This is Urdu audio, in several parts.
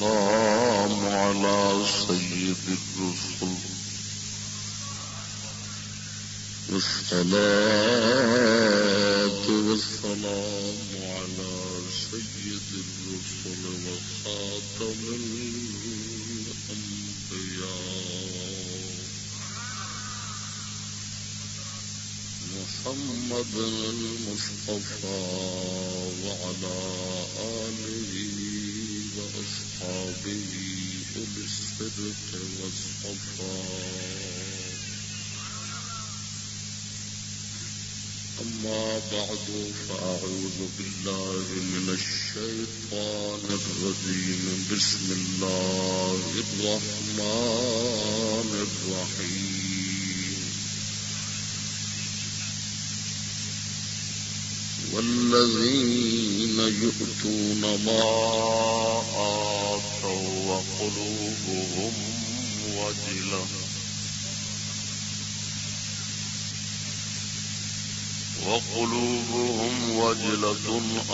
والسلام على سيد الرسل. والصلاة والسلام على سيد الرسل وخاتم الأنبياء. محمد المصطفى وعلى آله وأصحابه أولي الصدق والصفاء. أما بعد فأعوذ بالله من الشيطان الرجيم. بسم الله الرحمن الرحيم. والذين يؤتون ما آتوا وقلوبهم وجلة. وقلوبهم وجلة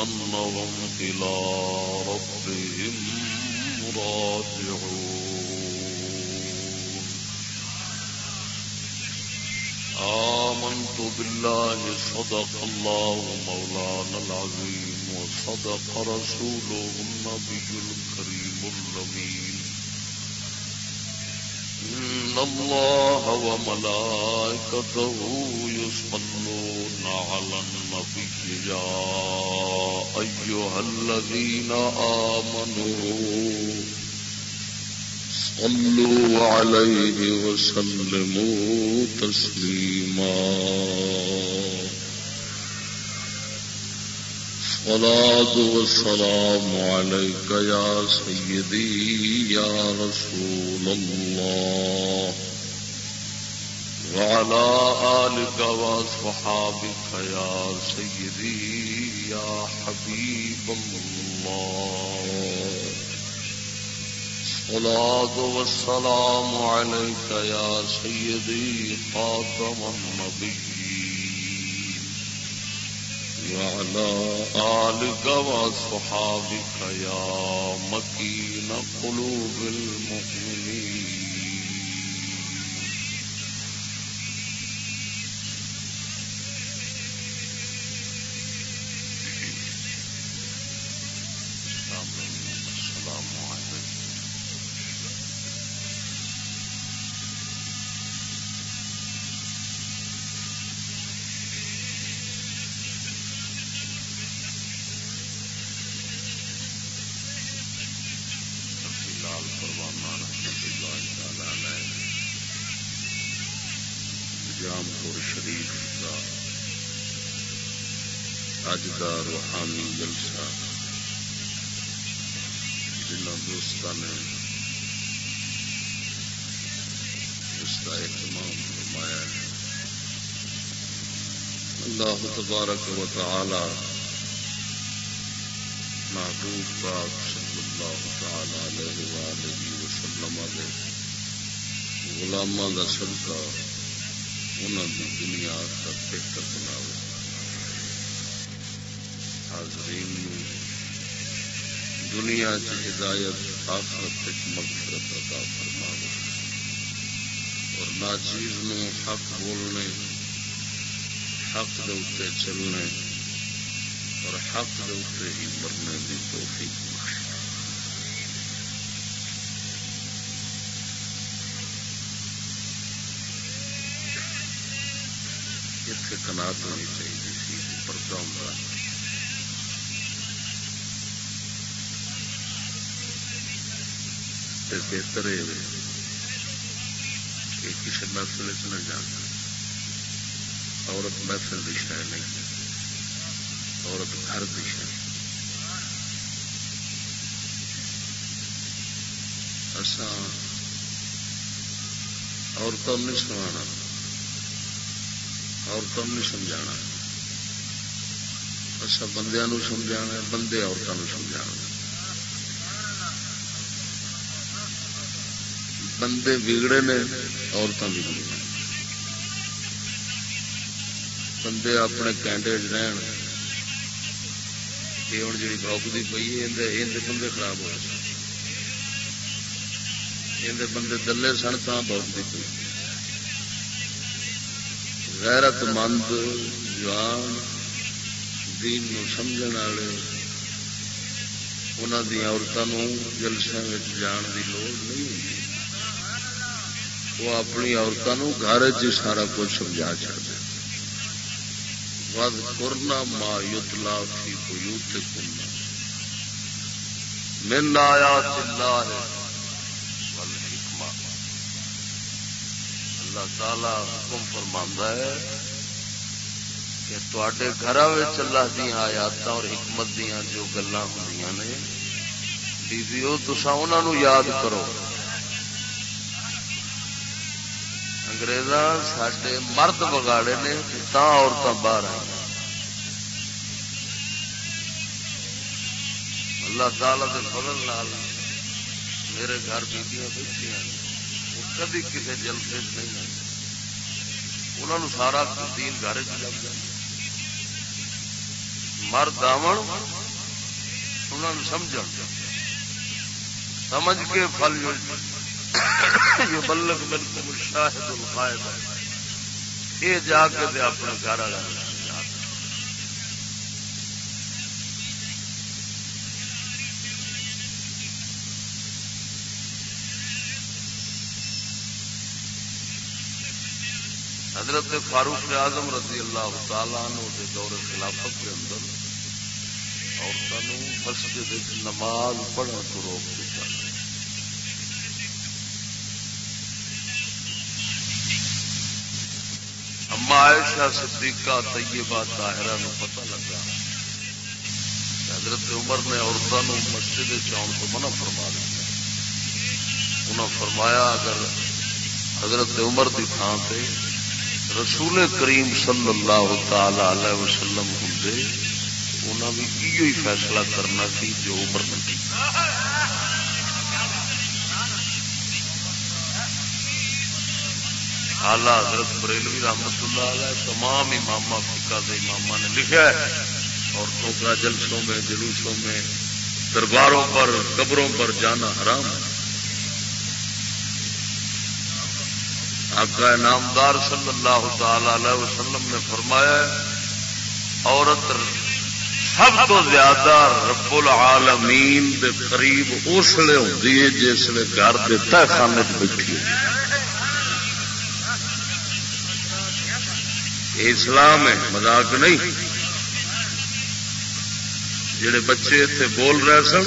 أنهم إلى ربهم راجعون. آه آمنت بالله صدق الله مولانا العظيم وصدق رسوله النبي الكريم الرمين إن الله وملائكته يصلون على النبي. يا أيها الذين آمنوا صلوا عليه وسلموا تسليما. الصلاة والسلام عليك يا سيدي، يا رسول الله. وعلى آلك وصحابك يا سيدي، يا حبيب الله. الصلاة والسلام عليك يا سيدي خاتم النبيين. وعلى آلك وصحابك يا مكين قلوب المؤمنين. تبارک و تعالی محبوب پاک صلی اللہ تعالی علیہ وآلہ وسلم علیہ غلامہ کا صدقہ انہوں کی دنیا کا بہتر بناوے۔ حاضرین دنیا کی ہدایت، آخرت ایک مغفرت عطا فرما اور ناچیز نو حق بولنے حق دے اتنے چلنے اور حق دے اتنے ہی مرنے کی توفیق بخش اتنے کنات ہونی چاہیے سی پردہ ہوں بہتر ہے کہ کسی محفل چ نہ جانا عورت محفل کی شہ نہیں، عورت گھر کی شہ اچھا، عورتوں نہیں سنا عورتوں نہیں سمجھا اصا بندیا سمجھا بندے عورتوں سمجھا بندے بگڑے نے عورتوں بھی بگڑی بندے اپنے کینڈے رہن یہ ہوں جی بوکتی پی ہے بندے خراب ہو یہ بندے دلے سن تو بہت دیکھی غیرت مند جوان دین نو سمجھ والے انہوں دیا عورتوں جلسوں جان کی لوڑ نہیں ہوتی وہ اپنی عورتوں گھر چ سارا کچھ سمجھا چڑھتے ود کرنا ما یتلا فی بیوت کننا من آیات اللہ اللہ تعالی حکم فرما ہے کہ تے گھر اللہ دیا آیات اور حکمت دیا جو گلا ہوں نے، بیویو تسا انہوں یاد کرو۔ انگریز سڈے مرد بگاڑے نے عورتیں باہر آئی اللہ تعالی کے فضل نال میرے گھر بیٹیاں بیٹھیا وہ کدی کسی جلسے نہیں آئی انہوں سارا دین گھر چ لگ جائے۔ مرد آمن انہوں سمجھ سمجھ کے پل یہ بلک بالکل شاہد القائد یہ جا کے دے اپنے گھر والا۔ حضرت فاروق اعظم رضی اللہ تعالیٰ نے دور خلافت کے اندر عورتوں مسجد نماز پڑھنے کو روک دیتا عائشہ صدیقہ طیبہ طاہرہ نو پتہ لگا۔ حضرت عمر نے عورتوں مسجد چاؤن کو منع فرما دیا انہوں فرمایا، اگر حضرت عمر کی تھان سے رسول کریم صلی اللہ تعالی علیہ وسلم ہوں انہوں بھی یہ فیصلہ کرنا سی جو عمر نے کی آلہ حضرت بریلوی رحمت اللہ علیہ تمام امام فکا کے امام نے لکھا ہے۔ عورتوں کا جلسوں میں، جلوسوں میں، درباروں پر، قبروں پر جانا حرام ہے۔ آقا نامدار صلی اللہ تعالی وسلم نے فرمایا عورت سب تو زیادہ رب العالمین دے قریب اس لیے ہوتی ہے جس نے گھر کے تہ خانے بیٹھی اسلام ہے، مذاق نہیں۔ جڑے بچے اتنے بول رہے سن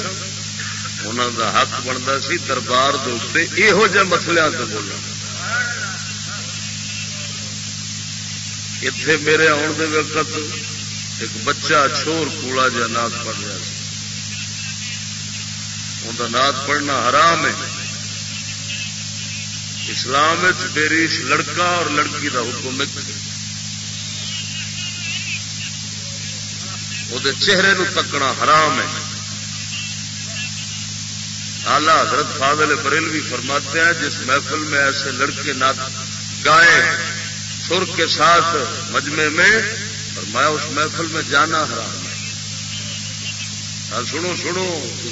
انہوں دا حق بنتا سی دربار دے یہو جہ مسلیا سے بولنا۔ اتے میرے آن دے وقت ایک بچہ چھوڑ کوڑا جا نات پڑھ رہا ان کا نات پڑھنا حرام ہے۔ اسلام میری لڑکا اور لڑکی کا حکم وہ چہرے نو تکنا حرام ہے آلہ حضرت فاضل بریلوی فرماتے ہیں جس محفل میں ایسے لڑکے نات گائے سر کے ساتھ مجمے میں اور میں اس محفل میں جانا حرام سنو سنو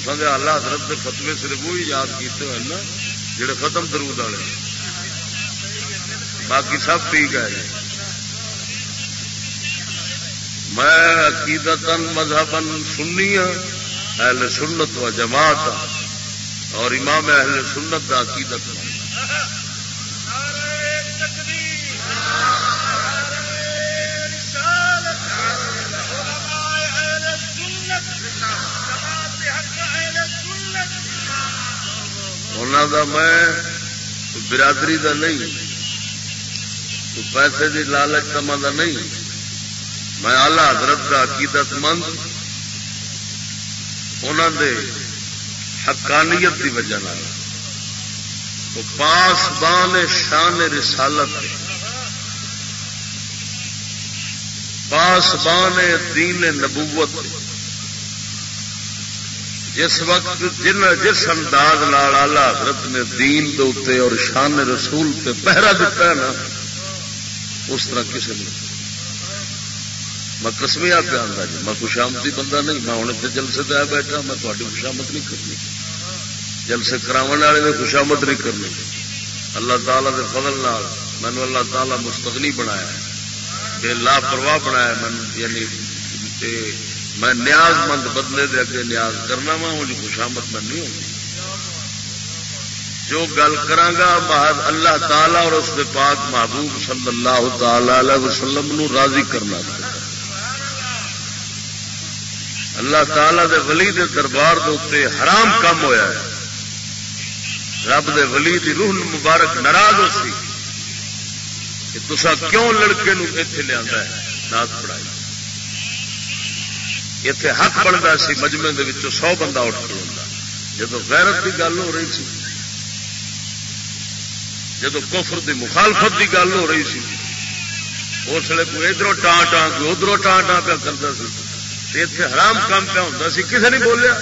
تو اللہ حضرت کے فتوے صرف وہی یاد کیتے ہوئے نا جڑے ختم درود والے باقی سب ٹھیک ہے میں عقیدت مذہب سننی ہوں اہل سنت و جماعت اور امام اہل سنت کا عقیدت انہوں دا میں برادری دا نہیں پیسے دی لالچ کما دا نہیں۔ میں آلہ حضرت کا عقیدت مند انہوں دے حقانیت کی وجہ پاس بان شان رسالت پاس بان دین نبوت جس وقت جن، جس انداز لال آلہ حضرت نے دین دے اور شان رسول تے پہرا دیتا ہے نا، اس طرح کسی نے میں کسمیا پہ آتا جی میں خوشامتی بندہ نہیں، میں ہوں اتنے جلسے پہ بیٹھا، میں تاری خوشامت نہیں کرنی۔ جلسے کرا والے خوشامد نہیں کرنی۔ اللہ تعالی کے فضل نال مینو اللہ تعالی مستغنی بنایا بے لاپرواہ بنایا من یعنی میں نیاز مند بدلے دے اگے نیاز کرنا وا ہوں خوشامد میں نہیں ہوگی جو گل کرا اللہ تعالی اور اس کے پاک محبوب صلی اللہ تعالی وسلم نو راضی کرنا۔ اللہ تعالی دے ولی دے دربار دے حرام کام ہویا ہے۔ رب دے ولی دی روح مبارک ناراض ہو سی۔ کہ تسا کیوں لڑکے نو اتنے لیا نات پڑھائی۔ اتنے حق بنتا سی مجمے کے سو بندہ اٹھ کر جب غیرت کی گل ہو رہی سی جب کفر دی مخالفت دی گل ہو رہی سی، اس لیے کوئی ادھر ٹان ٹان کوئی ادھر ٹان ٹان پہ کرتا سی۔ اتنے حرام کام پہ ہوتا سی کسی نہیں بولیا۔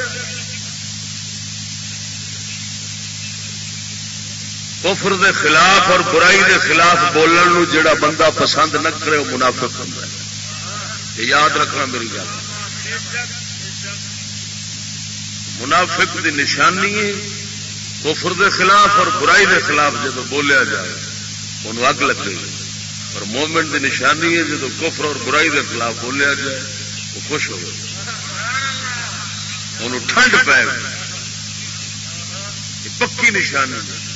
کفر دے خلاف اور برائی دے خلاف بولن نو جڑا بندہ پسند نہ کرے، وہ منافق ہوتا ہے۔ یاد رکھنا میری گل۔ منافق دی نشانی ہے، کفر دے خلاف اور برائی دے خلاف جب بولیا جائے انہوں اگ لگے اور مومنٹ دی نشانی ہے جب کفر اور برائی دے خلاف بولیا جائے۔ وہ خوش ہو گئے۔ انہوں ٹھنڈ پائے پکی نشانی۔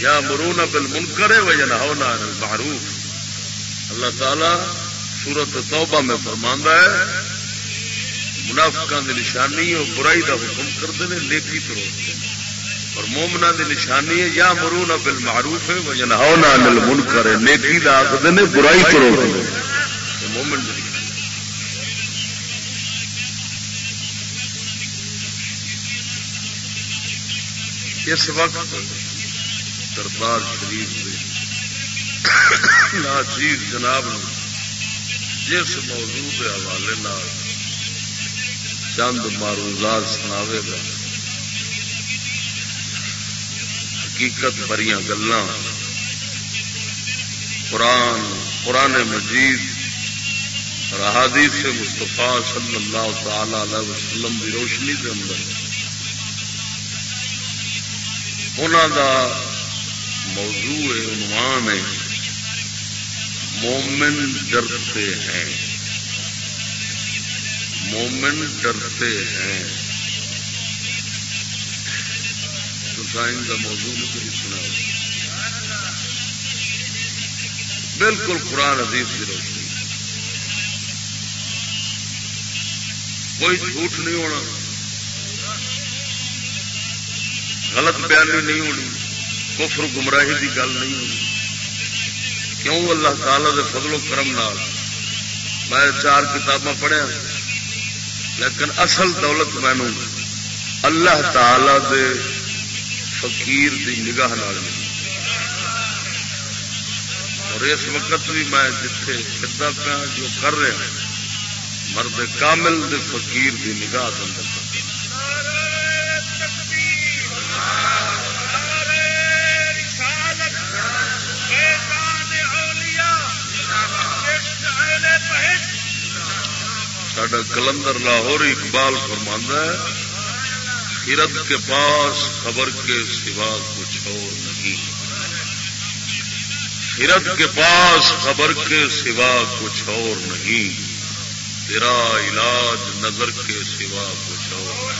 یا مرون بل من منکرے و یا نہ معروف اللہ تعالی سورت توبہ میں فرماندہ ہے۔ منافقان دی نشانی اور برائی دا حکم کرتے ہیں، نیکی تو روکتے اور مومنا دی نشانی ہے، یا مرو نہ بل معروف ہے وہ جنہاؤ نہ نل من کرے نیکی دا آخر برائی تو روکتے مومن دی اس وقت دربار شریف ناچیز جناب جس موضوع کے حوالے چند معروضات سناوے گا۔ حقیقت بری گلا قرآن قرآن مجید اور احادیث سے مستفا صلی اللہ تعالی علیہ وسلم کی روشنی کے اندر انہوں دا موضوع عنوان ہے، مومن ڈرتے ہیں۔ مومن ڈرتے ہیں۔ تو سائن کا موضوع نہیں سنا۔ بالکل قرآن عزیز کی روشنی۔ کوئی جھوٹ نہیں ہونا۔ غلط بیانی نہیں ہونی۔ کفر گمراہی کی گل نہیں ہونی۔ کیوں؟ اللہ تعالی دے فضل و کرم نال۔ میں چار کتاباں پڑھیا لیکن اصل دولت مینو اللہ تعالی دے فقیر دی نگاہ نال۔ اور اس وقت بھی میں جتھے پھرتا پیا جو کر رہا مرد کامل دے فقیر دی نگاہ اندر۔ ساڈا کلندر لاہور اقبال فرمانا ہے ہرد کے پاس خبر کے سوا کچھ اور نہیں۔ ہرد کے پاس خبر کے سوا کچھ اور نہیں۔ تیرا علاج نظر کے سوا کچھ اور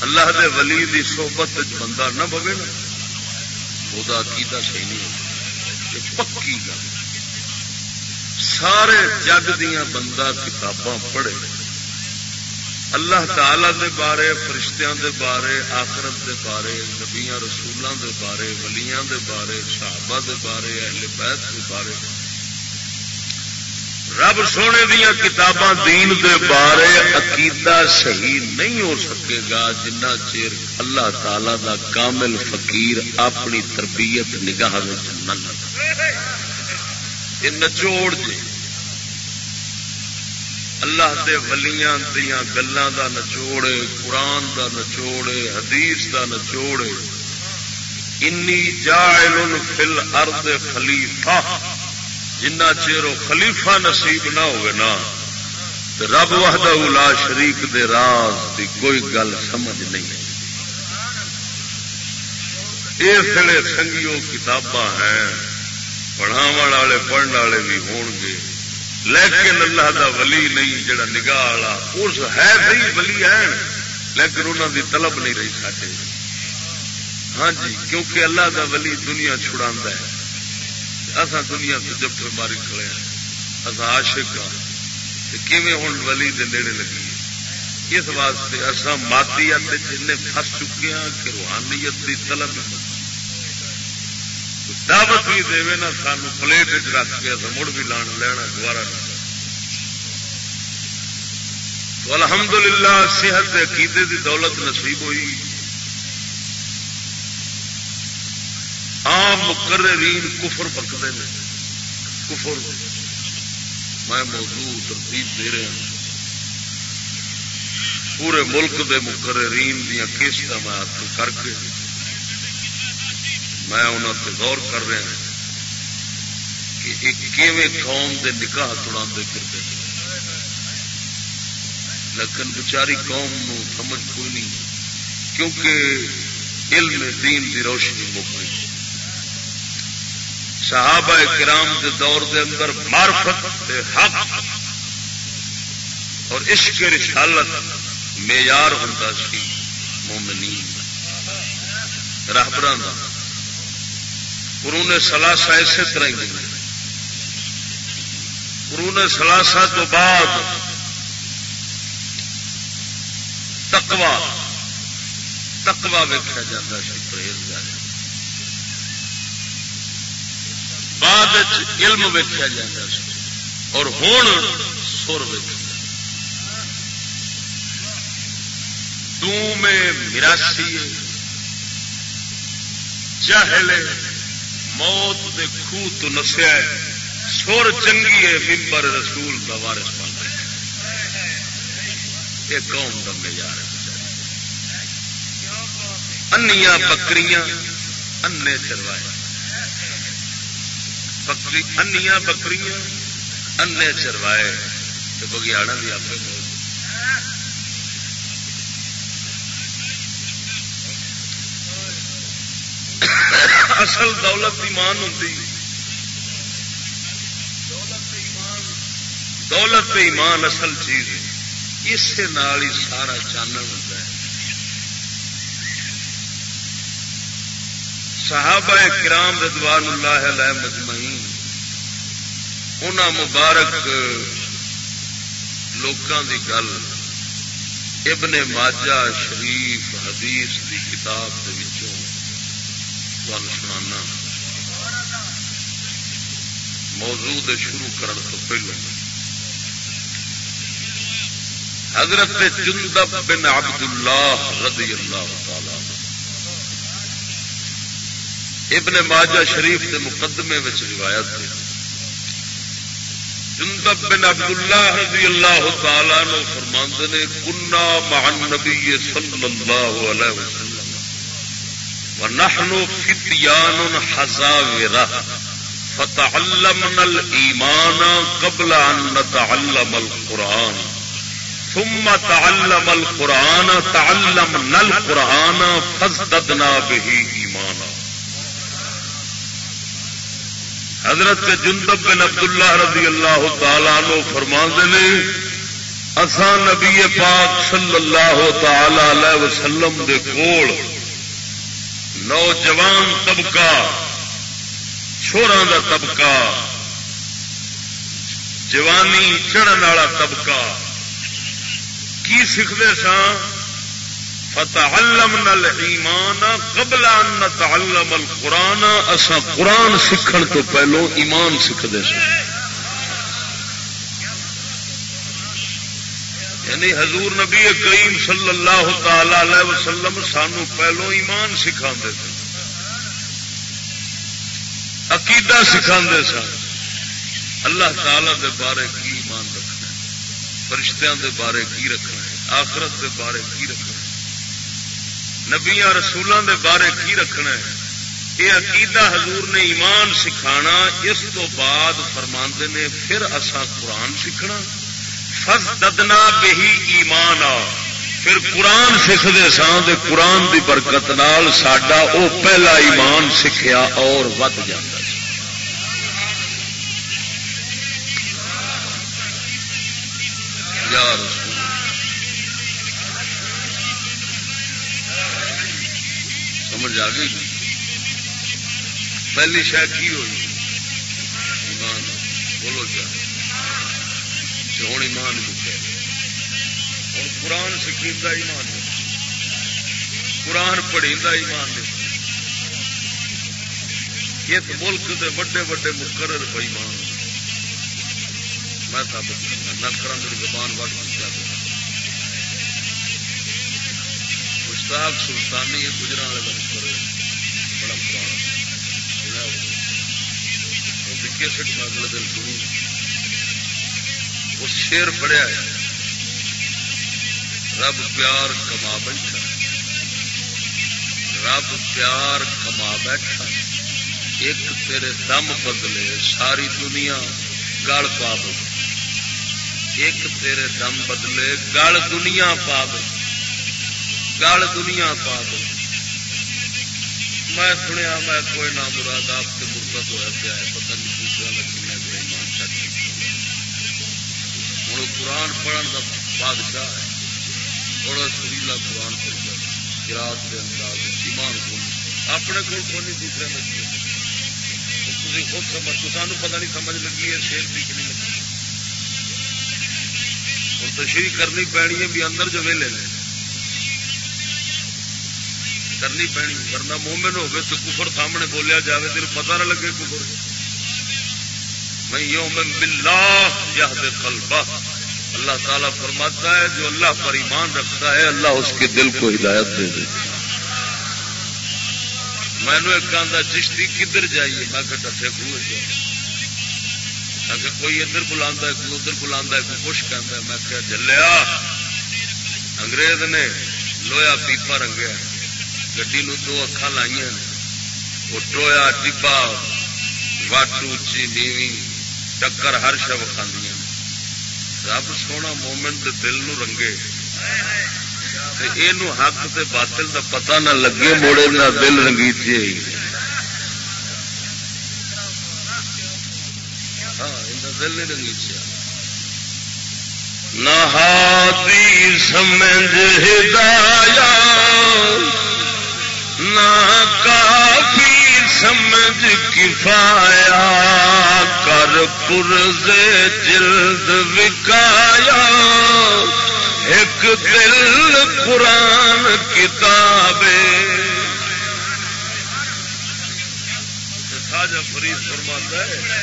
اللہ دے ولی دی صحبت بندہ نہ بگے نا، خدا کیتا صحیح نہیں ہوتا۔ پکی گل۔ سارے جگ دیا بندہ کتاباں پڑھے۔ اللہ تعالی دے بارے، فرشتیاں دے بارے، آخرت دے بارے، نبیاں رسولوں دے بارے، ولیاں دے بارے، صحابہ دے بارے، اہل بیت دے بارے۔ رب سونے دیا کتاباں دین دے بارے عقیدہ صحیح نہیں ہو سکے گا جنہ چیر اللہ تعالی دا کامل فقیر اپنی تربیت نگاہ نچوڑ جی۔ اللہ دے ولیاں دیا گلوں دا نچوڑے قرآن دا نچوڑے حدیث دا نچوڑے انی جائل فل ارد خلیفہ۔ جنہ چیر خلیفہ نصیب نہ ہوئے نا تو رب وحدہ لا شریک دے راز دی کوئی گل سمجھ نہیں۔ اس لیے سنگیوں کتاباں ہیں پڑھاو والے پڑھنے والے بھی ہون گے لیکن اللہ دا ولی نہیں، جڑا نگاہ والا، اس ہے صحیح ولی ہے لیکن انہوں دی طلب نہیں رہی ساٹے ہاں جی کیونکہ اللہ دا ولی دنیا چھڑا ہے۔ اصا دنیا تو جب پھر ماری کھڑے ہیں۔ اصا آشک ہاں۔ کیون ہوں ولی دے نیڑے لگی اس واسطے اصا مادیت جن فس چکے ہیں، کہ روحانیت کی طلب دعوت بھی دے نا سان پلیٹ چ رکھ کے مڑ بھی لان لینا دوبارہ۔ تو الحمدللہ، صحت عقیدے دی دولت نصیب ہوئی۔ عام مقررین کفر پکتے ہیں۔ کفر۔ میں موضوع ترتیب دے رہا ہوں۔ پورے ملک دے مقررین دیا کیسٹ میں کر کے میں انہوں سے غور کر رہا کہ ایک قوم دے نکاح توڑا پھرتے لیکن بچاری قوم نو سمجھ کوئی نہیں کیونکہ علم دین دی روشنی مک گئی صحابہ کرام کے دور دے اندر معرفت دے حق اور عشق رسالت معیار ہوتا سی مومنی راہبر قرون سلاسا اسی طرح ہی قرون سلاسا تو بعد تکوا تکوا ویکیا جاتا سی بعد علم ویکیا جا اور ہوں سر ویک میں مراسی چاہلے موت دے خوہ تو نسیا سر چنگی ہے، ممبر رسول کا وارس پانا یہ قوم کا معیار ہے۔ بکریاں انے چروائے۔ بکری انیا بکری ان چروائے۔ تو بگیاڑا بھی آپ اصل دولت ایمان ہوں دولت ایمان اصل چیز ہے۔ اس ہی سارا چانن ہوتا ہے۔ صحابہ کرام رضوان اللہ علیہ مجمعین ان مبارک لوگوں کی گل، ابن ماجا شریف حدیث کی کتاب کے سنانا موضوع دے شروع کرنے تو پہلے حضرت جندب بن عبد اللہ رضی اللہ تعالی ابن ماجہ شریف کے مقدمے میں روایت ہے. جندب بن عبد اللہ رضی اللہ تعالی نو فرماند نے، کنا مہان نبی صلی اللہ علیہ وسلم ونحن فتیان حزاورہ فتعلمنا الایمان قبل ان نتعلم القرآن. ثم تعلم القرآن، تعلمنا القرآن، فازددنا به ایمانا حضرت جندب بن عبداللہ رضی اللہ تعالی نو فرما نے اسان نبی پاک صلی اللہ تعالی علیہ وسلم دے کول نوجوان طبقہ چھوڑا دا طبقہ، جوانی چڑھن والا طبقہ۔ کی سیکھتے سن فتعلمنا الايمان قبل ان نتعلم القران اسا قران سیکھن تو پہلو ایمان سیکھدے سن یعنی حضور نبی کریم صلی اللہ تعالی علیہ وسلم سانو پہلو ایمان سکھا سن۔ عقیدہ سکھا سن۔ اللہ تعالی دے بارے کی ایمان رکھنا فرشتیاں دے بارے کی رکھنا ہے؟ آخرت دے بارے کی رکھنا ہے؟ نبیا رسولوں دے بارے کی رکھنا ہے؟ یہ عقیدہ حضور نے ایمان سکھانا، اس تو بعد فرما نے پھر اصا قرآن سیکھنا فس بہی ایمان آ پھر قرآن سیکھتے سان دے قرآن کی برکت نال سڈا وہ پہلا ایمان سیکھیا اور ود جاتا سمجھ آ گئی؟ پہلی شاید کی ہوئی؟ ایمان۔ بولو کیا ہوں ایمان مکے ہوں قرآن سکھی ایمان قرآن پڑھی ایمان اس ملک کے وڈے وڈے مقرر بئیمان میں ثابت نہ کرا میری زبان وٹ چکا مشتاق سلطانی گجرا والے کا مقرر بڑا پرانا کیسٹ میں دل سنی وہ شیر پڑیا ہے۔ رب پیار کما بیٹھا۔ رب پیار کما بیٹھا۔ ایک تیرے دم بدلے ساری دنیا گل پا دو ایک تیرے دم بدلے گل دنیا پا دو گل دنیا پا دو میں سنیا میں کوئی نہ مراد آپ سے مرتد ہوا پیا ہے، پتہ نہیں دوسرا لگنا گیا ایمان چک ہوں قرآن پڑھن کا بادشاہ ہے۔ بڑا سریلا قرآن پڑھ گیا۔ گراس کے انداز ایمان کو اپنے کو کون دوسرے میں تھی خود سمجھ تو سانو پتہ نہیں سمجھ لگی ہے، شیر کی نہیں لگی؟ ہوں تشریح کرنی پینی ہے بھی اندر جو ویلے نے۔ کرنی پینی، ورنہ مومن ہوگی تو کفر سامنے بولیا جائے تیرے پتا نہ لگے کفر۔ میں یوم باللہ یہد قلبہ۔ اللہ تعالیٰ فرماتا ہے، جو اللہ پر ایمان رکھتا ہے، اللہ اس کے دل کو ہدایت دے دے۔ میں نے ایک کہا چشتی کدھر جائیے میں کہ ڈٹے کھوے اگر کوئی ادھر بلا کوئی ادھر بلا کوئی کچھ کہہ میں کہ جلیا، انگریز نے لویا پیپا رنگیا۔ گڈی دو اکھان لائی وہ ٹویا ٹبا واٹو اچھی نیوی ٹکر ہر شب کھانے رب سونا مومنٹ دل نو رنگے۔ یہ حق تے باطل کا پتا نہ لگے موڑے نہ دل رنگیچے ہاں دل نہیں رنگیچیا نہ سمجھ ہدایا نہ کافی سمجھ کفایا، کر پرز جلد وکایا۔ ایک دل قرآن کتاب خاجہ فرید فرماتا ہے۔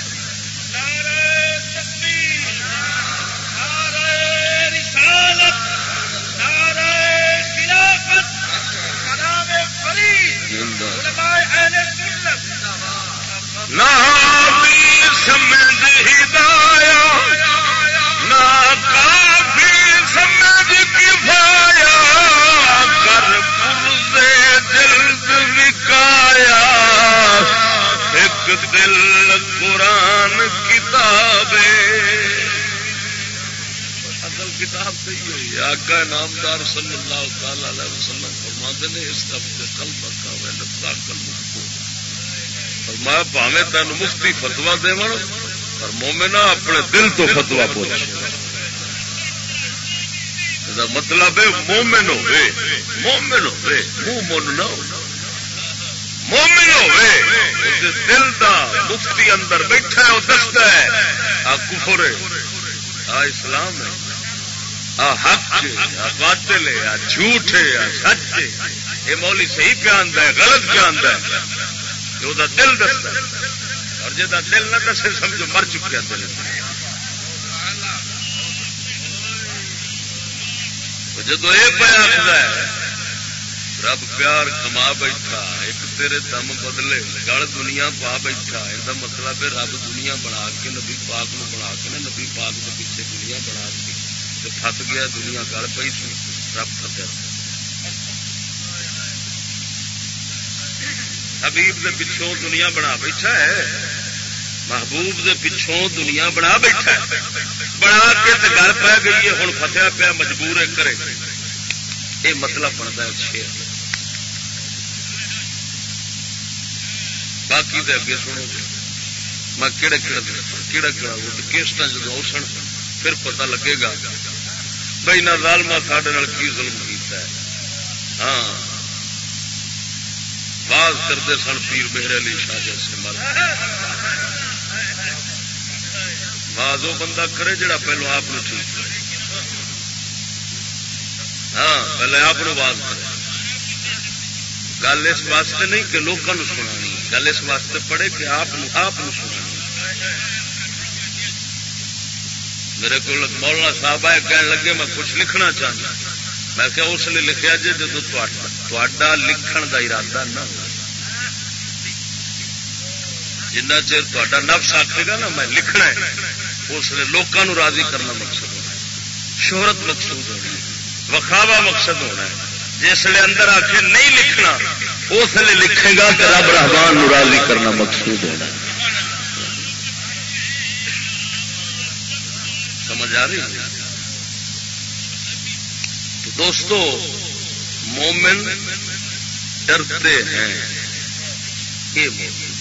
رسالت نہ کتاب سے ہوئی آقا نامدار صلی اللہ تعالی علیہ وسلم فرماتے نے اس کا کل بکا ہوا لتا کل مکو فرمایا پاوے تین مفتی فتوا دے پر مومنا اپنے دل تو فتوا پوچھ۔ مطلب ہے، مومن ہوے مومن ہوے منہ من نہ ہو۔ مومن ہوے دل دا مفتی اندر بیٹھا ہے، وہ دستا ہے، آ کفر ہے، آ اسلام ہے۔ حق باطل ہے جھوٹ ہے سچ ہے۔ یہ مولی صحیح پہ آتا ہے، غلط پہ آتا ہے وہ دل دستا اور جا دل نہ دسے، سمجھو مر چکے دل۔ جدو یہ پہ آخر ہے، رب پیار کما بیٹھا، ایک تیرے دم بدلے، گل دنیا پا بیٹھا۔ یہ مطلب ہے رب دنیا بنا کے نبی پاک نو بنا کے نبی پاک کے پیچھے دنیا بنا کے۔ تھک گیا دنیا گل پی سی رب تھکیا حبیب دے پچھوں دنیا بنا بیٹھا ہے محبوب دے پچھوں دنیا بنا بیٹھا ہے بنا کے گل پی گئی ہے ہوں فتح پیا مجبور کرے یہ مطلب بنتا ہے شیر باقی دے اگے سنو گے میں کہڑے کہڑے کہڑا کہڑا کیسٹ جب اوسن پھر پتہ لگے گا بھائی نہ ظالما سڈے کی ظلم کیتا ہے؟ ہاں۔ باز کرتے سن پیر بہرے علی شاہ جیسے مر باز وہ بندہ کرے جڑا پہلو آپ ٹھیک کرے۔ ہاں پہلے آپ باز کرے۔ گل اس واسطے نہیں کہ لوگوں سنا گل اس واسطے پڑھے کہ آپ آپ سنا میرے کو مولانا صاحب آئے کہنے لگے، میں کچھ لکھنا چاہتا میں کہ اس نے لکھا جی جب تا لکھن کا ارادہ نہ ہو۔ جنا چر تا نفس آخے گا نا، میں لکھنا ہے، اس نے لوگوں راضی کرنا مقصد ہونا شہرت مقصود ہونا وکھاوا مقصد ہونا ہے۔ جس لیے اندر آ کے نہیں لکھنا، اس لیے لکھے گا کہ رب رحمان راضی کرنا مقصود ہونا ہے۔ سمجھ آ رہی؟ تو دوستو، مومن ڈرتے ہیں۔ یہ مومن۔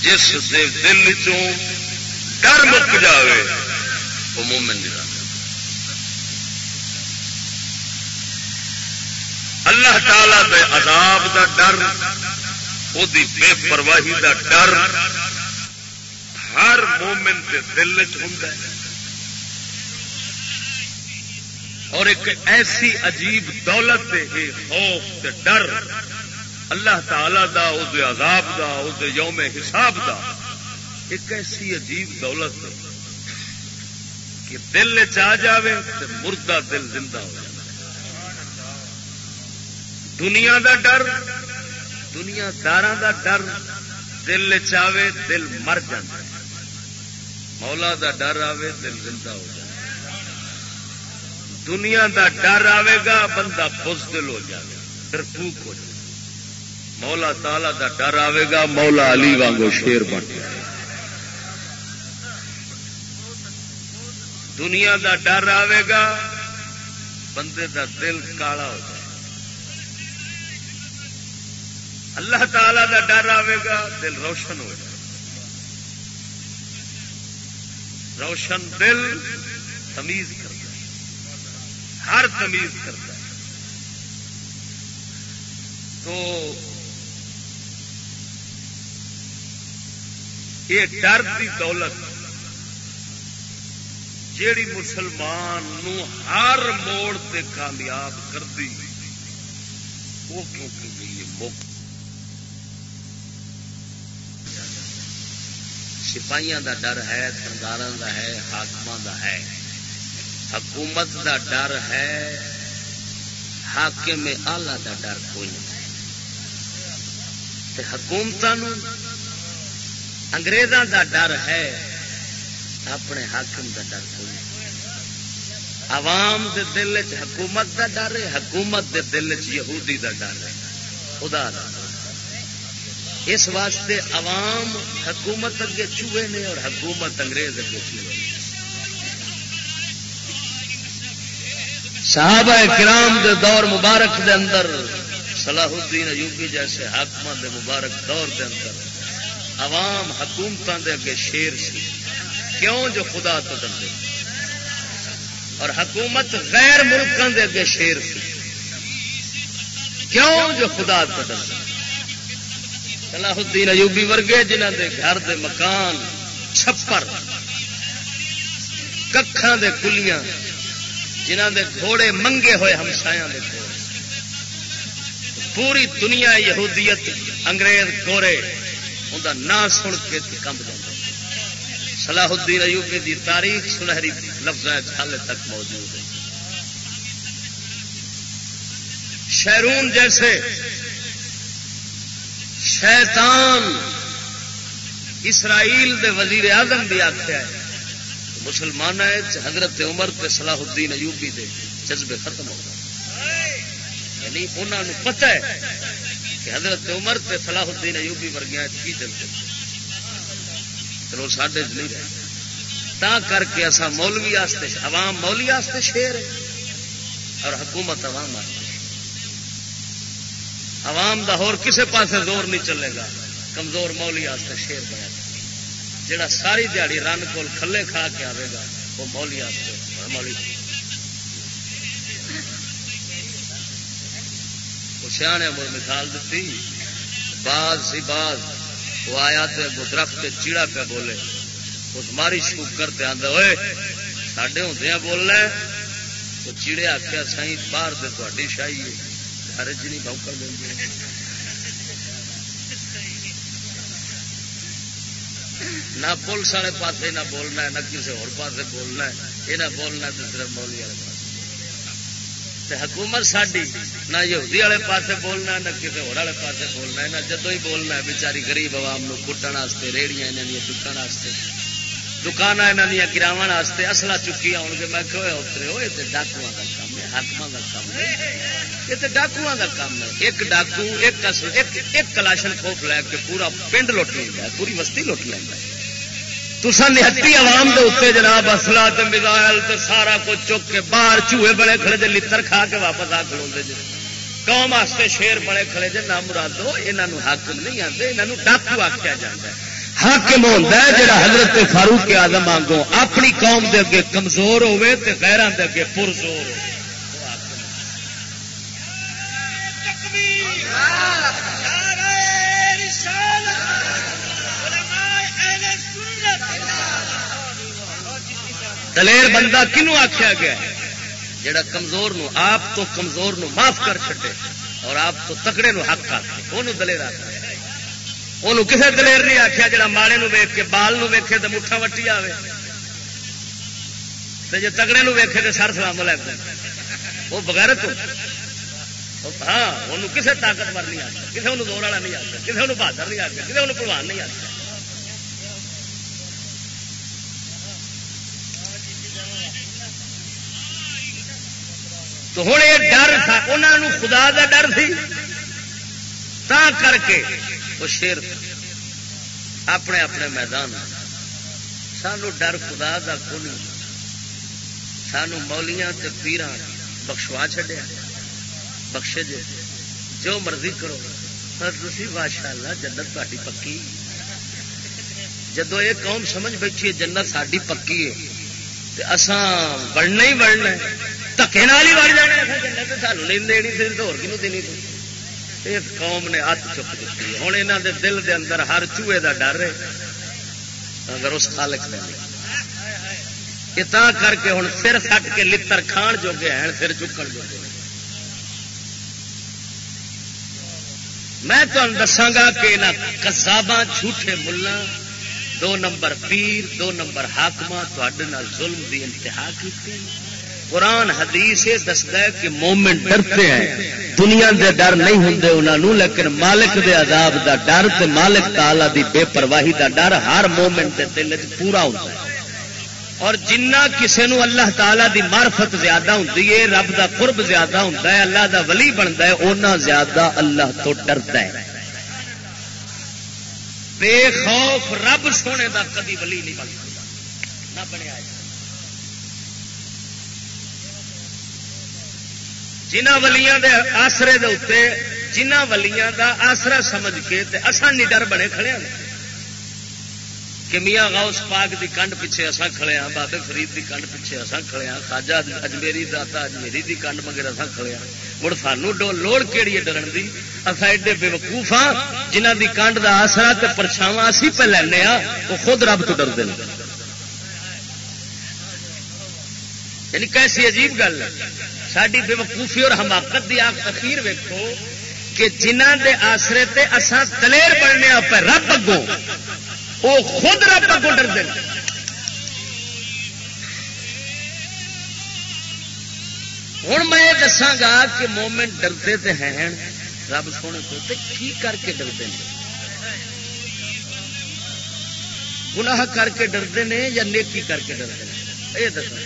جس دے دل چوں ڈر مک جائے وہ مومن نہیں اللہ تعالی دے عذاب دا ڈر وہ بے پرواہی دا ڈر ہر مومن کے دل چ اور ایک ایسی عجیب دولت خوف ڈر۔ اللہ تعالی دا، او دے عذاب دا، او دے یوم حساب دا۔ ایک ایسی عجیب دولت کہ دل چ جائے تو مردہ دل زندہ ہو جائے دنیا دا ڈر دنیا دار دا ڈر دل چاہے دل مر مولا دا ڈر آوے، دل زندہ ہو جائے دنیا دا ڈر آئے گا، بندہ دل ہو جائے ڈرپوک ہو جائے مولا تالا دا ڈر آئے گا، مولا علی وانگو شیر بن جائے دنیا دا ڈر آئے گا، بندے دا دل کالا ہو جائے اللہ تعالی دا ڈر آئے گا، دل روشن ہو جائے روشن دل تمیز کرتا ہے ہر تمیز کرتا ہے تو یہ ڈر کی دولت، جیڑی مسلمان نو ہر موڑ تے کامیاب کر دی، وہ کیونکہ یہ موقع سپاہیاں دا ڈر ہے سردار دا ہے حاقم دا ہے۔ حکومت دا ڈر ہے، حاکم آلہ دا ڈر کوئی نہیں۔ حکومت انگریزوں دا ڈر ہے، اپنے حاکم دا ڈر کوئی نہیں۔ عوام دے دل چ حکومت دا ڈر ہے، حکومت دے دل چ یہودی دا ڈر ہے۔ خدا دا اس واسطے عوام حکومت اگے چوہے نے اور حکومت انگریز اگے چوہے صحابہ کرام دے دور مبارک دے اندر صلاح الدین ایوبی جیسے حاکم دے مبارک دور دے اندر عوام حکومتوں دے اگے شیر سی۔ کیوں جو خدا تو ڈرتے اور حکومت غیر ملکوں دے اگے شیر سی۔ کیوں جو خدا تو ڈرتے صلاح الدین ایوبی ورگے جنہ دے گھر دے مکان، چھپر، ککھاں دے کلیاں جنہ دے گھوڑے منگے ہوئے ہمسایاں دے گھوڑے۔ پوری دنیا یہودیت، انگریز گورے، ان نام سن کے کمب جائے صلاح الدین ایوبی دی تاریخ سنہری لفظ حال تک موجود ہے۔ شہرون جیسے شیطان اسرائیل دے وزیر اعظم بھی آخیا ہے۔ مسلمان حضرت عمر تے صلاح الدین ایوبی دے جذبے ختم ہو گئے۔ یعنی انہوں پتہ ہے کہ حضرت عمر تے صلاح الدین ایوبی ورگیا کی چلتے چلو سڈے نہیں رہے۔ تا کر کے اصا مولوی آستے، عوام مولی آستے شیر ہے اور حکومت عوام آستے۔ عوام دا ہور کسے پاسے زور نہیں چلے گا۔ کمزور مولی آستے شیر بنا جڑا ساری دیہڑی رن کول کھلے کھا کے آئے گا، وہ مولی آستے۔ ہاں مولی۔ سیا نے مثال دیتی باز سی باز۔ وہ آیا تو درخت چیڑا پہ بولے۔ اس ماری شوک کر دیا ہوئے ساڈے ہوں بولنا تو چیڑے آخیا سائی باہر دے تھی شاہی گھر چ نہیں بوکر دیں نہ پولیس والے پاس نہ بولنا ہے، نہ کسی اور پاس بولنا ہے۔ یہ نہ بولنا تو صرف مولی والے پاس حکومت ساری نہ یہودی والے پاسے بولنا نہ کسی والے پاسے بولنا ہے۔ نہ جدو ہی بولنا ہے بچاری گریب عوام نو کٹن واسطے، ریڑیاں یہاں چکن واسطے دکان یہاں گراو اصلا چکی آؤ گے میں کہ اترے ہو یہ ڈاکو کا ہے۔ حکم کا کام ہے یہ تو ڈاکو کا کام ہے۔ ایک ڈاکو ایک کلاشن خوف لے کے پورا پنڈ لٹ لینا پوری بستی لٹ لینا تسا نہتی عوام دے اتنے جناب اصلا میزائل سارا کچھ چک کے باہر چوہے بڑے کھڑے جی لڑ کھا کے واپس آ کھلو جی قوم واسطے شیر بڑے کھڑے جی نہ مرادو یہاں حق نہیں آتے یہاں ڈاکو آخیا جا ہے۔ حاکم ہوتا ہے جڑا حضرت فاروق آدم آگوں اپنی قوم دے اگے کمزور ہوے تے غیران دے اگے پرزور ہو دلیر بندہ کنو آخیا گیا جڑا کمزور نو، آپ تو کمزور نو معاف کر چکے اور آپ تو تکڑے نو حق آخ وہ دلیر آخر وہ کسی دلیر نہیں آخیا جا ماڑے ویک کے، بال ویکھے تو مٹھا وٹی آئے جی تگڑے ویکھے تو سر سلام لے وہ بغیر تو۔ ہاں وہ کسی طاقتور نہیں آتا کسی وہ دور والا نہیں آتا کسی وہ بہادر نہیں آتا کسی وہ پروان نہیں آتا تو ہوں یہ ڈر تھا انہوں خدا کا ڈر سی۔ تا کر کے وہ شیر اپنے اپنے میدان سانو ڈر خدا کا کون سانو مولیاں تے پیران بخشوا چڈیا بخشے جے۔ جو مرضی کرو۔ ہاں، تھی ماشاء اللہ جنت تاری پکی۔ جدو یہ قوم سمجھ بیٹھی ہے، جنت ساری پکی ہے۔ تو اسان بڑھنا ہی بڑھنا دکے نال ہی بڑھ جانا جنت سانو نہیں دینی تھی تو ہوگی دینی تھی اس قوم نے ہاتھ چک دیتی ہوں یہاں دے دل دے اندر ہر چوہے دا ڈر ہے اگر اس خالق نے یہ کر کے ہوں سر سٹ کے لڑ کھان جو گے ہیں سر چکن جو گے میں تمہیں دساگا کہ یہاں کساباں جھوٹے ملا دو نمبر پیر، دو نمبر حاقم ظلم دی انتہا کی قرآن، حدیث یہ دستا ہے کہ مومنٹ ڈرتے ہیں۔ دنیا دے ڈر نہیں ہوں انہوں لیکن مالک دے عذاب دا ڈر تے مالک تعالی دی بے پرواہی دا ڈر ہر مومنٹ دے دل پورا ہوتا ہے۔ اور جنہ کسے نو اللہ تعالی دی معرفت زیادہ ہوتی ہے، رب دا قرب زیادہ ہوتا ہے، اللہ دا ولی بنتا ہے، اونا زیادہ اللہ تو ڈرتا ہے۔ بے خوف رب سونے دا کدی ولی نہیں بن سکتا۔ نہ بنیا جنہ ولیاں دے آسرے دے اتنے جنہ ولیاں دا آسرا سمجھ کے اصا ڈر بنے کھڑے ہیں کہ میاں غوث پاک دی کنڈ پیچھے اصا کھڑے ہاں بابے فرید دی کنڈ پیچھے اصا کھڑے ہاں خاجا اجمیری داتا اجمیری دی کنڈ مگر اصا کھڑے ہاں۔ مڑ سانو ڈو لوڑ کہڑی ہے ڈرن دی؟ اصا ایڈے بے وقوف ہاں جنہ دی کنڈ دا آسرا تے پرچھاوا اسی پہ لینے ہاں وہ خود رب تو ڈرتے ہیں۔ یعنی کیسی عجیب گل ہے۔ ساری بے وقوفی اور حماقت کی آخ اخیر ویکو کہ جنہ دے آسرے تے اساں دلیر بننے ہاں، آپ رب اگوں۔ وہ خود رب اگوں ڈرتے ہوں میں دساگا کہ مومنٹ ڈرتے تے ہیں، رب سونے کو کی کر کے ڈرتے ہیں؟ گناہ کر کے ڈرتے ہیں یا نیکی کر کے ڈرتے ہیں؟ یہ دسنا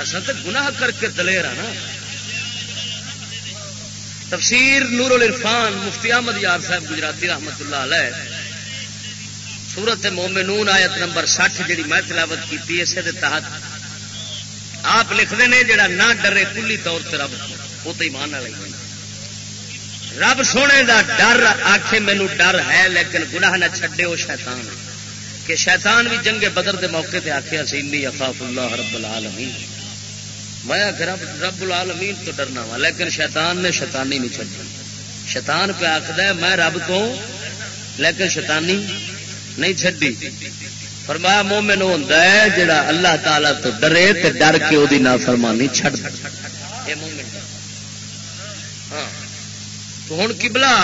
اصل تو گناہ کر کے دلیر نا تفسیر نور الرفان مفتی احمد یار صاحب گجراتی رحمت اللہ علیہ، سورت مومنون آیت نمبر سٹھ جی میں تلاوت کی اسے تحت آپ لکھتے ہیں جڑا نہ ڈرے کلی طور سے رب، وہ تو ایمان والے رب سونے دا ڈر آخے مینو ڈر ہے، لیکن گناہ نہ چھڈے وہ شیطان کہ شیطان بھی جنگے بدر دے موقع تے آخیا سی اخاف اللہ رب العالمین۔ میں رب رب العالمین تو ڈرنا وا، لیکن شیطان نے شیطانی نہیں چڑی شیطان پہ آخد میں رب تو، لیکن شیطانی نہیں چڈی فرمایا، مومن ہوتا ہے جڑا اللہ تعالی تو ڈرے تو ڈر کے وہ نافرمانی چھڑ ہاں۔ تو ہوں کبلا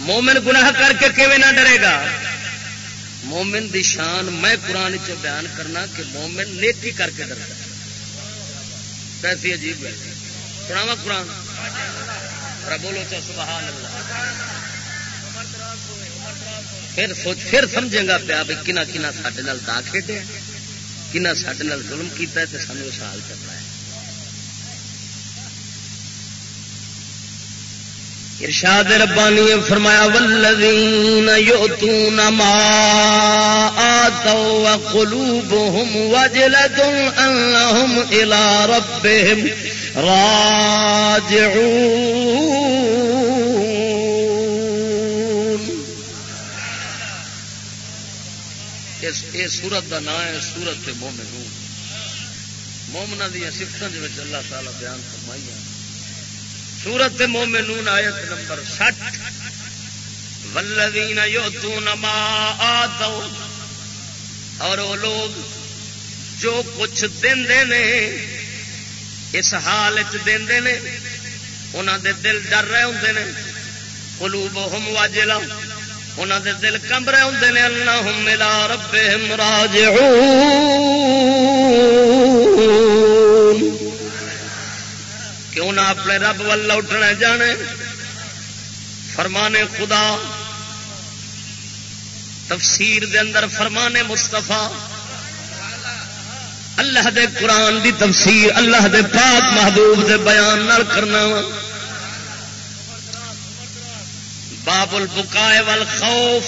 مومن گناہ کر کے کیون نہ ڈرے گا؟ مومن دی شان میں قرآن چ بیان کرنا کہ مومن نیکی کر کے ڈرتا کیسی عجیب ہے۔ سناوا قرآن۔ بولو چا سبحان اللہ۔ پھر سوچ پھر سمجھے گا پیا بھی کنہ کنہ سڈے دا کھیڈیا کنا سڈے ظلم کیتا ہے تو سانو اس حال چلنا ارشاد ربانی فرمایا والذین یؤتون ما آتوا وقلوبهم وجلة انهم الى ربهم راجعون۔ اس اے سورت دا نام ہے سورت مومنون۔ مومنا دیا سفتوں اللہ تعالی بیان فرمائی ہے سورت مومنون آیت نمبر سٹ ولوین یو تما آتو اور وہ لوگ جو کچھ دے اس حال دے انہوں دے دل ڈر رہے ہوں نے۔ قلوب ہم واجلا انہوں دے دل کمب رہے ہوں نے۔ اللہ ہم ملا رب راجعون۔ اپنے رب ول جانے فرمانے خدا، تفسیر دے اندر فرمانے مستفا اللہ دے قرآن دی تفسیر، اللہ دے پاک محبوب دے بیان نال کرنا باب البکائے والخوف،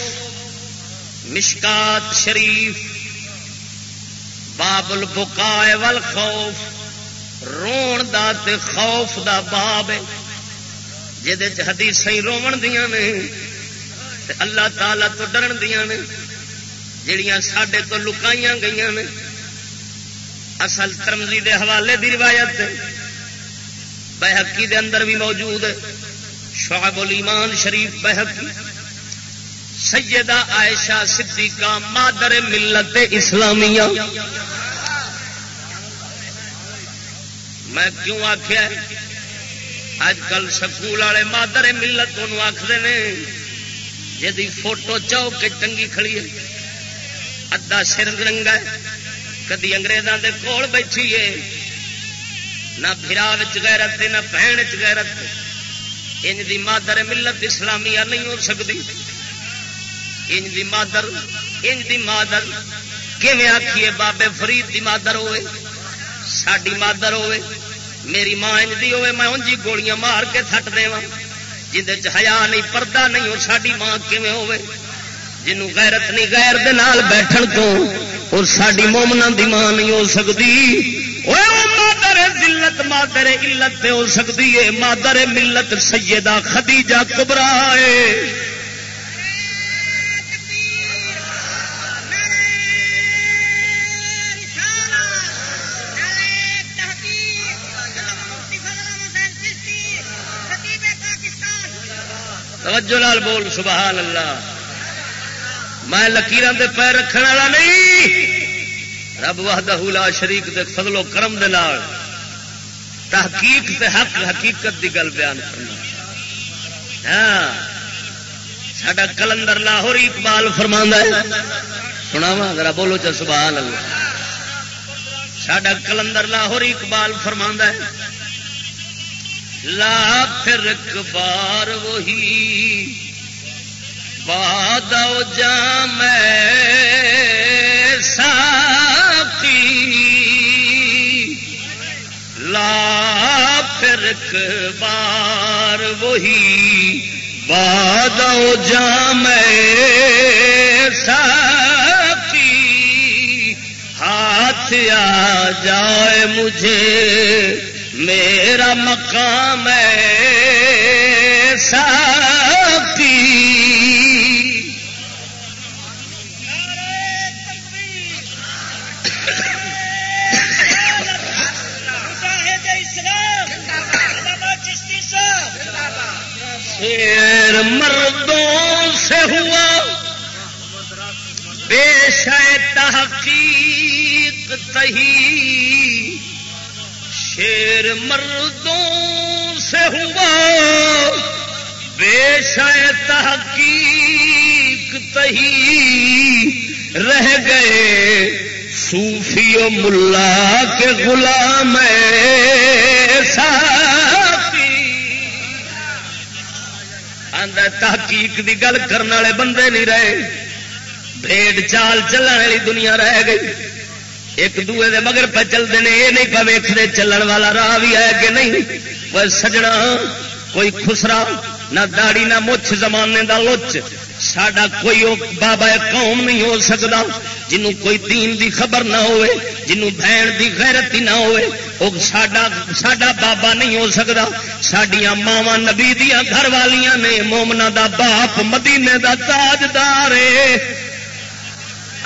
مشکات شریف۔ باب البکائے والخوف رون دا تے خوف دا باب جہد حدیث رومن دیا نے، تے اللہ تعالی تو ڈرن دیا نے جڑیاں سڈے تو لکائی گئی نے۔ اصل ترمزی دے حوالے دی روایت بحقی دے اندر بھی موجود ہے۔ شعب الایمان شریف بحقی سیدہ عائشہ صدیقہ مادر ملت اسلامیہ۔ میں کیوں آخیا اج کل سکول والے مادر ملت آخر جی فوٹو چوک کے چنگی کھڑی ہے۔ ادا سر رنگا کدی اگریزوں کے کول بیٹھی ہے۔ نہ برا غیرت نہ بہن غیرت انج دی مادر ملت اسلامیہ نہیں ہو سکتی انج دی مادر، انج دی مادر کیون آخیے بابے فرید دی مادر ہوئے؟ ساری مادر ہوئے؟ میری ماں انجی ہوئے میں انجی گولیاں مار کے تھٹ دے جہد ہیا نہیں، پردہ نہیں وہ ساری ماں کیون ہوئے جنوں غیرت نہیں غیر دے نال بیٹھن تو اور ساری مومنا دی ماں نہیں ہو سکتی مادر دلت مادر علت ہو سکتی ہے مادر ملت سیدہ خدیجہ کبرا ہے توجہ لال بول، سبحان اللہ۔ میں لکیر دے پیر رکھنے والا نہیں۔ رب وحدہ لا شریک دے فضل و کرم دے نال تحقیق تے حق، حقیقت دی گل بیان کرنا۔ ہاں۔ سڈا کلندر لاہور اقبال فرما ہے۔ سنا وا ذرا بولو چل، سبحان اللہ۔ سڈا کلندر لاہور اقبال فرما ہے۔ لا پھر بار وہی باد جام ساقی۔ لا پھر ہر بار وہی باد جام ساکی ہاتھ آ جائے مجھے میرا مقام ساکی شیر مردوں سے ہوا بے تحقیق تہی۔ شیر مردوں سے ہوا بے تحقیق تہی رہ گئے۔ صوفی و ملا کے غلام ساتھی تحقیق کی گل کرنے والے بندے نہیں رہے۔ بھیڑ چال چلنے والی دنیا رہ گئی۔ ایک دوے دے مگر پہ چلتے ہیں یہ نہیں پہ ویختے چلن والا راہ بھی ہے کہ نہیں؟ وہ سجنا کوئی خسرا، نہ داڑی نہ مچھ، زمانے دا لچ۔ ساڈا کوئی بابا قوم نہیں ہو سکتا جنوں کوئی دین دی خبر نہ ہوئے، جنوں بہن دی غیرت ہی نہ ہوئے۔ وہ ساڈا ساڈا بابا نہیں ہو سکتا سڈیا ماوا نبی دیا گھر والیاں نے مومنا دا باپ مدینے دا تاجدار ہے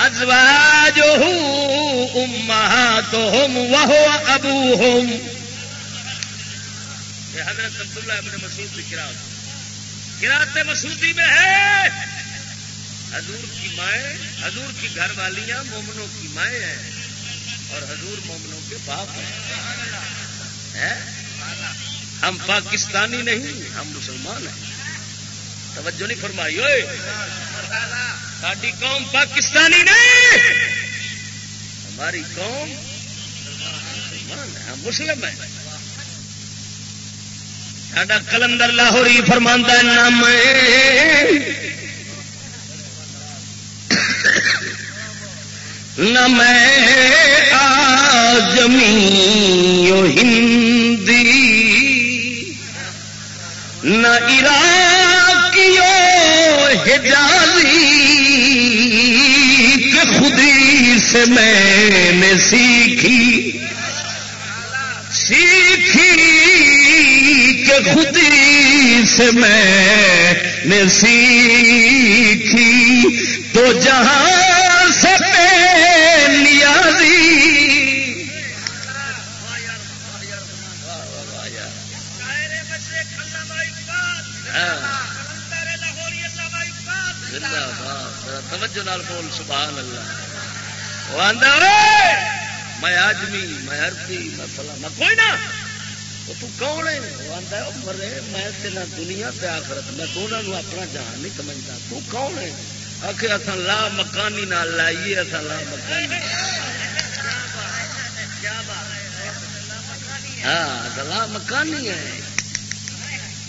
ازواج امہاتہم وہو ابوہم۔ یہ حضرت عبداللہ ابن مسعود کی قرآن۔ قرآن مسعودی میں ہے۔ حضور کی مائیں، حضور کی گھر والیاں مومنوں کی مائیں ہیں۔ اور حضور مومنوں کے باپ ہیں۔ ہم پاکستانی نہیں، ہم مسلمان ہیں۔ توجہ نہیں فرمائی ہوئے ساری قوم پاکستانی نہیں ہماری قوم مسلمان ہے مسلم ساڈا کلندر لاہوری فرماندہ نام نہ میں ہندی۔ نہ ایران عراقیو حجازی کہ خودی سے میں نے سیکھی۔ سیکھی کہ خودی سے میں نے سیکھی۔ تو جہاں توجہ نال بول، سبحان اللہ۔ میں آجمی میں ہرتی میں فلا میں کوئی نہ۔ وہ تو کون ہے؟ وہ آدھا مرے، میں تینا دنیا پہ آخرت، میں دونوں اپنا جہان نہیں سمجھتا تو کون ہے؟ آخر اصل لا مکانی نہ لائیے اصل لا مکانی ہاں لا مکانی ہے۔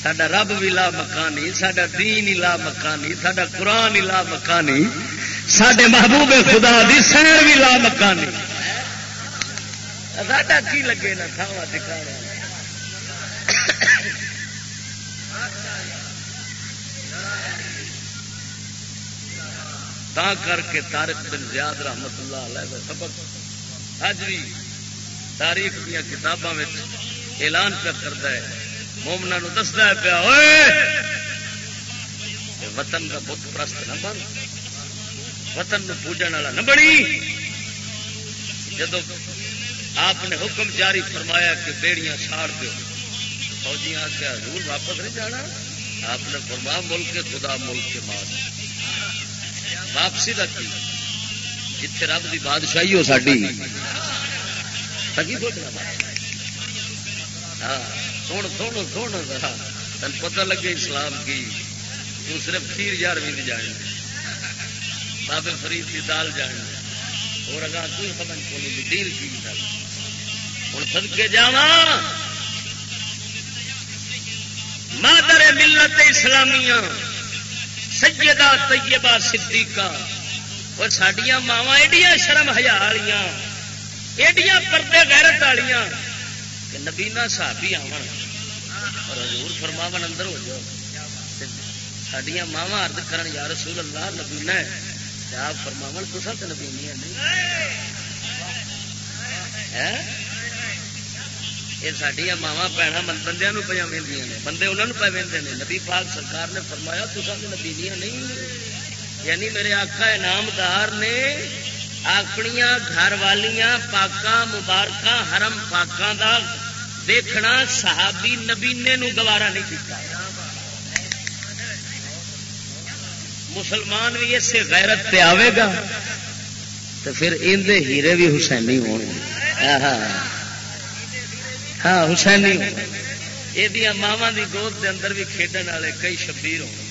سڈا رب بھی لا مکانی سڈا دین ہی لا مکانی سڈا قرآن ہی لا مکانی سڈے محبوب خدا دی سیر بھی لا مکانی۔ ساڈا کی لگے نا تھاوا ٹکانا تا کر کے تارک بن زیاد رحمت اللہ علیہ کا سبق۔ اج بھی تاریخ دیا کتابوں اعلان پہ کرتا ہے۔ مومنا دستا ہے پیا وطن کا بت پرست نہ بن۔ وطن پوجن والا نہ بنی۔ جدو آپ نے حکم جاری فرمایا کہ بیڑیاں چھاڑ دو فوجیاں کیا حضور واپس نہیں جانا۔ آپ نے فرمایا، ملک کے خدا، ملک کے بعد واپسی کا کی؟ جتنے رب کی بادشاہی ہو ساری ہاں۔ سن سن سن۔ تین پتہ لگے اسلام کی۔ تو صرف کھیر یارویں نہیں جان بابے فرید کی دال جان اور اگر کوئی پتہ نہیں کھولے دیر کی ہوں سد کے جا مادر ملت اسلامیہ، سیدہ طیبہ صدیقہ۔ اور سڈیا ماوا ایڈیاں شرم ہزار ایڈیاں پردے غیرت والیاں کہ نبینا صحابی آن حضور فرماون اندر ہو جاؤ۔ سڈیا ماوا ارد کرن، یا رسول اللہ نبینا ہے۔ آپ فرماون، تو سب نبینی نہیں ہاں؟ یہ سڈیا ماوا پینا بندے پہ وہدیا نے بندے انہوں نے پہ وہدے ہیں نبی پاک سرکار نے فرمایا تو سب نبینیاں نہیں یعنی میرے آقا انعامدار نے اپنی گھر والیاں پاکاں مبارکاں حرم پاکاں دا دیکھنا صحابی نبینے نو گوارا نہیں کیتا۔ مسلمان بھی اسے غیرت پہ آئے گا تو پھر اندر ہیرے بھی حسینی ہو ہاں حسینی یہ ماوا کی گود کے اندر بھی کھیڈن والے کئی شبیر ہو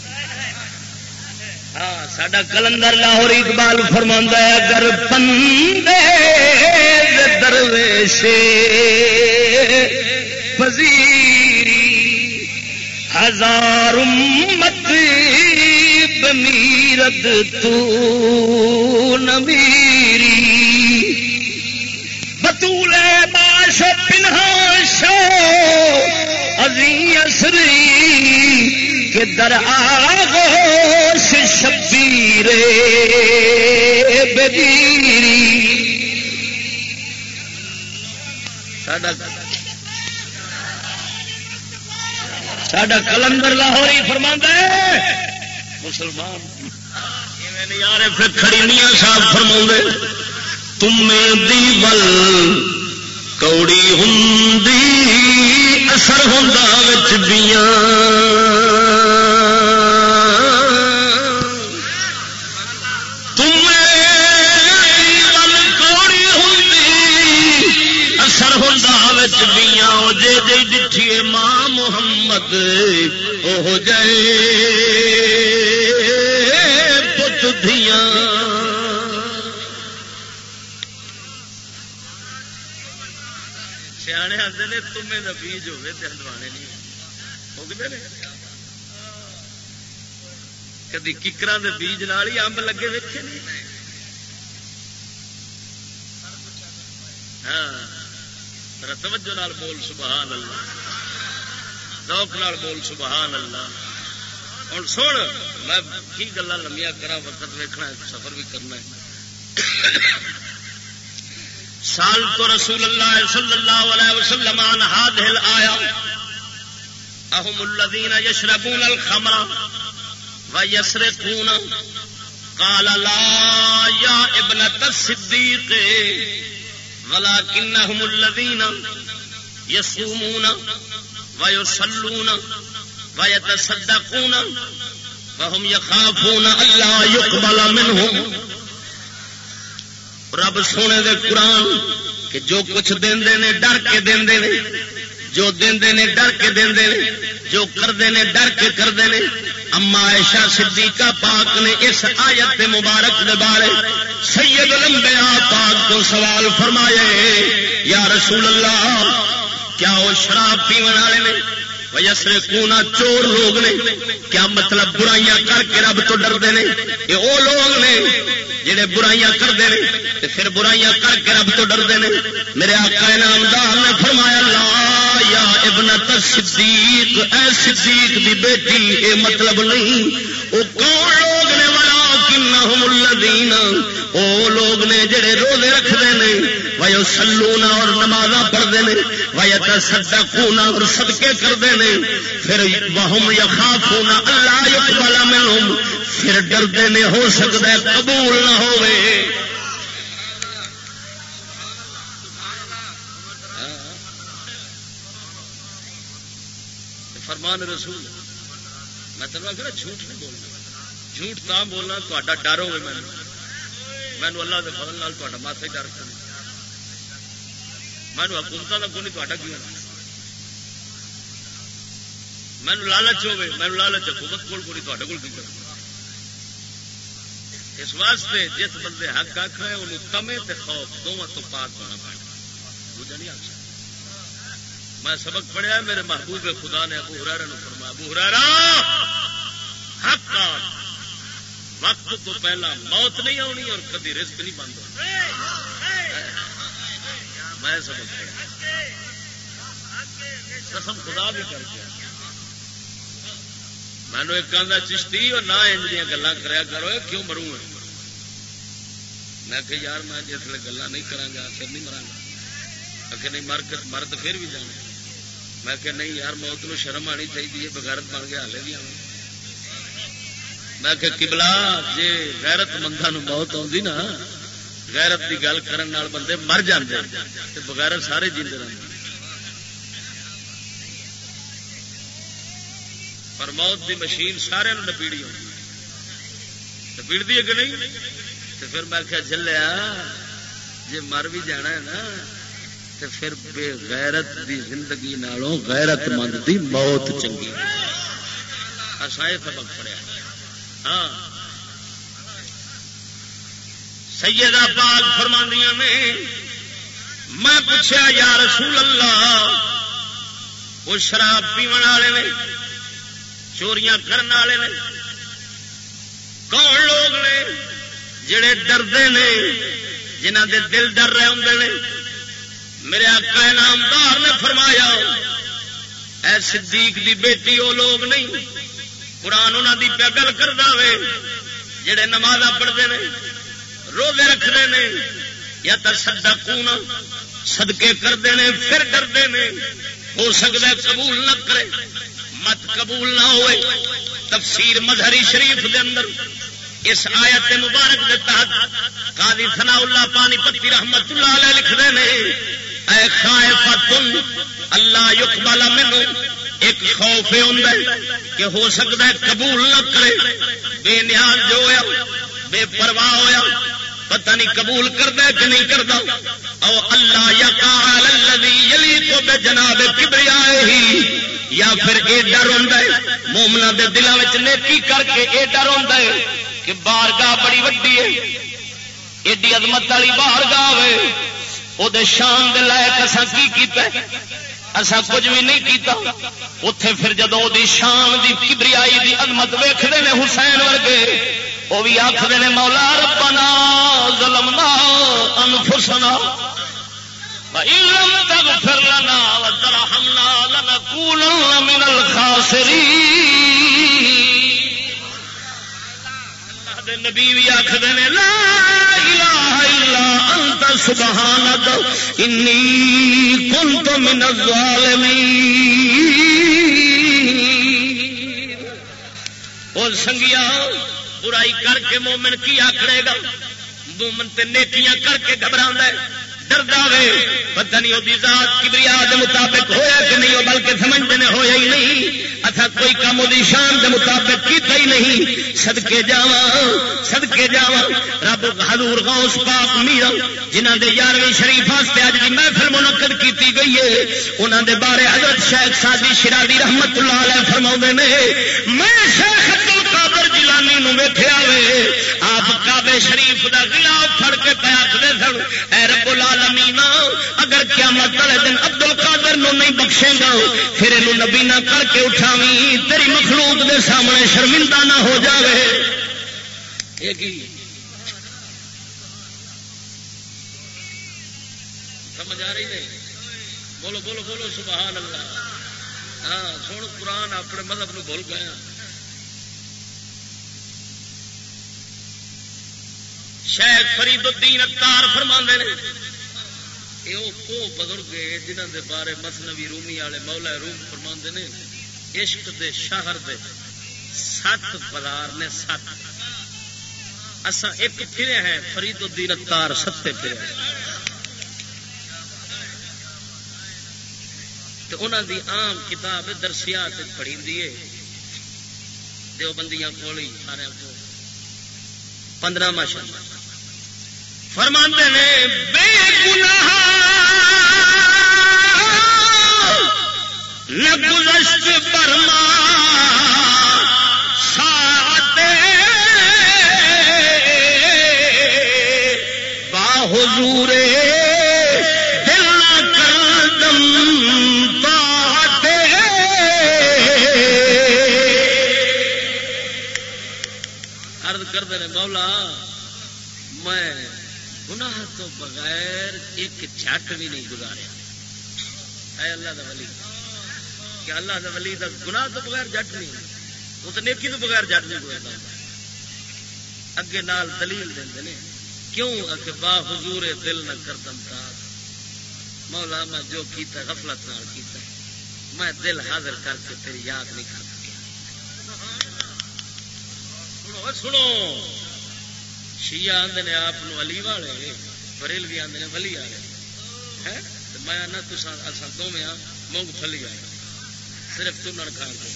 ہاں سڈا کلندر لاہور اقبال فرما ہے، اگر پندے درویش پذیری ہزار مت بمیرد تو نمیری بطول باش پنہا شو ازی اسری کے در آغوش شبیر بدیری۔ ساڈا کلندر لاہوری فرما مسلمان۔ یار پھر کھڑی میاں صاحب فرما تم دی بل کوڑی ہوں اثر ہوں بیاں بیاں جے جے ڈٹھیے ماں محمد وہ جائے پت دیا سیانے آتے نے تمے کا بیج ہوے تو ہلوانے نہیں اگتے ہیں کدی ککرا کے بیج نال ہی امب لگے ویکے نہیں ہاں توجہ نال بول سبحان اللہ ذوق نال بول سبحان اللہ ہوں سن میں کی گلا لمیا کرا وقت ویکنا سفر بھی کرنا ہے سال تو رسول اللہ صلی اللہ علیہ وسلم عن هذه آیا. اهم الذين يشربون الخمر ويسرقون قال لا يا ابنة الصديق ولكنهم الذين يصومون ويصلون ويتصدقون وهم يخافون ألا يقبل منهم. رب سونے دے قرآن کہ جو کچھ دے ڈر کے دے جو دے ڈر کے دے جو کرتے ہیں ڈر کے کرتے ہیں اما ایشا صدیقہ پاک نے اس آیت مبارک دے بارے سید لمبیا پاک کو سوال فرمائے، یا رسول اللہ، کیا وہ شراب پیو والے نے؟ وجسرے کونا چور لوگ نے۔ کیا مطلب برائیاں کر کے رب تو ڈرتے ہیں یہ وہ لوگ نے جہے برائیاں کرتے ہیں پھر برائیاں کر کے رب تو ڈرتے ہیں میرے آقا نامدار نے فرمایا، لا یا ابن صدیق، اے صدیق دی بیٹی اے مطلب نہیں۔ وہ کون لوگ نے؟ والا کنہم الذین او لوگ نے جڑے روزے رکھتے ہیں وہ سلونا اور نماز پڑھتے ہیں وہ سدا اور صدقے کرتے ہیں۔ پھر وہ یخافونا اللہ یقبل منہم پھر ڈرتے نے ہو سکتا ہے قبول نہ ہوئے۔ فرمان رسول، میں تمہیں جھوٹ نہیں بولنا۔ جھوٹ نہ بولنا تا ڈر ہوئے میں۔ مینو اللہ کے فضل نال تا ماسا ہی ڈر مینو حکومت کا کون تا کی مینو لالچ ہوے مینو لالچ حکومت کول کو تا کول کی کرنا اس واسطے جس بندے حق آخ ہے انہوں کمے تے خوف دونوں تو پاک ہونا پڑنا دوجا نہیں آخ میں سبق پڑھیا میرے محبوب خدا نے ابو ہرارا فرمایا ابو ہرارا حق وقت تو پہلا موت نہیں آنی اور کبھی رزق نہیں بند میں سبق قسم خدا بھی کر کے۔ مینو ایک آدھا چشتی اور نہ انج گلا کریا کرو کیوں مروں میں؟ کہ یار میں جی جس گلا نہیں کرا گا، پھر نہیں مرا گا کہ نہیں مر مرد پھر بھی جانا میں کہ نہیں یار، موت نو شرم آنی چاہیے بغیرت بن گیا ہلے بھی آنا میں کہ کبلا جی غیرت مندہ موت آتی نا، غیرت کی گل کرنے بندے مر جاتے بغیرت سارے جیتے رہتے پر موت دی مشین سارے نپیڑی ہوتی نپیڑتی ہے کہ نہیں؟ تو پھر میں کیا چلیا جی مر بھی جانا ہے نا تو پھر بے غیرت دی زندگی نالوں غیرت مند دی موت چنگی۔ اصا یہ سبق پڑیا ہاں۔ سیدہ پاک فرماندیاں نے میں پوچھا یا رسول اللہ، وہ شراب پیو والے نے، چوریاں کرنے والے نے، کون لوگ نے جڑے ڈردے نے جنہ دے دل ڈر رہے ہوں نے؟ میرے آقا نامدار نے فرمایا، اے صدیق دی بیٹی، وہ لوگ نہیں۔ قرآن انہوں دی پیا گل کر جڑے نماز پڑھتے ہیں روزے رکھتے ہیں یا تو سدا کون سدکے کرتے ہیں پھر ڈرتے ہیں ہو سکتا ہے قبول نہ کرے۔ مت قبول نہ ہوئے۔ تفسیر مظہری شریف دے اندر، اس آیت مبارک کے تحت قاضی ثنا اللہ پانی پتی رحمت اللہ علیہ لکھتے ہیں اے خائفتن اللہ یقبل مینو ایک خوف یہ ہوں کہ ہو سکتا ہے قبول نہ کرے، بے نیاز جو ہوا بے پرواہ ہوا پتہ نہیں قبول کرتا کہ نہیں کرتا او اللہ یا کال اللہ کو بے جناب کبریا ہی، یا پھر اے ڈر ہوں مومنا دے دلوں میں نیکی کر کے اے ڈر ہوں کہ بارگاہ بڑی وڈی ہے، ایڈی عظمت والی بارگاہ ہے وہ شان دے لائق اصا کی کیتا ہے؟ اصا کچھ بھی نہیں کیتا۔ اتے پھر جدو دی شان دی کبریائی دی عظمت ویختے ہیں حسین ورگے وہ بھی آخر نے، مولا ربنا ظلمنا انفسنا لم تغفر لنا وترحمنا لنكونن من الخاسرين۔ نبی بھی آخر لا الہ الا انت سبحانک انی کنت من الظالمین۔ او سنگیا، برائی کر کے مومن کی آکھڑے گا؟ مومن تے نیکیاں کر کے گھبرا ڈردا وے پتہ نہیں وہ ذات کبریا کے مطابق ہویا کہ نہیں وہ بلکہ سمجھتے ہیں ہویا ہی نہیں۔ اتھا کوئی کام وہ شان کے مطابق کیتا ہی نہیں۔ سدکے جا سدکے جا رب حضور غوث پاک میرا جنہ دے یارویں شریف واسطے اج کی محفل منعقد کی گئی ہے انہوں دے بارے حضرت شیخ سادی شرادی رحمت اللہ علیہ فرما نے، میں شیخ عبد القادر ویخیا وے، آپ کابے شریف کا گلاف پھڑ کے پیا سن، اے رب العالمین، اگر کیا مت والے دن ابدل کادر نہیں بخشے گا، پھر یہ نبی نہ کر کے اٹھاوی تیری مخلوق دے سامنے شرمندہ نہ ہو جائے سمجھ آ رہی نہیں بولو بولو بولو، سبحان اللہ۔ ہاں سن قرآن اپنے مذہب نو بھول گیا۔ شاید فرید الدین اختار فرما نے۔ یہ بزرگ جنہوں دے بارے مسنوی رومی والے مولا روم فرما نے۔ عشق دے شہر دے سات بازار نے سات۔ اصا ایک پھرے ہیں، فرید الدین اختار ستے پھرے ہیں۔ انہوں دی عام کتاب درسیات پڑھی دیے دیوبندیاں کھولی سارے کو پندرہ ماشاء اللہ فرماندے نے، بے گناہ، نہ گزشت برما سات باہر دل کر دم پاتے ارد کر دے مولا، میں گناہ تو بغیر ایک جٹ بھی نہیں گزاریا۔ اے اللہ دا ولی، کہ اللہ دا ولی دا گناہ تو بغیر جٹ نہیں وہ تو نیکی تو بغیر جٹ نہیں گزرتا اگے نال دلیل دیں کیوں کہ با حضور دل نہ کردم تا؟ مولا، میں جو کیتا غفلت نال کیتا میں دل حاضر کر کے تیری یاد نہیں کر سکیا۔ سنو۔ شیعہ آدھے نے آپ علی والے بریل بھی آدھے ولی والے میں نہ دونوں مونگ پلی آئے۔ صرف تنر کھان کے۔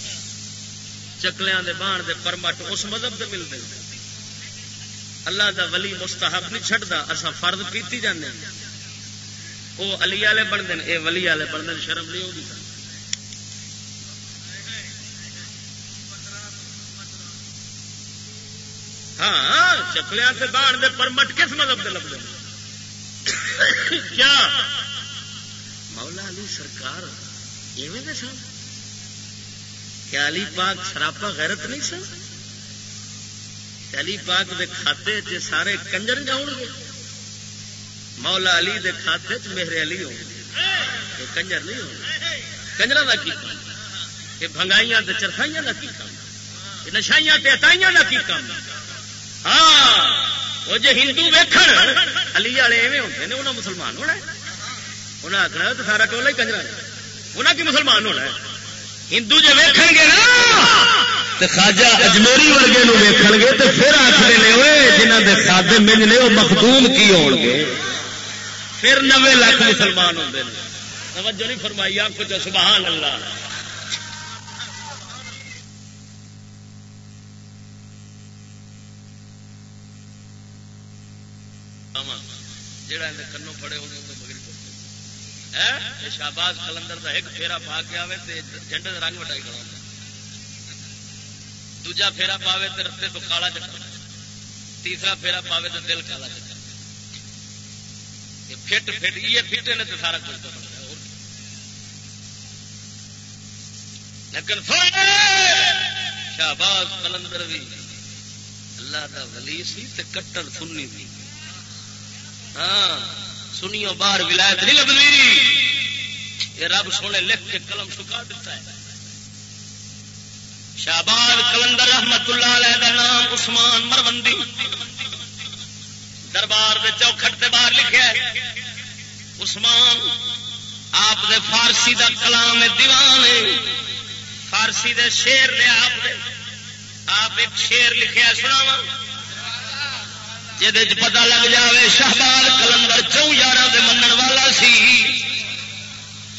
چکلیاں دے بان دے پرمٹ اس مذہب دے ملتے اللہ دا ولی مستحب نہیں چڑھتا اصا فرد پیتی جانے وہ علی والے بنتے ہیں یہ ولی والے بنتے شرم نہیں ہوگی ہاں چکلیاں سے بان دے پرمٹ کس مذہب دے لگتے کیا؟ مولا علی سرکار ایویں سن؟ کیا علی پاک سراپا غیرت نہیں سن؟ علی پاک دے کھاتے چ سارے کنجر جاؤ گے۔ مولا علی دے کھاتے چ میرے علی ہو کنجر نہیں ہو کنجر کا کی کام؟ یہ بنگائیاں چرخائیاں کا کی کام؟ نشائیاں اتائیاں کا کی کام؟ ہاں وہ جی ہندو ویخ علی والے ایویں ہوتے ہیں انہیں مسلمان ہونا انہیں آخنا تو سارا ٹولا ہی کنجرا انہیں کی مسلمان ہونا ہندو جی ویکھ گے نا خاجا اجمیری ورگے ویکھ گے تو پھر آخر نے ہوئے جنہ کے سادے منج نے وہ مخدوم کی ہو گے؟ پھر نوے لاکھ مسلمان ہوتے ہیں توجہ نہیں فرمائی آپ کچھ سبحان اللہ۔ جہاں کنوں پڑے ہونے شہباز کلندر کا ایک پھیرا پا کے آئے تو جنڈے کا رنگ وٹائی کرا دوجا پھیرا پاوے تو رستے تو کالا چکا تیسرا پھیرا پاوے تو دل کالا چکا فٹ فٹ یہ فٹے نے تو سارا کچھ لیکن شہباز کلندر بھی اللہ کا ولی سی کٹر سننی تھی ہاں سنیو باہر ولایت نہیں لگتی یہ رب سونے لکھ کے قلم سکا دیتا ہے۔ شہباد کلندر رحمت اللہ علیہ کا نام عثمان مربندی دربار دے چوکھٹ سے باہر لکھا ہے۔ عثمان، آپ دے فارسی دا کلام دیوان فارسی دے شیر نے آپ دے، آپ ایک شیر لکھا سناوا جہد پتا لگ جائے شہباد کلندر چون یار من والا سی۔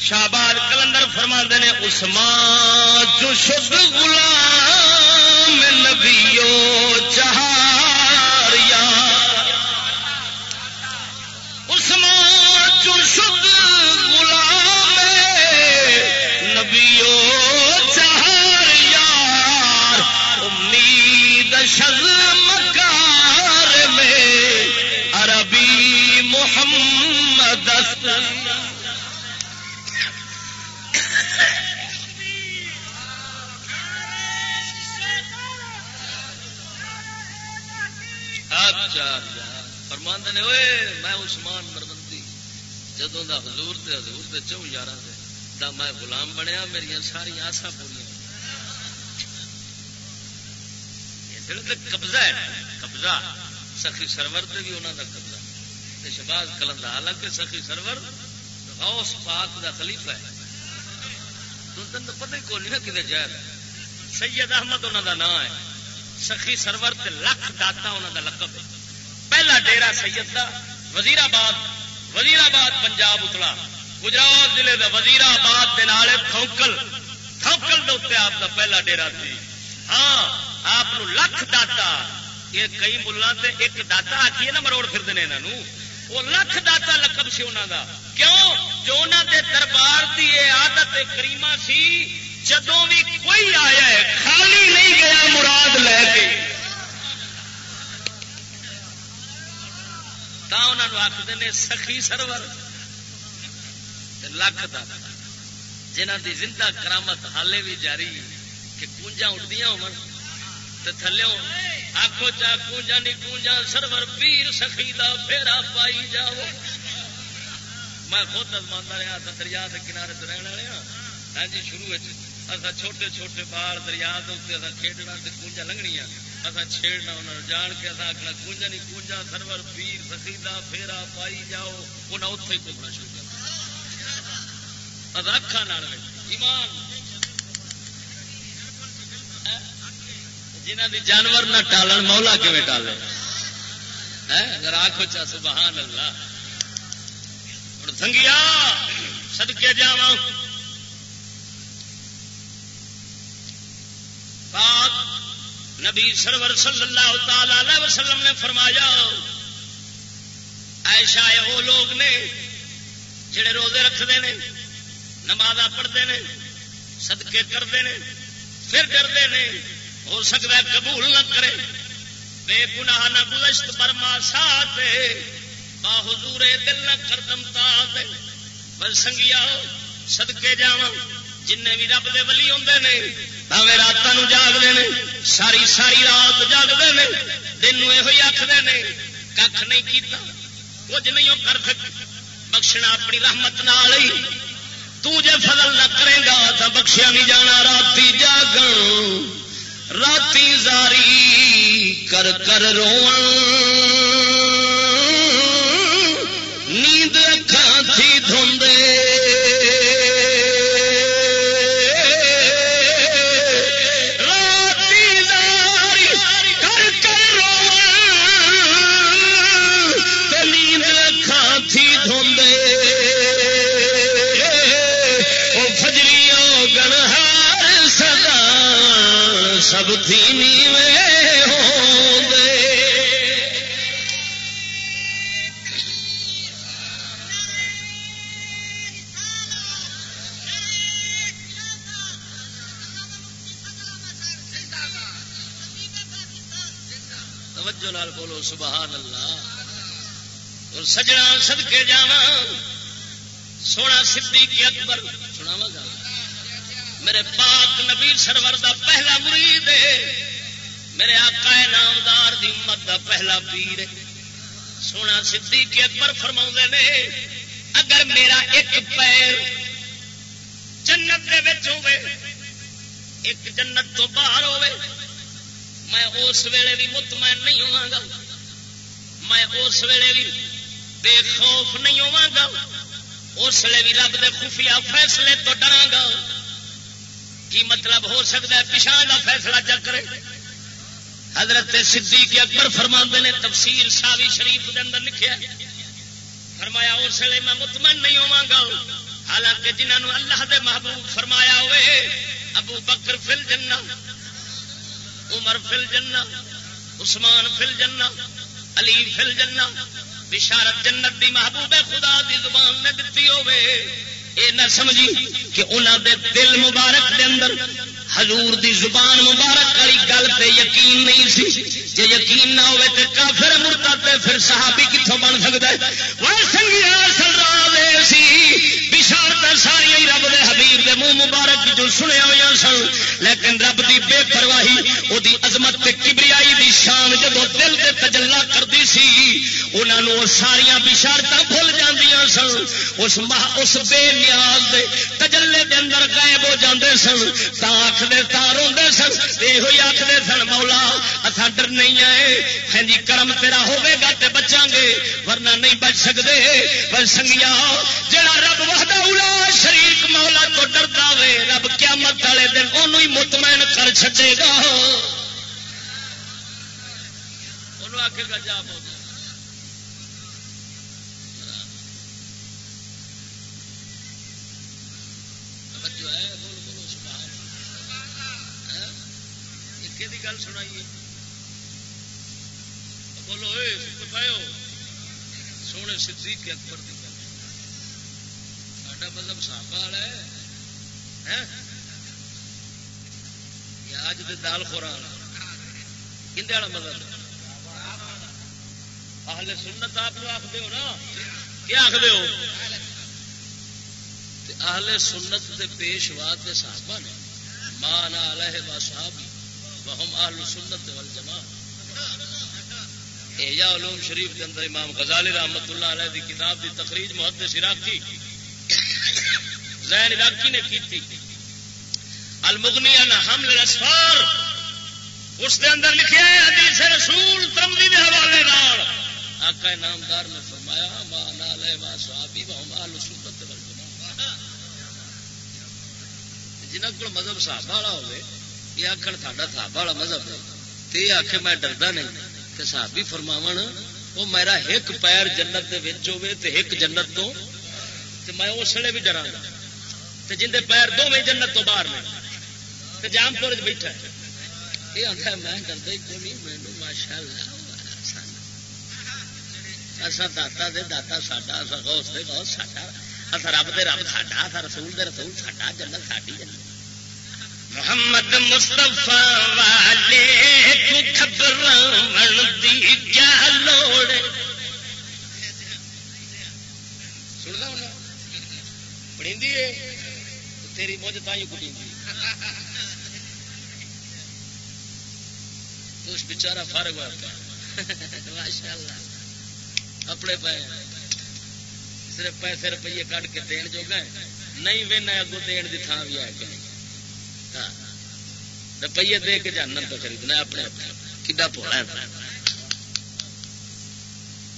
شہباد کلندر فرما نے اسمان جو شد غلام نبیو چہار یا اسمان جو شد فرماند نے میں عثمان مربندی جدوں دا حضور تے حضور تے چون یار دا میں غلام بنیا میری ساری آسا پوریا۔ قبضہ ہے، قبضہ۔ سخی سرور تے بھی انہوں دا قبضہ۔ شباز کلندر حالانکہ سخی سرور غوث پاک دا خلیفہ ہے۔ تو پتہ ہی کون نہیں کتنے جائے سید احمد انہوں دا نام ہے۔ سخی سرور تے لکھ داتا انہوں دا لقب ہے۔ پہلا ڈیرا سید دا وزیر آباد وزیر آباد پنجاب اتلا۔ گجرات ضلع دا وزیر آباد دے نالے تھوکل۔ تھوکل دے اتنے آپ دا پہلا ڈیرا سی۔ ہاں آپ لکھ داتا۔ یہ کئی ملوں سے ایک داتا آخیے نا، مروڑ پھر دے انہوں وہ لکھ داتا لقب سی انہوں کا کیوں؟ جو انہوں دے دربار کی یہ آدت کریما سی، جدوں بھی کوئی آیا ہے، خالی نہیں گیا مراد لے کے۔ انہوں آخر نے سخی سرور لکھ داتا جنہ دی زندہ کرامت حالے بھی جاری کہ کونجا اٹھدیا ہو تھلو آخو چا کونجا نہیں کونجا سرور پیر سخی دا پھیرا پائی جاؤ میں خود مانتا رہا دریا کے کنارے تو رہنے والے ہاں جی شروع اصا چھوٹے چھوٹے بال دریا اصا کھیڈنا کونجا لنگنیا اصا چھیڑنا انہوں جان کے اصا آخنا کونجا نہیں کونجا، سرور، پیر فسیدہ پھیرا، پائی جاؤ انہیں اتے ہی گھومنا شروع کر اکھان ایمان۔ جنہ دی جانور نہ ٹالن، مولا کیون ٹالے؟ اگر آخو چا سبحان اللہ۔ ہوں سنگیا سدکے جا پاک نبی سرور صلی اللہ تعالی وسلم نے فرمایا ایشا وہ لوگ نے جڑے روزے رکھتے ہیں نماز پڑھتے ہیں سدکے کرتے ہیں پھر ڈرتے ہیں ہو سکتا ہے قبول نہ کرے۔ بے گناہ نہ گلشت برما ساتھ با حضور دل نہ کردم تا بس سنگیا سدکے جا جن بھی رب دے ولی ہوں نے بھاوے رات جاگتے ہیں ساری ساری رات جاگتے ہیں دن یہ آخر نے کھ نہیں کیتا۔ کچھ نہیں وہ کر سک، بخشنا اپنی رحمت نال ہی۔ تجے فضل نہ کرے گا تو بخشیا نہیں جانا۔ رات جاگ رات زاری کر کر رو نیند اکھا تھی دھوندے۔ سجنا سدکے جا سونا صدیق اکبر سنا گا۔ میرے پاک نبی سرور دا پہلا مرید میرے آقا نامدار دی امت دا پہلا پیر سونا سدھی کے اکبر فرما نے، اگر میرا ایک پیر جنت دے ایک جنت تو باہر ہوئے میں اس ویلے بھی مطمئن نہیں ہوا گا۔ میں اس ویلے بھی بے خوف نہیں ہوا گا اس ویلے بھی رب دے خفیہ فیصلے تو ڈرا گا کی مطلب ہو سکتا ہے پچھا کا فیصلہ چکرے حضرت صدیق اکبر فرما نے تفسیر ساوی شریف کے اندر لکھا فرمایا اس لیے میں مطمئن نہیں ہوا گا حالانکہ جنہوں اللہ دے محبوب فرمایا ہوئے، ابو بکر فل جنا عمر فل جنا عثمان فل جنا علی فل جنا بشارت جنت دی محبوب خدا دی زبان نے دتی ہوئے یہ نہ سمجھی کہ انہوں دے دل مبارک دے اندر حضور دی زبان مبارک والی گل پہ یقین نہیں سی۔ جی یقین نہ ہوئے تے کافر مرتا تے پھر صحابی کتوں بن سکتا ہے۔ وہ سنگیا سلرا سی۔ بشارت ساری رب دے حبیب دے منہ مبارک جو سنیا ہوئی سن، لیکن رب دی بے پرواہی وہ عظمت کبریائی دی شان جب دل دے تجلا کرتی سی انہوں ساریا بشارت بھول جاندیاں سن۔ اس اس بے نیاز دے تجلے دے اندر غائب ہو جاندے سن۔ تا آخر تا روندے سن۔ یہ آخر سن، مولا، اتھا ڈر نہیں آئے۔ ہاں جی کرم تیرا ہوے گا تے بچاں گے، ورنہ نہیں بچ سکتے پر سنگیا جڑا رب وحدہ اولا شریک مولا تو ڈردا وے، رب قیامت والے دن انہوں ہی مطمئن کر چڈے گا۔ آخے گا، جا بول ہاں؟ گل سنائیے بولو سونے صدیق اکبر کی گل ساڈا مطلب صاحب والا ہے اج دے دال خورا کھندے والا مطلب اہل سنت آپ آخر ہو نا کیا آخر ہو اہل سنت کے پیشوا کے صحابہ نے ماں نہ لہ با صاحب وہم اہل سنت والجماع احیاء علوم شریف کے اندر امام غزالی رحمت اللہ علیہ دی کتاب دی تخریج محدث عراقی زین علاقی نے کی المگنیا نہ حمل رسفار اس دے اندر لکھے حدیث رسول ترمدی کے حوالے نال۔ آقا نامدار نے فرمایا ماں نال ماں صحابی و ماں مال سنت جنہ کو مذہب صحابہ والا ہوئے، یہ آخر ساڈا صحابہ والا مذہب ہے۔ تو یہ آخ میں ڈردا نہیں۔ کہ صحابی فرماو وہ میرا ایک پیر جنت کے ہوے تو ایک جنت تو میں اس ویلے بھی ڈرا جن کے پیر دو میں جنت تو باہر نے۔ جام پور بیٹھا یہ آتا میں ڈردا ہی مینو ماشاء اللہ اصا داتا دے داتا ساڈا غوث دے غوث ساڈا۔ اصا رب دے رب ساڈا اصا رسول دے رسول ساڈا جنت ساڈی جنت محمد مصطفیٰ والے کو گھبراون دی کیا لوڑ پڑھی تیری مجھ تھی کٹی تو اس بچارا فارغ ہوا ماشاء اللہ اپنے پے صرف پیسے روپیے کٹ کے دین جو گئے نہیں وہنا اگو دین کی تھان بھی ہے کہ روپیے دے کے جانا تو خریدنا اپنے کھا پونا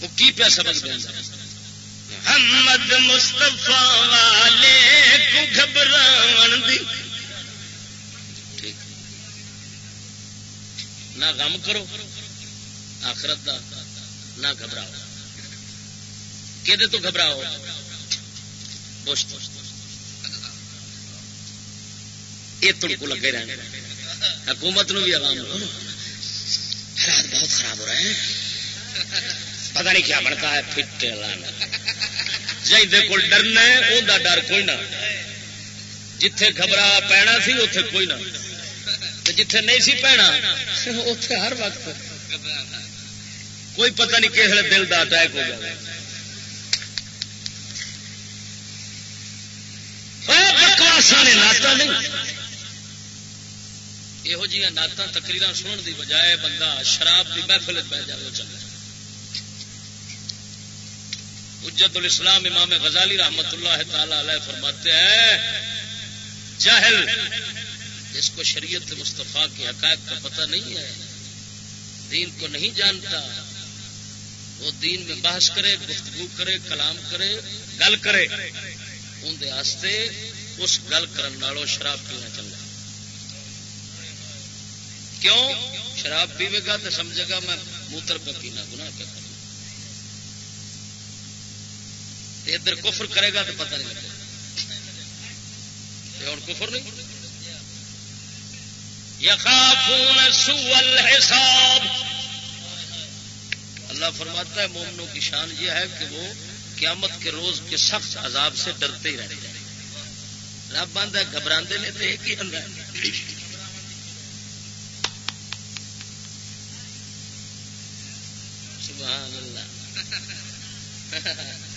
وہ کی پیا سبق دیں محمد مستفا والے کو گھبران دی۔ نہ غم کرو، آخرت دا نہ گھبراؤ۔ کہ تو گھبراؤ؟ پوچھ۔ یہ تم کو لگے رہنے۔ حکومت نو بھی عوام حالات بہت خراب ہو رہے ہیں۔ پتا نہیں کیا بنتا ہے فٹ جی کو ڈرنا ہے وہ ڈر کوئی نہ۔ جتھے گھبرا پینا سی اتے کوئی نہ۔ جتھے نہیں سی پینا اتے ہر وقت۔ کوئی پتہ نہیں کس دل کا اٹیک ہو جائے نے نہیں۔ یہو جی نعت تقریر سنن دی بجائے بندہ شراب کی محفل بہ جائے چلے اجت الاسلام امام غزالی رحمت اللہ تعالی علیہ فرماتے ہیں، جاہل، جس کو شریعت مصطفیٰ کے حقائق کا پتہ نہیں ہے، دین کو نہیں جانتا، وہ دین میں بحث کرے، گفتگو کرے، کلام کرے، گل کرے اندر اس گل کرنے شراب پینا چاہیے کیوں؟ شراب پیوے گا تو سمجھے گا میں موتر پہ پینا گنا پہ کرنا ادھر کفر کرے گا تو پتہ نہیں لگے اور کفر نہیں؟ یخافون سوء الحساب۔ اللہ فرماتا ہے، مومنوں کی شان یہ ہے کہ وہ قیامت کے روز کے سخت عذاب سے ڈرتے ہی رہتے ہیں۔ رب بند ہے، گھبراندے نے تو ایک ہی اندر سبحان اللہ۔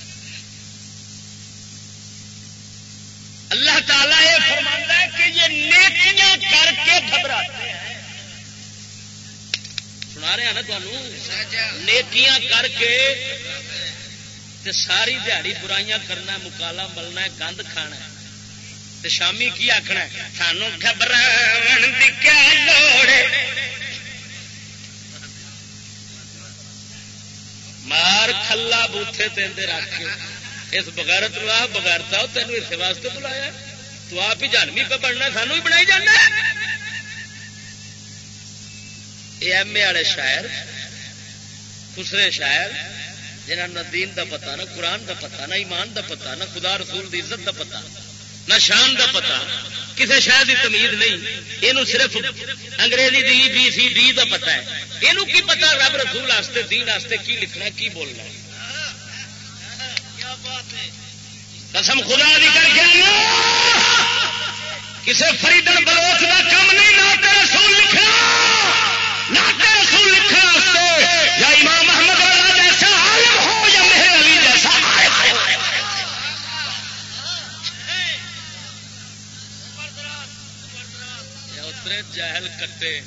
تعالیٰ یہ فرماتا ہے کہ یہ نیکیاں کر کے گھبراتے ہیں۔ سنا رہے ہیں نا تمہوں نیکیاں کر کے تے ساری دیہڑی برائیاں کرنا مکالا ملنا ہے، گند کھانا ہے۔ تے شامی کی آخنا سانو گھبرا کیا لوڑ مار کھلا بوتھے تین رکھ کے۔ اس بغیرت بغیرتا تین اس واسطے بلایا تو آپ ہی جانوی پہ بننا سانو ہی بنائی جانا یہ ایم اے والے شاعر، خسرے شاعر جنہوں نہ دین دا پتا نہ قرآن دا پتا نہ ایمان دا پتا نہ خدا رسول دی عزت دا پتا نہ شان دا پتا کسی شہر کی تمیز نہیں۔ یہ صرف انگریزی دی، بی سی ڈی کا پتا ہے۔ یہ پتا رب رسول دین واسطے کی لکھنا، کی بولنا قسم خدا دی کر کے کسی فریدن بلوچ کا کم نہیں، نہ رسول لکھنا، نہ رسول لکھنا یا امام محمد جیسا عالم ہو، یا میرے علی جیسا اترے جہل کٹے۔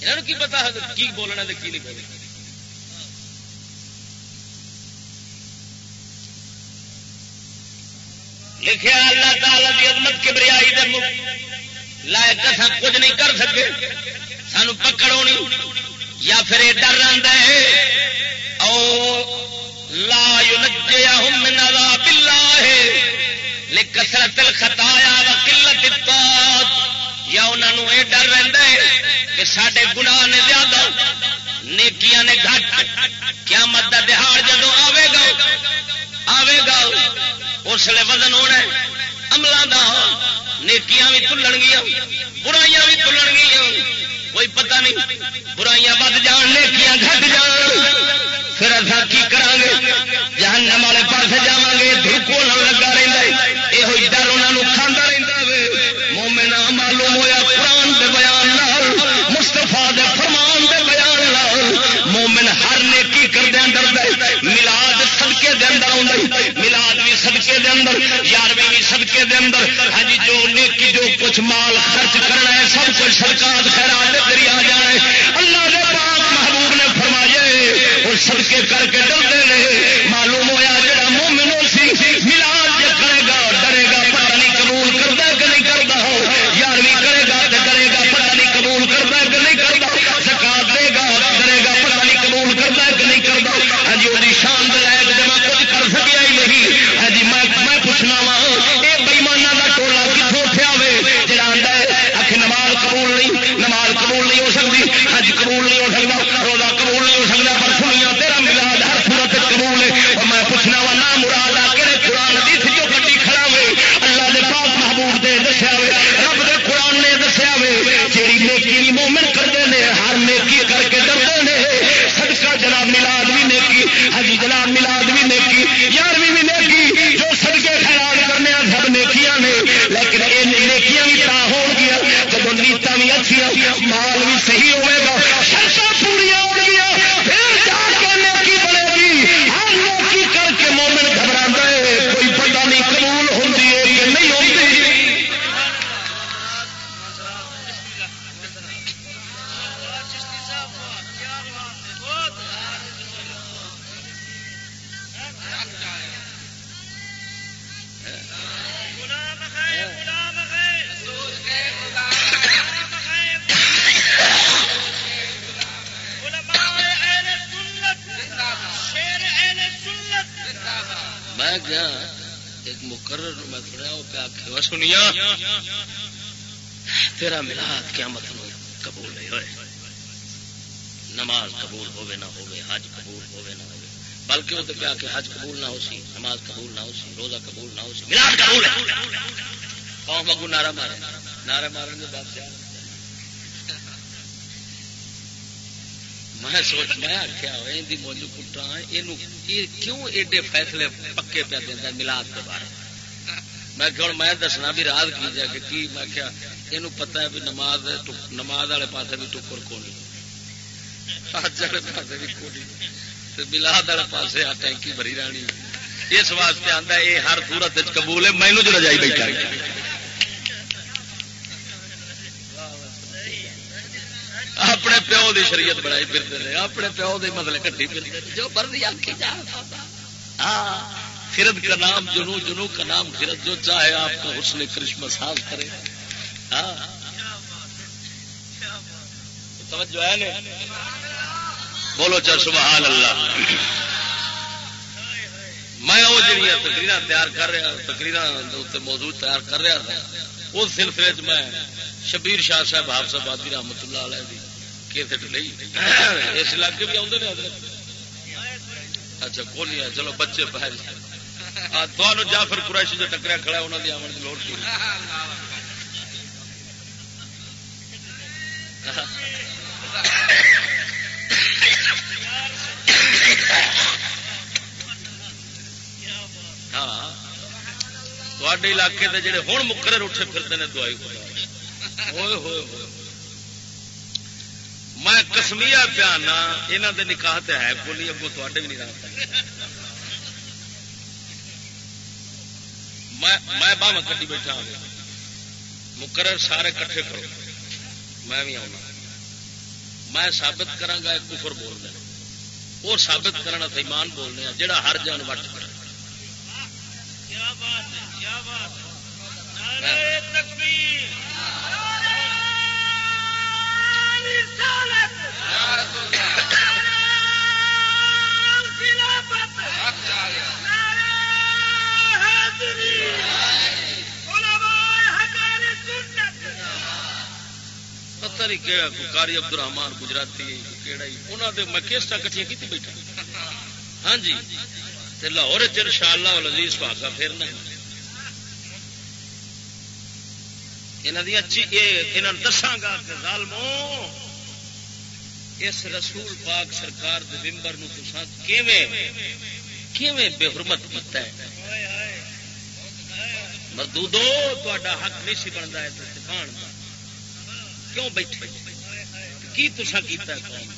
یہاں کی پتا کی بولنا تو کی نہیں بولنا؟ لکھیا اللہ تعالی دی عظمت کے بریائی دے لائق اصا کچھ نہیں کر سکے۔ سانو پکڑ ہونی یا پھر یہ ڈر رہتا ہے۔ او لا ينجيهم من عذاب الله لکثرت الخطايا وقلت الطاعات یا انہوں یہ ڈر رہتا ہے کہ سڈے گناہ نے زیادہ، نیکیاں نے گھٹ۔ کیا مت دہاڑ جدو آئے گا آئے گا، اس لیے وزن ہونا عملوں کا نیکیاں بھی کھلن گیا، برائیاں بھی کھلن گیا، کوئی پتہ نہیں، برائیاں ود جان، نیکیاں گھٹ جان، پھر اصا کی کریں گے جہنم والے پاس جا گے دھوکو لگا رہتا ہے یہ ڈر انہوں صدقے دے اندر، یارویں بھی سدکے دے اندر۔ ہاں جی جو نیکی جو کچھ مال خرچ کرنا ہے، سب کچھ سرکار خیرات دری آ جانا ہے۔ اللہ نے پاک محبوب نے فرمایا وہ صدقے کر کے ڈرتے ہیں معلوم ہوا سنیا۔ تیرا ملاد قیامت قبول نہیں ہوئے۔ نماز قبول ہوے نہ ہوے حج قبول ہوے نہ ہوے بلکہ وہ تو کیا کہ حج قبول نہ ہو سی، نماز قبول نہ ہو سی، روزہ قبول نہ ہو سی، ملاد قبول ہے۔ قوم اگو نعرہ مارے۔ نعرہ مارن کے بعد میں سوچ، میں آخیا یہ موجو کٹا یہ کیوں ایڈے فیصلے پکے پہ دینا ملاد کے بارے۔ میں کہ میں دسنا بھی راز کی جا کہ کی میں کیا یہ پتا ہے بھی نماز نماز والے پاس بھی ٹکر کونی۔ حج والے پاس بھی کونی۔ ملاد والے پاس آ ٹینکی بری رانی اس واسطے آتا ہے، یہ ہر صورت قبول ہے مینو جو رجائی بیٹھا اپنے پیو دی شریعت بنائی پھرتے ہیں، اپنے پیو مطلب دے مسئلے کٹی پھرتے جو مرضی آخی جا۔ فرد کا نام جنو جنو کا نام فرد جو چاہے آپ کو حسن کرشمہ ساز کرے۔ ہاں۔ توجہ ہے نا بولو چل سبحان اللہ۔ میں وہ جڑی تقریر تیار کر رہا تقریر موضوع تیار کر رہا تھا اس سلسلے میں شبیر شاہ صاحب، حافظ آبادی رحمت اللہ علیہ دی کیسٹ لئی۔ اس علاقے بھی آدھے حضرت؟ اچھا کو نہیں ہے؟ چلو، بچے پہ تمہوں جعفر قریشی جو ٹکریا کھڑا انہوں کی آمن کی لوڑ ہاں۔ تے علاقے کے جڑے ہوں مقرر اٹھے پھرتے ہیں دوائی ہوئے ہوئے ہوئے۔ میں کسمیا پیانا یہاں دے نکاح تے ہے کوئی اگو تے بھی نہیں رہتا۔ میں باہ کٹی بیٹھا ہوں. مقرر سارے کٹھے کرو. میں بھی آنا میں سابت کرا ایک کفر بولنا وہ سابت کرنا ایمان بولنے جڑا ہر جان وٹ کر پتہ نہیں کہڑا کاری عبد الرحمان گجراتی کہڑا ہی۔ انہوں نے میں کیسٹا کٹیا کی بیٹھا۔ ہاں جی۔ لاہور ان شاء اللہ لذیذ پاگا پھرنا۔ یہاں دساگا ظالمو، اس رسول پاک سرکار دے ممبر بے حرمت کیتا ہے؟ مردودو تا حق نہیں سی بنتا ہے دفان کیوں بیٹھے کی تسا کیتا ہے قوم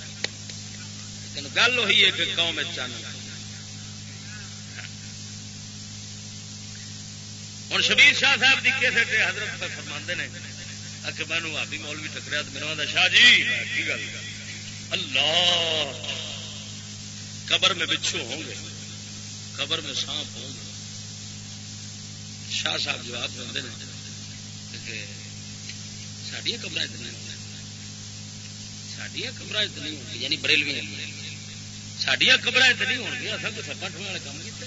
گل ہوئی ہے کہ قوم چان ہوں شبیر شاہ صاحب دیکھے تھے حضرت پہ فرما نے کہ میں آبی مولوی ٹکریا تو میرا شاہ جی کی گل اللہ قبر میں بچھو ہوں گے قبر میں سانپ ہوں گے شاہ صاحب جواب دے کہ سڈیا قبر اتنی سڈیا قبر اتنی ہو یعنی بریلوی سڈیا قبر اتنی ہو گیا اصل تو سپا ٹھونے کام کیا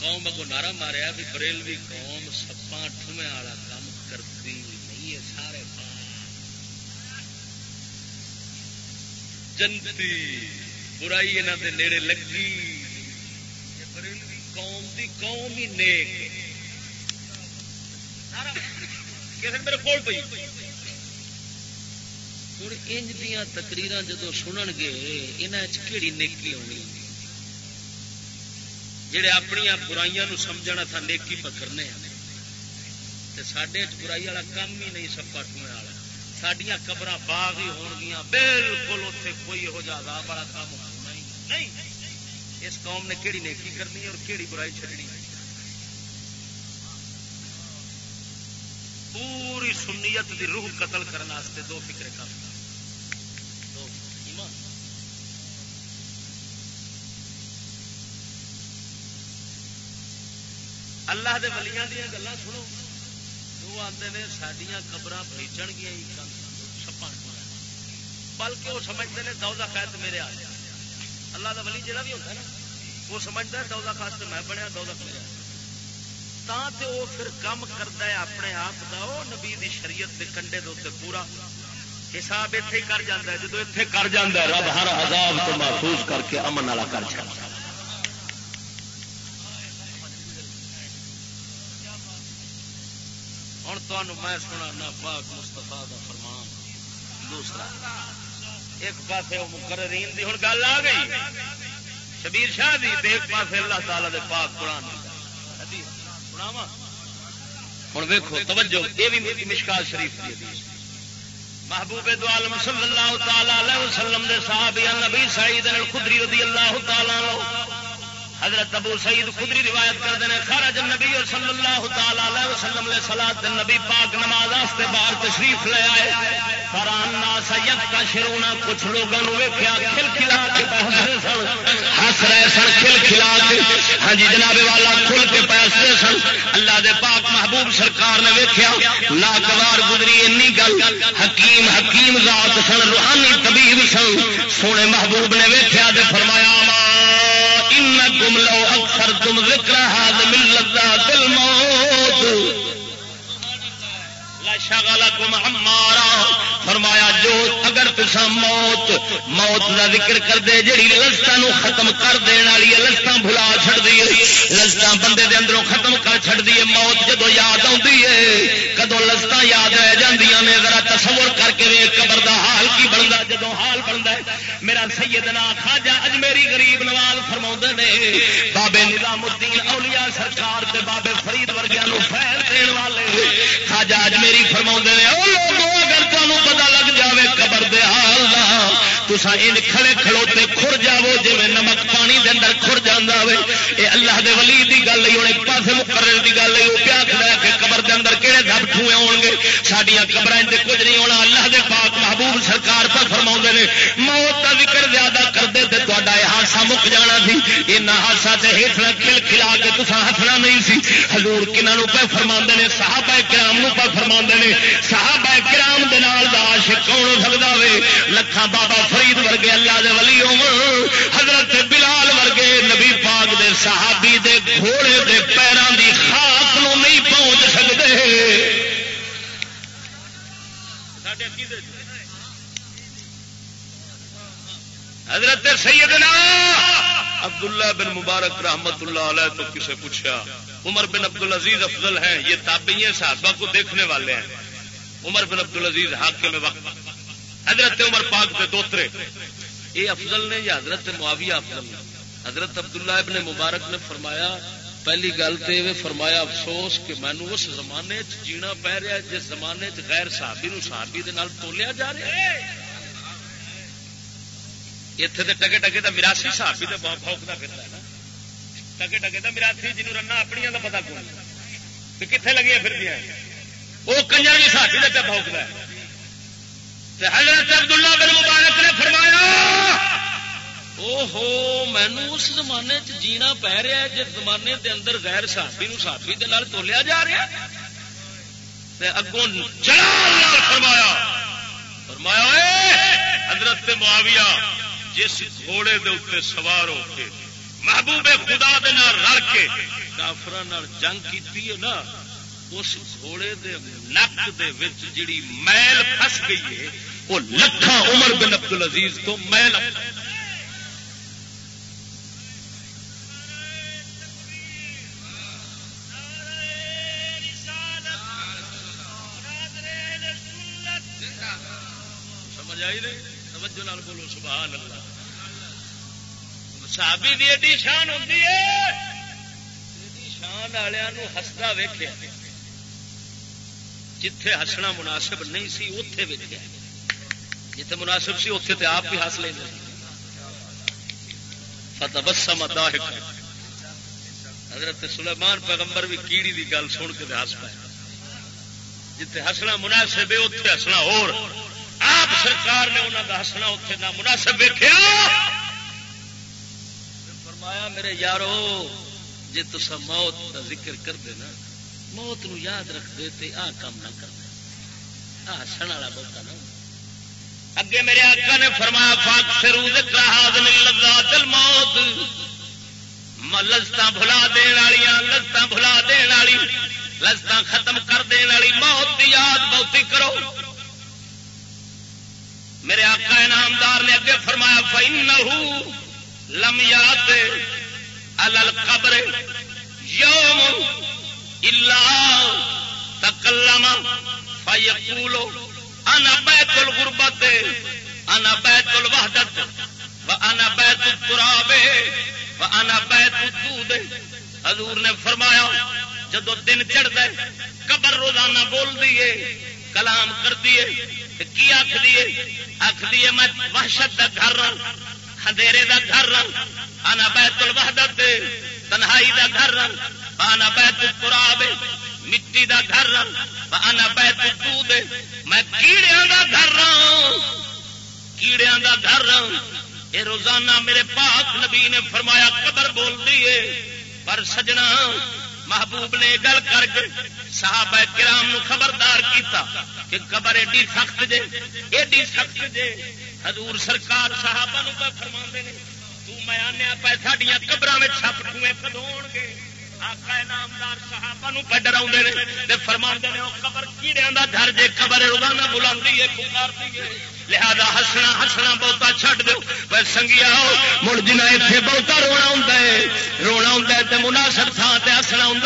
قوم اگو نعرہ ماریا بھی بریلوی قوم سپا ٹھونے والا کام کرتی نہیں ہے، سارے جنتی، برائی یہاں کے نیڑے لگی۔ دی قوم ہی نیک میرے کول پی ہوں انج دیا تکریر جدو سنن گے یہاں کہڑی نیکی ہونی؟ جہے اپنی برائیاں سمجھنا تھا نیکی پکڑنے سڈے برائی والا کام ہی نہیں سپا ٹونے والا۔ سڈیا قبر باغ ہی ہو گیا بالکل اتنے کوئی یہو جہاں بڑا کام ہونا ہی نہیں۔ اس قوم نے کہڑی نیکی کرنی اور کہڑی برائی چڑنی پوری سنیت دی روح قتل کرنے دو فکر کر اللہ دے ولیاں دیا گلان سنو۔ وہ آتے ہیں سڈیا قبر بریچن گیا سپا بلکہ وہ سمجھتے ہیں دودا قید میرے آ اللہ دا ولی جہاں بھی ہوتا ہے نا، وہ سمجھتا ہے دودا قید میں بنیا دودا میرے آ تے وہ پھر کم کرتا ہے اپنے آپ کا وہ نبی دی شریعت کے کنڈے دے پورا حساب اتے کر جا ہے جب اتے کر جا رب ہر عذاب تو محفوظ کر کے امن والا کر چڑھتا ہوں تمہیں میں سنا نہ پاک مستفا کا فرمان۔ دوسرا۔ ایک پاس مقررین دی ہوں گل آ گئی۔ شبیر شاہ دی ایک پاس اللہ تعالی دے پاک قرآن ہوں ویکو توجہ، یہ بھی مشکال شریف دی محبوب دو عالم صلی اللہ تعالی علیہ وسلم دے صحابی نبی سعید الخدری رضی اللہ تعالی حضرت ابو سعید خدری روایت کرتے ہیں خرج نبی اور صلی اللہ تعالی وسلم لے سلاد نبی پاک نماز واسطے باہر تشریف لے آئے۔ فرانا سید کا شرونا کچھ لوگوں ویکیا کھل کھلا کے ہس رہے سن کھل کھلا کے۔ ہاں جی جناب والا کھل کے پیسے سن۔ اللہ دے پاک محبوب سرکار نے ویکیا لاگوار گزری اینی گل۔ حکیم حکیم ذات سن، روحانی طبیب سن۔ سونے محبوب نے ویکیا فرمایا ماں انکم لو اکثر تم ذکر ہاد من لذات الموت. شغلکم عمارا۔ فرمایا، جو اگر تسا موت موت کا ذکر کر دے جڑی لذتاں نو ختم کر دین والی لذتاں بھلا چھڑ دی لذتاں بندے دے اندروں ختم کر چھڑ دی موت جدو یاد آندی ہے کدو لذتاں یاد رہ جاندیاں نے، ذرا تصور کر کے ویکھ، قبر دا حال کی بندا جدو حال بندا ہے۔ میرا سیدنا خواجہ اجمیری غریب نواز فرماوندے نے، بابے نظام الدین اولیاء سرکار تے بابے فرید ورگیاں نو فیض دین والے۔ خواجہ اجمیری فرما نے اگر تمہیں پتا لگ جائے قبر دے حال تسا ان کھڑے کھڑوتے کھر جاو جی نمک پانی دے اندر کھر جانا ہوئے. اے اللہ دے ولی دی گل ہوں ایک پاس مقرر دی گل ہے وہ پیا کھڑا کہ قبر دے اندر کہڑے دب ٹھوئے ہو گے سڈیا قبر کچھ نہیں ہونا۔ اللہ دے پاک محبوب سرکار پر فرما نے، موت کا ذکر زیادہ کرتے تو تا ہاسا مک جانا سی۔ یہ ہاسا سے ہیٹ رکھے ہیٹنا کھل کھلا ہزور کنہوں پہ فرما نے، صحابہ کرام پہ فرما نے، صحابہ کرام دے نال دا عاشق کون ہو سکتا وے؟ لکھا بابا فرید ورگے، اللہ دے ولی ہو حضرت بلال ورگے، نبی پاک دے صحابی دے گھوڑے دے پیروں دی خاک نو نہیں پہنچ سکتے حضرت سیدنا عبداللہ بن مبارک رحمت اللہ علیہ تو کسے پوچھا، عمر بن عبد العزیز افضل ہیں، یہ تابعی صحابہ کو دیکھنے والے ہیں۔ عمر بن عبد العزیز حاکم وقت۔ حضرت عمر پاک کے دوترے۔ یہ افضل نے یا حضرت معاویہ افضل نے؟ حضرت عبداللہ ابن مبارک نے فرمایا، پہلی گل تو یہ فرمایا افسوس کہ مینو اس زمانے جینا پی رہا جس زمانے غیر صحابی نو صحابی دے نال تولیا جا رہا ہے۔ اتنے تو ٹکے ٹکے کا مراسی صحابی تو فوکتا پھرتا ہے نا ٹکے ٹکے کا مراسی جنوب رنا اپنی کا پتا کون کتنے لگی پھر وہ کنجر بھی صحابی کا پہ فوکتا ہے حضرت عبداللہ بن مبارک نے فرمایا ہو مینو اس زمانے چ جینا پی رہا ہے جس زمانے دے اندر غیر صحابی نو صحابی دے نال تولیا جا رہا اگوں جلال فرمایا فرمایا اے حضرت معاویہ جس گھوڑے دے اتنے سوار ہو کے محبوب خدا دے نال رل کے کافر جنگ کی ہے نا، اس گھوڑے دے نک دے وچ جڑی میل پس گئی ہے، وہ لکھا عمر بن عبد العزیز تو میل سمجھ آئی نہیں؟ توجہ نال بولو، سبحان اللہ۔ صحابی دی ایڈی شان ہوتی ہے۔ شان والوں ہستا ویخیا جتھے ہسنا مناسب نہیں سی اتے ویکیا جتھے مناسب سی اتے تو آپ بھی ہس لیں فتح بسا متا حضرت سلیمان پیغمبر بھی کیڑی دی گل سن کے ہس پائے۔ جتھے ہسنا مناسب ہے اتے ہسنا اور آپ سرکار نے انہوں کا ہسنا اتنے نہ مناسب ویکیا فرمایا، میرے یارو جی تصا موت کا ذکر کر دینا، موت نو یاد رکھ دے تے آ کام نہ کر دے۔ ہسن والا بہت نہ اگے میرے آقا نے فرمایا، فاق فرو ذکر حاضر دل موت لذت بھلا دین والی لذت بھلا دین والی لذت ختم کر دین والی موت کی یاد بہتی کرو۔ میرے آقا انعامدار نے اگے فرمایا، فَإِنَّهُ لم یاد القبر یوم الا تکلم فیقول، انا بیت الغربت، انا بیت الوحدت وانا بیت التراب وانا بیت الدود۔ حضور نے فرمایا، جدو دن چڑھتا ہے، قبر روزانہ بول دیے کلام کر دیے کی آخ دیے آخ دیے میں وحشت کا گھر ہاں۔ رہا خدیرے کا گھر رہا آنا بیت الوحدت، تنہائی کا گھر رہا آنا بیت القراب مٹی کا گھر رہا آنا بیت الدود۔ میں کیڑیاں کا گھر رہا کیڑیاں کا گھر۔ رہا یہ روزانہ میرے پاک نبی نے فرمایا، قبر بول دیے پر سجنا محبوب نے گل کر کے صحابہ کرام نو خبردار کیتا کہ قبر ایڈی سخت جے، ایڈی سخت جے۔ حضور سرکار صحابہ نو پہ فرما نے، تو میں آنے پہ ساڈیاں قبر میں چھپ ٹوئے کدو گے آقا نامدار صحابہ نو پہ نے فرما نے قبر گھر جے قبر روزانہ بلا ہے، پکارتی ہے۔ لہذا ہسنا ہسنا بہتا چھڈ دو پر سنگیا مڑ جنا اتنے بہتا رونا ہوں رونا ہوں تو مناسب تھان سے ہسنا ہوں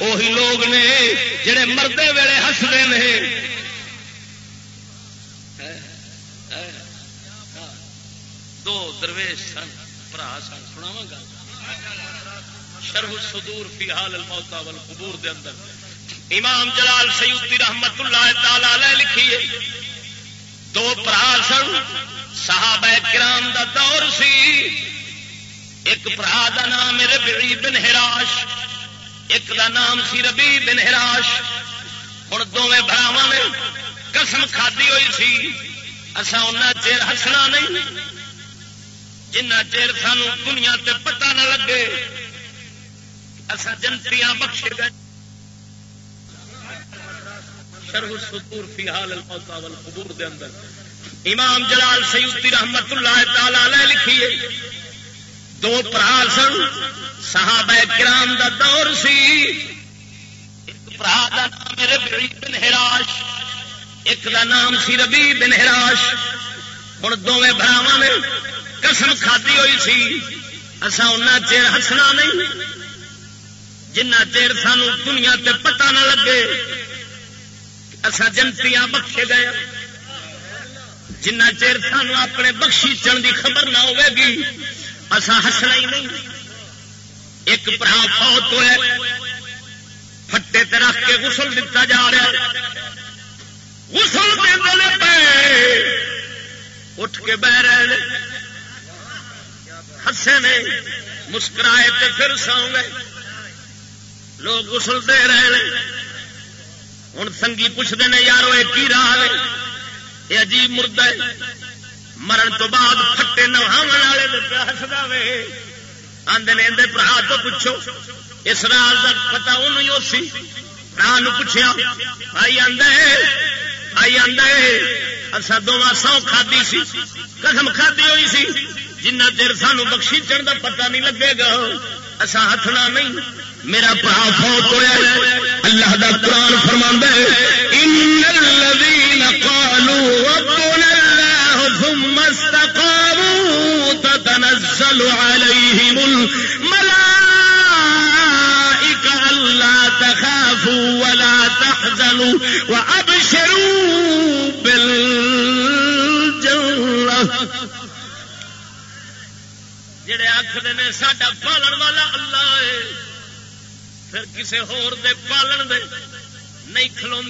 وہی لوگ نے، جڑے مردے ویلے ہستے ہیں دو درویش سن، برا سن سناوا گا۔ شرح صدور فی حال الموتا والقبور دے اندر۔ امام جلال سیوتی رحمت اللہ تعالی لکھیے دو برا سن، صحابہ کرام دا دور سی۔ ایک برا دا نام ربی بن ہراش ایک دا نام سی ربی بن ہراش ہوں دونوں براوا نے قسم کھدی ہوئی سی۔ اصا ان چیر ہسنا نہیں۔ جنہ چیر سانو دنیا تے پتہ نہ لگے اصا جنتیاں بخشے گئے شرح سطور فی حال الموتا والقبور دے اندر امام جلال سیوتی رحمت اللہ تعالی علیہ لکھیے دو پرا سن صحابہ کرام دا دور سی ایک برا دا نام ربی بن ہراش ایک دا نام سی ربی بن ہراش ہوں دونوں براوا نے قسم کھادی ہوئی سی۔ اصا ان چیر ہسنا نہیں۔ جنہ چیر سانو دنیا تے پتہ نہ لگے اصا جنتیاں بخشے گئے۔ جنہ چیر سانو اپنے بخشی چن کی خبر نہ ہوے گی اصا ہسنا ہی نہیں۔ ایک برا فوت ہوا پٹے تے رکھ کے غسل دتا جا رہا۔ غسل دے پے، اٹھ کے بہ رہے۔ ہسے نے، مسکرائے تے پھر سو گئے۔ لوگ غسل رہے ہوں سنگی پوچھتے ہیں یارو، یہ کی راہ ہے؟ یہ عجیب مرد ہے۔ مرن تو بعد پٹے نواو والے ہسدا وے۔ آدھے نے اندر برا تو پوچھو، اس راز کا پتا انہوں سی؟ برا پوچھا آئی آدھا آئی آدھا اصا دونوں سو کھدی سی، قسم کھدی ہوئی سی۔ جنہ چر سانو بخشی چڑھ کا پتا نہیں لگے گا۔ اصا ہتھنا نہیں۔ میرا برا فوت ہوا اللہ دا قرآن فرما ان الذين قالوا ربنا الله ثم استقاموا تتنزل عليهم الملائكة ألا تخافوا ولا تحزنوا وأبشروا جڑے آخر نے ساڈا پالن والا اللہ ہے، پھر کسی ہور دے پالن دے نہیں کھلو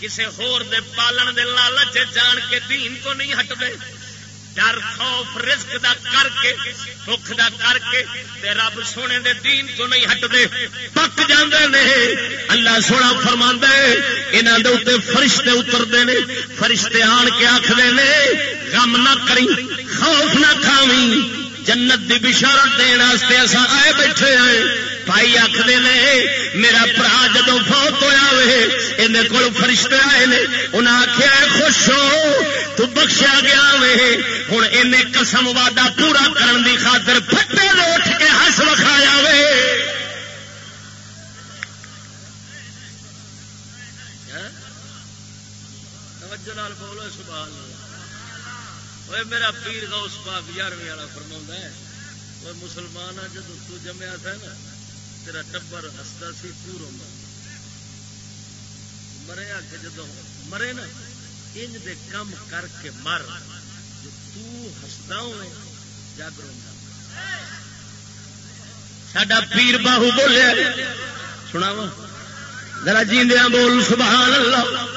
کسی ہور دے پالن دے لالچ جان کے دین کو نہیں ہٹتے ڈر، خوف، رزق دا کر کے، دکھ دا کر کے تے رب سونے دے دین کو نہیں ہٹتے پک جاندے نے۔ اللہ سونا فرما یہاں دے اتنے فرشتے اترتے ہیں فرشتے آن کے آخر نے، غم نہ کری، خوف نہ کھاوی جنت دی بشارت دن اصا آئے بیٹھے ہیں۔ بھائی آخر نے، میرا برا جدو فوت ہوا وے اندر کول فرشتے آئے نے۔ انہیں آخیا خوش ہو، تو بخشیا گیا وے۔ ہوں ان قسم وعدہ پورا کرن دی خاطر پٹے اٹھ کے ہس وکھایا وے۔ ہاں؟ بولو۔ سبحان میرا پیر کا اس پاک یارویں والا فرما ہے مسلمان آ جب تو جمیا تھا نا تیرا ٹبر ہستا سی پور مرے آ کے جدو مرے نا انج دے کم کر کے مر جو تو تستا ہوئے جاگر سڈا پیر باہو بولے سنا ذرا جیندیا بول سبحان اللہ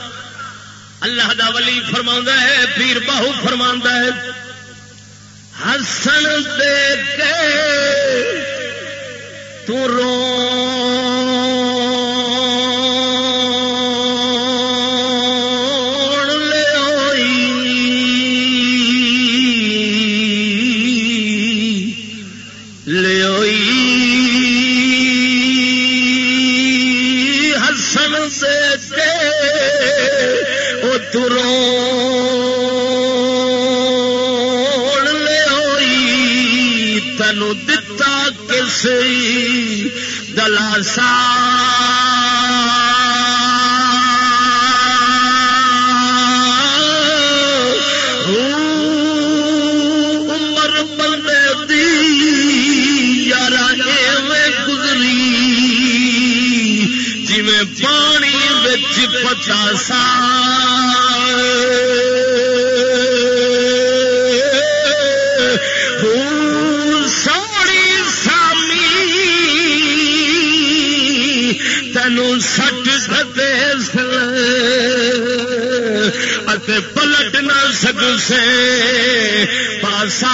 اللہ دا ولی فرما ہے پیر باہو فرما ہے۔ ہسن دے کے تو رو دلاسا مقصد سے پاسا۔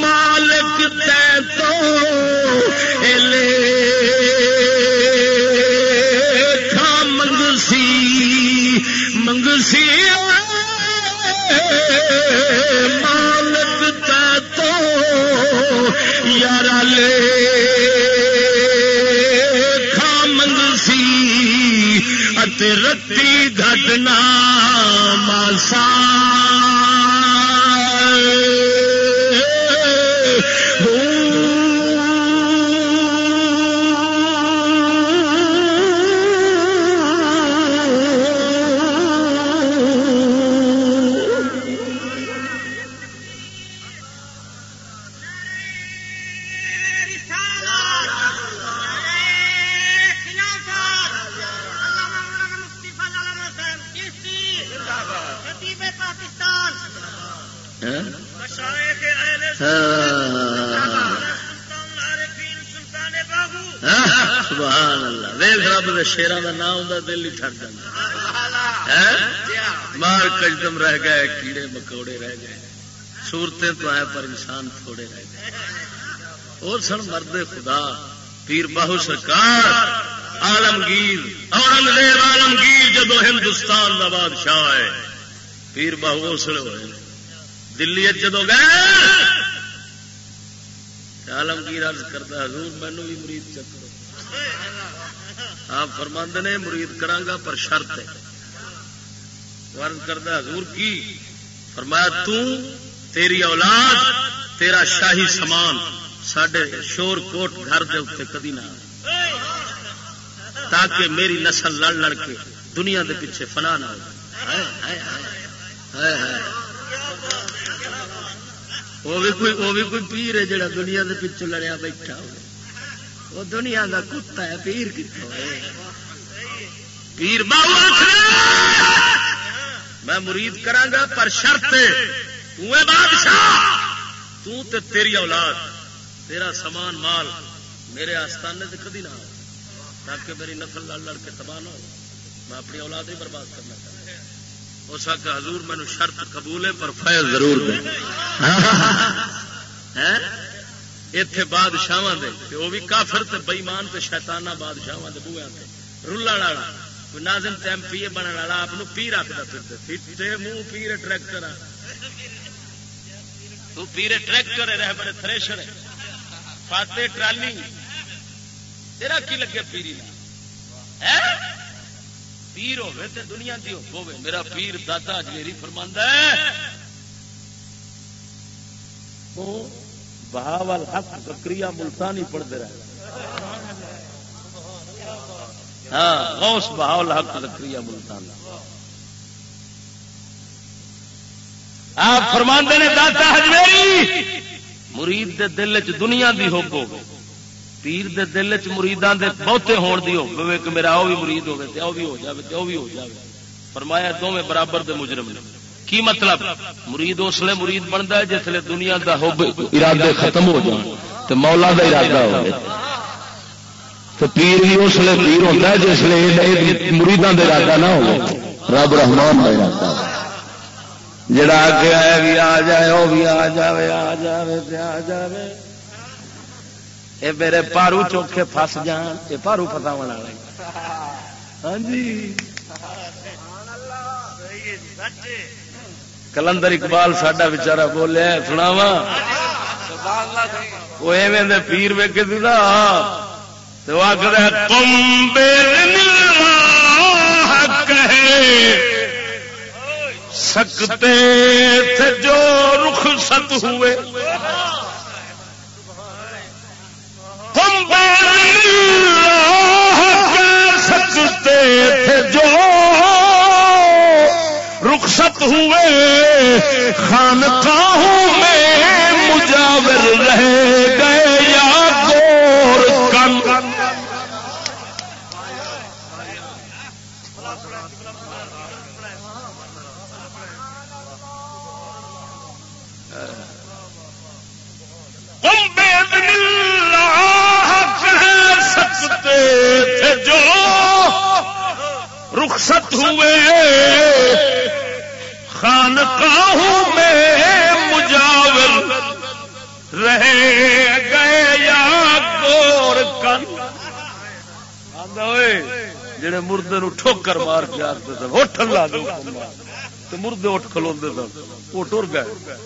مالک تے تو مالک تے تو یار لے رتی گھٹنا ماسا شیران کا نام ہوں دل ہی ٹھر جائے مار کجدم رہ گئے، کیڑے مکوڑے رہ گئے۔ سورتیں تو آئے پر انسان تھوڑے رہ گئے۔ اور سن مرد خدا، پیر باہو سرکار آلمگیر اورنگزیب آلمگیر جب ہندوستان کا بادشاہ ہے۔ پیر باہو اسلے ہوئے۔ دلی جدو گئے آلمگیر عرض کرتا حضور مینو بھی مرید چکر ہاں، آپ فرماند نے، مرید کرانگا پر شرط ہے۔ ورد کردہ حضور کی فرمایا، تو تیری اولاد، تیرا شاہی سامان سڈے شور کوٹ گھر دے اتنے کدی نہ تاکہ میری نسل لڑ لڑ کے دنیا دے پیچھے فنا نہ ہو۔ وہ بھی کوئی، وہ بھی کوئی پیر ہے جڑا دنیا دے پیچھے لڑیا بیٹھا ہو وہ دنیا کا کتا ہے پیر کتوں پیر میں مرید کرانگا پر شرط بادشاہ تے تیری اولاد تیرا سامان مال میرے آستانے سے کدی نہ ہو تاکہ میری نسل لڑ لڑ کے تباہ نہ ہو۔ میں اپنی اولاد ہی برباد کرنا چاہتا ہوں۔ اس کا حضور مینو شرط قبول ہے پر فیض ضرور دے۔ اتے بادشاہ وہ بھی کافر بئیمان تے شیتانہ بادشاہ بویا رولا والا کوئی نازم ایم پی اے بننے والا آپ پی رکھتا پھر منہ پیر ٹریکٹر تو پیر ٹریکٹر رہ بڑے تھریشر فاتے ٹرالی تیرا کی لگے پیری نا پیر ہوے تے دنیا دی ہوے میرا پیر دادا اجمیری فرماندا ہے بہاول حق بکری ملتانی پڑھتے رہے۔ ہاں غوث بہاول حق بکری ملتان آپ فرماندے نے، داتا ہجمیری مرید دے دل چ دنیا دی ہو پیر دے دل چ مریدان دے بہتے ہون دی ہو کہ میرا وہ بھی مرید ہوے تے او بھی ہو جاوے، تے او بھی ہو جاوے۔ فرمایا دونوں برابر دے مجرم نے۔ کی مطلب؟ مرید اس لیے مرید بنتا ہے جس لیے دنیا کا حب ارادے ختم ہو جائے تو مولا کا ارادہ ہو تو پیر بھی اس لیے پیر ہوتا ہے جس لیے مریدان کا ارادہ نہ ہو رب رحمان کا ارادہ جڑا آگے آیا بھی آ جائے وہ بھی آ جائے آ جائے آ جائے یہ میرے پارو چوکھے فس جان یہ پارو پتا والا ہاں جی۔ کلندر اقبال ساڈا بچارا بولیا سنا وا وہ ایویں پیر ویک دا تو آخر سکتے تھے جو رخ ست ہوئے سکتے رخصت ہوئے خانقاہوں میں مجاور رہ گئے یا گور کن۔ سکتے تھے جو رخصت ہوئے۔ خانقاہوں میں مجاور رہے گئے یا گور کن؟ جڑے مردے نو ٹھوکر مار کے آتے سن اٹھ لا دو تو مردے اٹھ کھلو سن، وہ ٹر گئے۔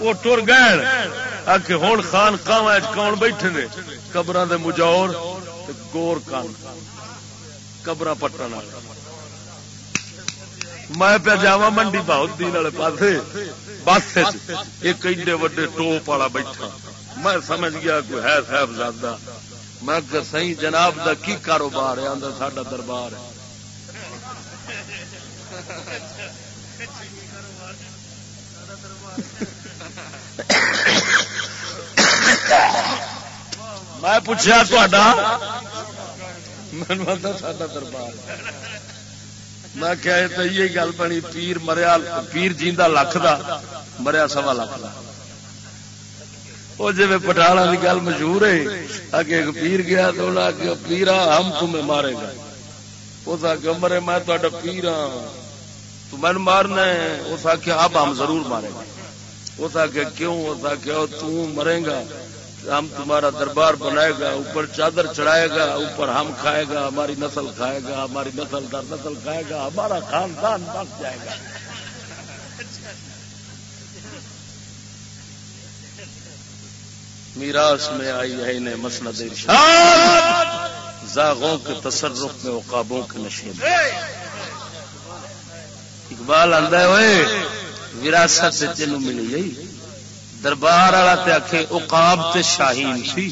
وہ ٹر گئے۔ آ کے ہوں خان کان کون بیٹھے نے؟ قبر دے مجاور گور کن۔ قبر پٹن والے۔ میں پہ جا منڈی بہت دین والے پاس بس ایک ایڈے وڈے ٹوپ والا بیٹھا۔ میں سمجھ گیا کوئی ہے صاحب زیادہ میں سی جناب دا کی کاروبار ہے؟ آدھا ساڈا دربار ہے۔ میں پوچھا تا دربار میں کیا یہ گل بنی، پیر مریا، پیر جیندہ لکھ دا، مریا سوا لکھ دا۔ وہ جی پٹالا کی گل مشہور ہے، اگے ایک پیر گیا تو انہیں پیرا، ہم تمہیں مارے گا۔ اس آگے مرے میں تا پیر ہاں۔ تو میں مارنا ہے۔ اس آخیا اب ہم ضرور مارے گا۔ اس آگے کیوں؟ اس آگے تم مرے گا۔ ہم تمہارا دربار بنائے گا، اوپر چادر چڑھائے گا، اوپر ہم کھائے گا، ہماری نسل کھائے گا، ہماری نسل در نسل کھائے گا، ہمارا خاندان بس جائے گا۔ میراث میں آئی ہے انہیں مسند زاغوں کے تصرف میں عقابوں کے نشے میں۔ اقبال آدھا ہوئے وراثت جن ملی گئی دربار والا تے آخے اقاب تے شاہین سی۔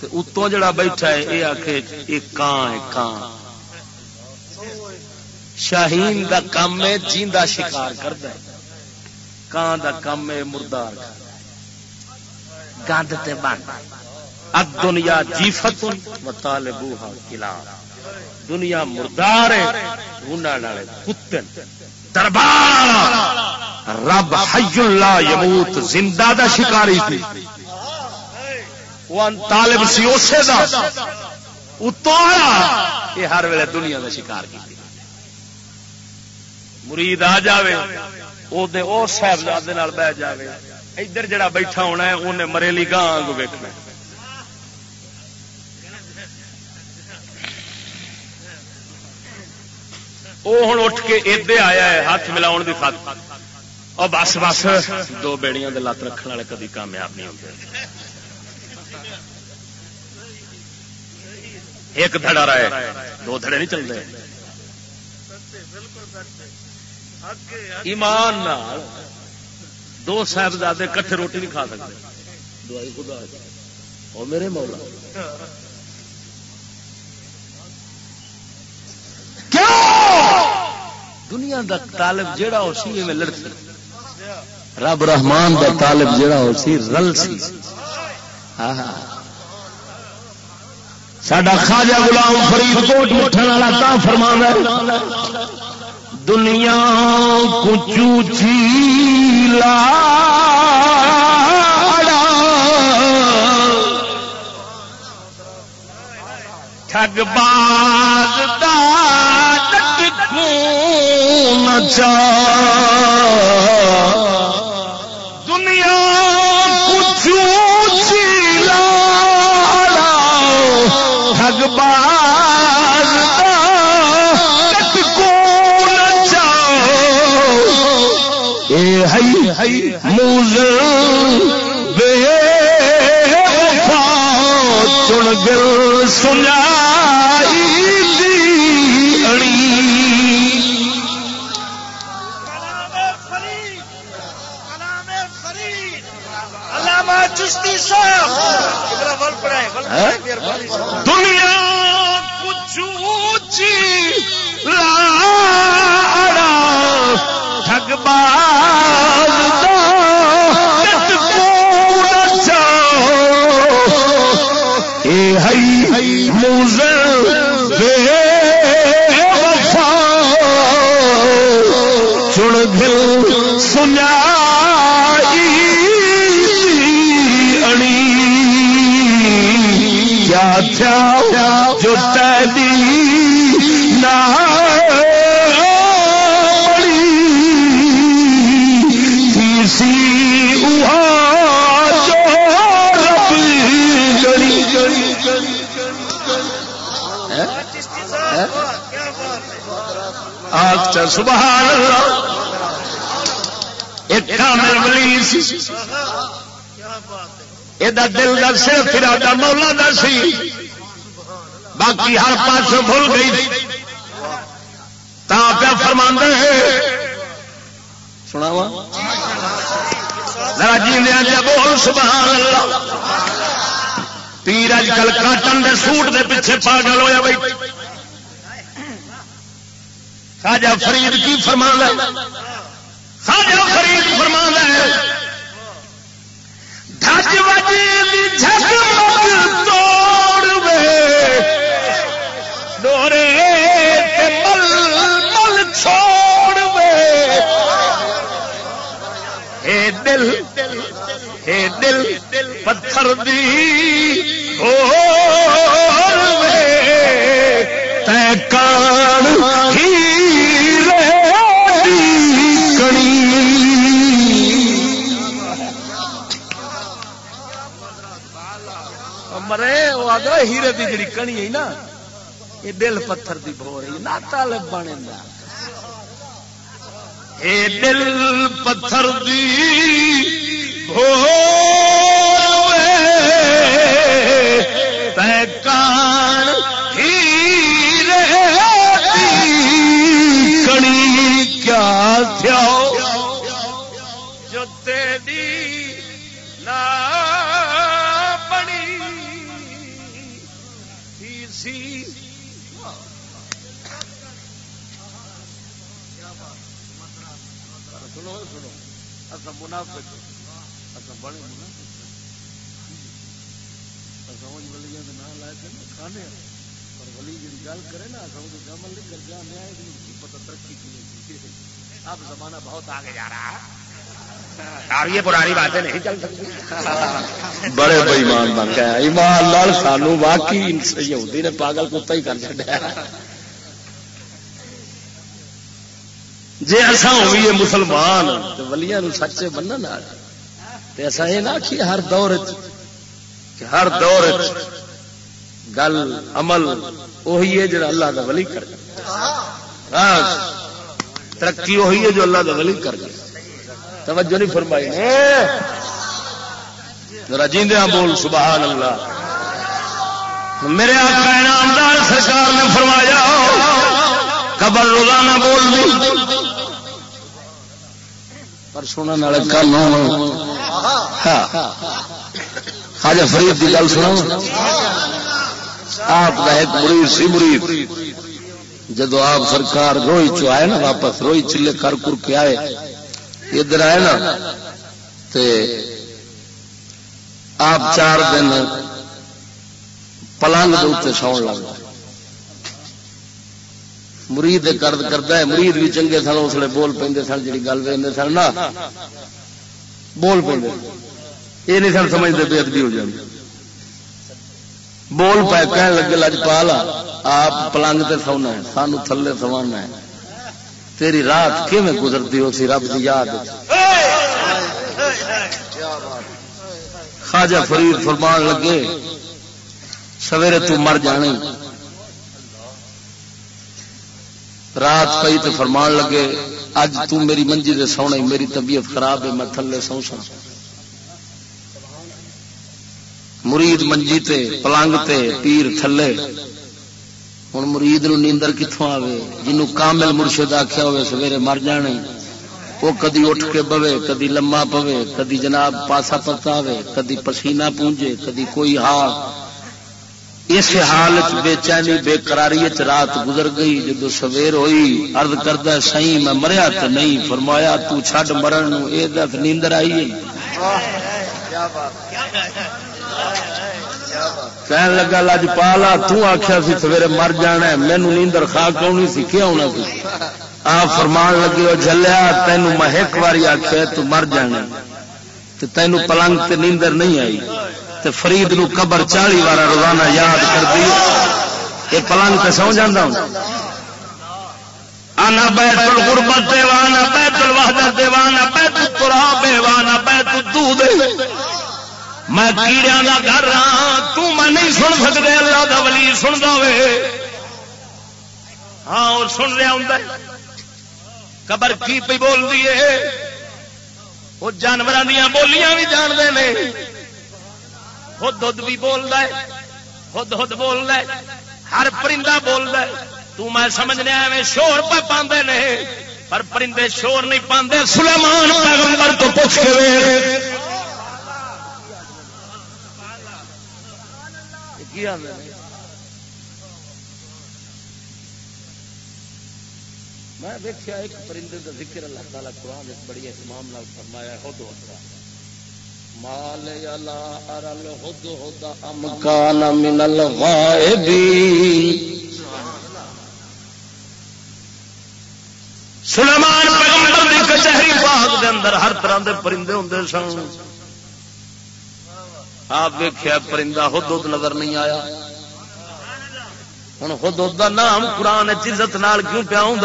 تے اتوں جڑا بیٹھا ہے یہ آخے یہ کان ہے کان شاہین دا کام ہے، جیندا شکار کرتا ہے۔ کان دا کام ہے، مردار گند تے بن اب دنیا جیفت و طالبوہا کلا دنیا مردار ہے انہاں والے کتے دربار. رب حی اللہ یموت، زندہ دا شکاری تھی وہ طالب سی اسے دا۔ اتو آیا۔ یہ ہر ویلے دنیا دا شکار کی۔ مرید آ جاوے۔ او دے او صاحبزادے نال بیٹھ جاوے۔ ادھر جڑا بیٹھا ہونا ہے انہیں مریلی گاہ ویکنا وہ ہوں اٹھ کے ادے آیا ہے، ہاتھ ملاؤ کی خط اور بس بس۔ دو بیڑیاں دے لت رکھنے والے کدی کامیاب نہیں ہوتے ایک دھڑا رہے، دو دھڑے نہیں چلتے۔ ایمان دو صاحبزادے کٹھے روٹی نہیں کھا سکتے۔ دوائی خدا اور میرے مولا۔ دنیا دا طالب جیڑا ہو سی میں لڑ رب رحمان دا طالب جیڑا ہو سی، رل سی۔ ہاں ہاں۔ سڈا خاجا غلام فرید کوٹ اٹھنے والا تا فرمان دنیا کچو چیلا ٹھگ باز دا ڈٹ کو نچا دنیا کچو چیلا ٹھگ باز موز بے چن گل سنیا سبحان اللہ۔ ایک کامل ولی سی۔ یہ دل کا صرف ارادہ مولا دا سی۔ باقی ہر پاس بھول گئی۔ تا پیا فرما سنا وا جی بول، سبحان اللہ۔ پیر اج کل کاٹن دے سوٹ دے پیچھے پاگل ہویا بھائی خاجا فرید کی فرما خاجا فرید فرما دھج وجی توڑ ڈورے مل مل چھوڑ اے دل اے دل پتھر دی ہو کان وہ ہیرے کی جی کنی ہے نا یہ دل پتھر کی بو رہی نہ طالب بنے اے دل پتھر دی ہو کان کنی کیا تھیا منافق. بڑے منافق سمجھ مل گیا نہ لائے تھے کھانے پر ولی جی گل کرے نا سمجھ عمل نہیں کر جانے پتہ ترقی کی اب زمانہ بہت آگے جا رہا ہے. یہ پرانی باتیں نہیں چل سکتی. بڑے بےمان بن گیا ایمان لال سانو واقعی یہودی نے پاگل کتا ہی کر چڑیا جی ایسا ہوئی مسلمان ولیاں سچے بننے ایسا یہ نہ کہ ہر دور کہ ہر دور گل عمل وہی ہے جڑا اللہ کا ولی کر ہاں، ترقی وہی ہے جو اللہ کا ولی کر گیا۔ توجہ نہیں فرمائی۔ رجیندیا بول سبحان اللہ۔ میرے آقا انعامدار سرکار نے فرمایا قبر روزانہ بول دی۔ پر سننے والے کل ہاں۔ خاجا فرید کی گل سنا آپ کا ایک مرید سی مرید۔ جدو آپ سرکار روئی چو آئے نا واپس روئی چلے کر کر کے آئے۔ ادھر آئے نا۔ تے آپ چار دن پلنگ دے ساؤن لگ مرید کرد کرتا ہے، مرید بھی چنگے سن اس لیے بول پہ سن جی گل پہ سن نا۔ بول پہ یہ نہیں سن سمجھتے بے ادبی ہو جائے بول پہ کہنے لگے لج پالا آپ پلنگ تے سونا ہے، سانو تھلے سوانا ہے۔ تیری رات کیون گزرتی ہو سی، رب کی یاد خواجہ فرید فرمان لگے، سویرے تو مر جانے۔ رات پئی تو فرمان لگے، اج تو میری منجی دے سونا میری طبیعت خراب ہے، میں تھلے سو سا۔ مرید منجی تے، پلنگ تے، پیر تھلے۔ ہوں مرید نو نیندر کتوں آئے جنوں کامل مرشد آخیا ہوئے سویرے مر جانے۔ وہ کدی اٹھ کے بوے، کدی لما پوے کدی جناب پاسا پتاوے کدی پسینہ پونجے، کدی کوئی حال اس حال بے چینی بے قراری رات گزر گئی، جدو سویر ہوئی ارد کردہ سی میں مریا تو نہیں، فرمایا تو چھڈ مرن یہ نیندر آئی کہن لگا، لج پالا تخیا سی سویرے مر جانا مینو نیندر خا کونی سی؟ کیا ہونا سی؟ آپ فرمان لگے وہ جلیا تینوں میں ایک باری آخیا تو مر جانا تینوں پلنگ تے نیندر نہیں آئی۔ تے فرید نو قبر چالی بار روزانہ یاد کر دی یہ پلنگ تے سو جانا ہوں۔ آنا بیت الغربت دیوانا، بیت الوحدت دیوانا، بیت التراب دیوانا، بیت الدود میں کیڑیا کا گھر رہا تو میں نہیں سن سکتے اللہ دا ولی سن دے ہاں وہ سن رہا ہوں قبر کی پی بول دیے وہ جانوروں دیا بولیاں بھی جانتے ہیں خود خود بھی بول رہا ہے، خود خود بول رہا ہے، ہر پرندہ بول رہا ہے۔ تو میں سمجھنے ایویں شور پہ پاندے نے، پر پرندے شور نہیں پاندے۔ سلیمان پیغمبر تو پوچھ کے کیا میں دیکھا ایک پرندے کا ذکر اللہ تعالیٰ قرآن بڑی اہتمام فرمایا ہو دو مال ارل ہد امکان من سلیمان پیغمبر دی کچہری باغ دے اندر ہر طرح دے پرندے ہوں سن۔ آپ دیکھا پرندہ خود نظر نہیں آیا۔ ہوں خود نام قرآن عزت نال کیوں پیا ہوں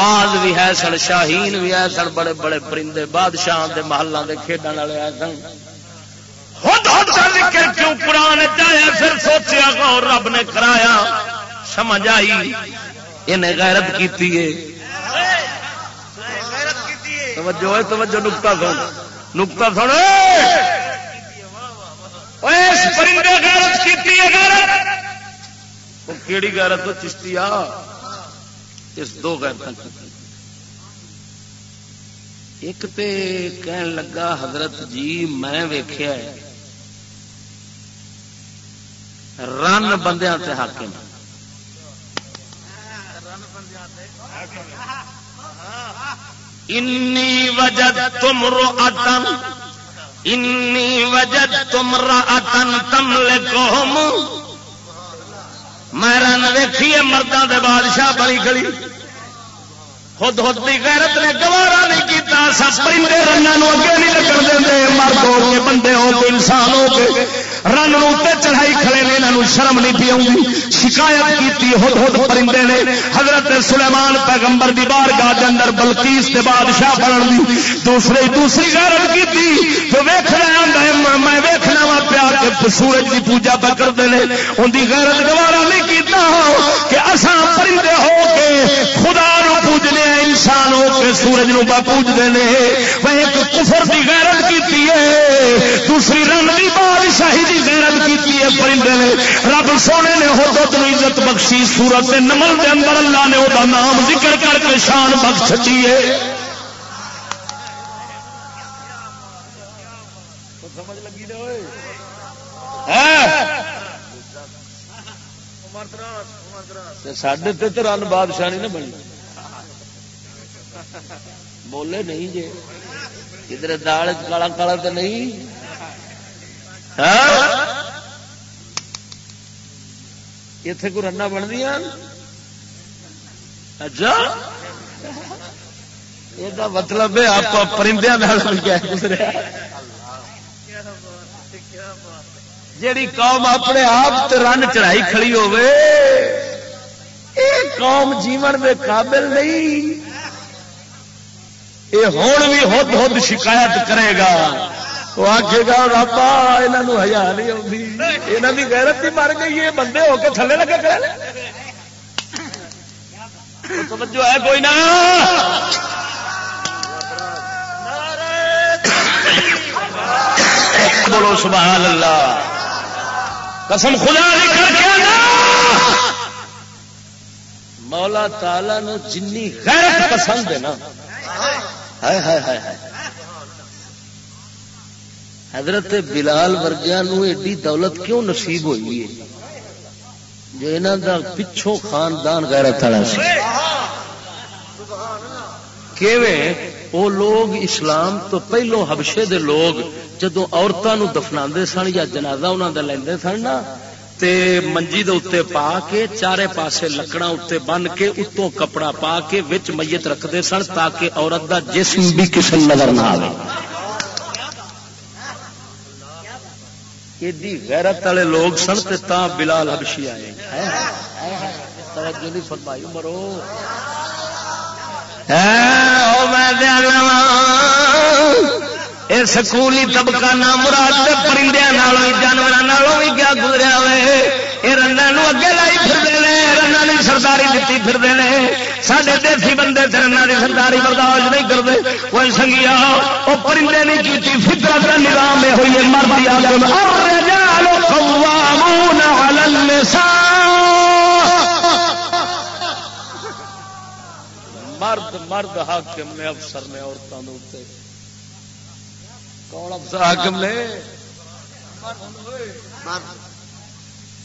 باز بھی ہے سن شاہین بھی ہے سن بڑے بڑے پرندے بادشاہ کے محلوں کے کھیڈن والے آئے سن کیوں قرآن چاہیا پھر سوچیا اور رب نے کرایا سمجھ آئی انہیں غیرت کی توجہ توجہ نکتا سن نکتا سن پرندے غیرت کی کیڑی غیرت چشتی آ اس دو غیرت ایک تے کہن لگا، حضرت جی میں ویخیا رن بندیا حاکم۔ انی وجد تم رو اتن انی وجد تم را اتن تم لے میں رن ہے مردوں دے بادشاہ بڑی گلی۔ خود خود کی غیرت نے گوارا نہیں کیتا، سب پرندے رنگ اگے نہیں لگن دے مرد ہو کے، بندے ہو کے، انسان ہو کے۔ رن چڑھائی کھڑے نے یہاں شرم نہیں پی آؤں شکایت کی ہد ہد پرندے نے۔ حضرت سلیمان پیغمبر دی بار گاہ اندر بلکیس کے بادشاہ بنن دی۔ دوسرے دوسری غیرت کی تو ویخ رہا میں ویخنا وا پیا سورج کی پوجا پہ کرتے ہیں ان کی غیرت گوارا نہیں کیتا کہ اصا پرندے ہو کے خدا نو پوجنے انسان ہو کے سورج نو پوجتے ہیں۔ میں ایک کفر کی غیرت کی دوسری رنگ کی بادشاہی کی غیرت کی ہے، پرندے نے۔ رب سونے نے ہو تو عزت بخشی سورت نمل کے اندر اللہ نے وہ نام ذکر کر کے شان بخش دیے سڈے تو رن بادشاہ نہیں نا بنی۔ بولے نہیں جی ادھر دال کالا کالا تو نہیں؟ ہاں؟ اتے کو رنا بن دیا اچھا؟ یہ مطلب ہے آپ پرندے جیڑی قوم اپنے آپ رن چڑھائی کھڑی ہوے قوم جیون میں قابل نہیں۔ یہ ہوں بھی ہد ہد شکایت کرے گا۔ وہ آخے گا رابا یہاں ہزار نہیں آتی یہاں کی غیرت ہی مر گئی ہے بندے ہو کے تھلے لگے کرے توجہ ہے کوئی نہ۔ بولو سبحان اللہ۔ قسم خدا کر کے مولا تالا نو جنی غیرت پسند ہے نا۔ حضرت بلال ورگیا ایڈی دولت کیوں نصیب ہوئی ہے؟ جو یہاں کا پچھوں خاندان غیرت والا وہ لوگ اسلام تو پہلو حبشے دے لوگ جدو عورتوں دفنا سن یا جنازہ انہوں کا لیندے سن نا تے منجی دے اتنے پا کے چارے پاسے لکڑا اتنے بن کے اتوں کپڑا پا کے وچ میت رکھتے سن تاکہ عورت دا جسم بھی کسی نظر نہ آئے ایڈی غیرت والے لوگ سن تے تا بلال حبشی آئے توجہ نہیں فرمائی مرو میں یہ سکولی طبقہ نہ مراد پرندے جانوروں بھی کیا گزرا ہوئے یہ رنگوں اگے لائی پھرتے ہیں نے سرداری دیتی پھرتے ہیں سارے دیسی بندے کی سرداری برداشت نہیں کرتے کوئی سنگیا وہ پرندے نہیں کی کا نظام یہ ہوئی مرد مرد مرد حاکم نے، افسر نے عورتوں کے کون افسر حاکم نے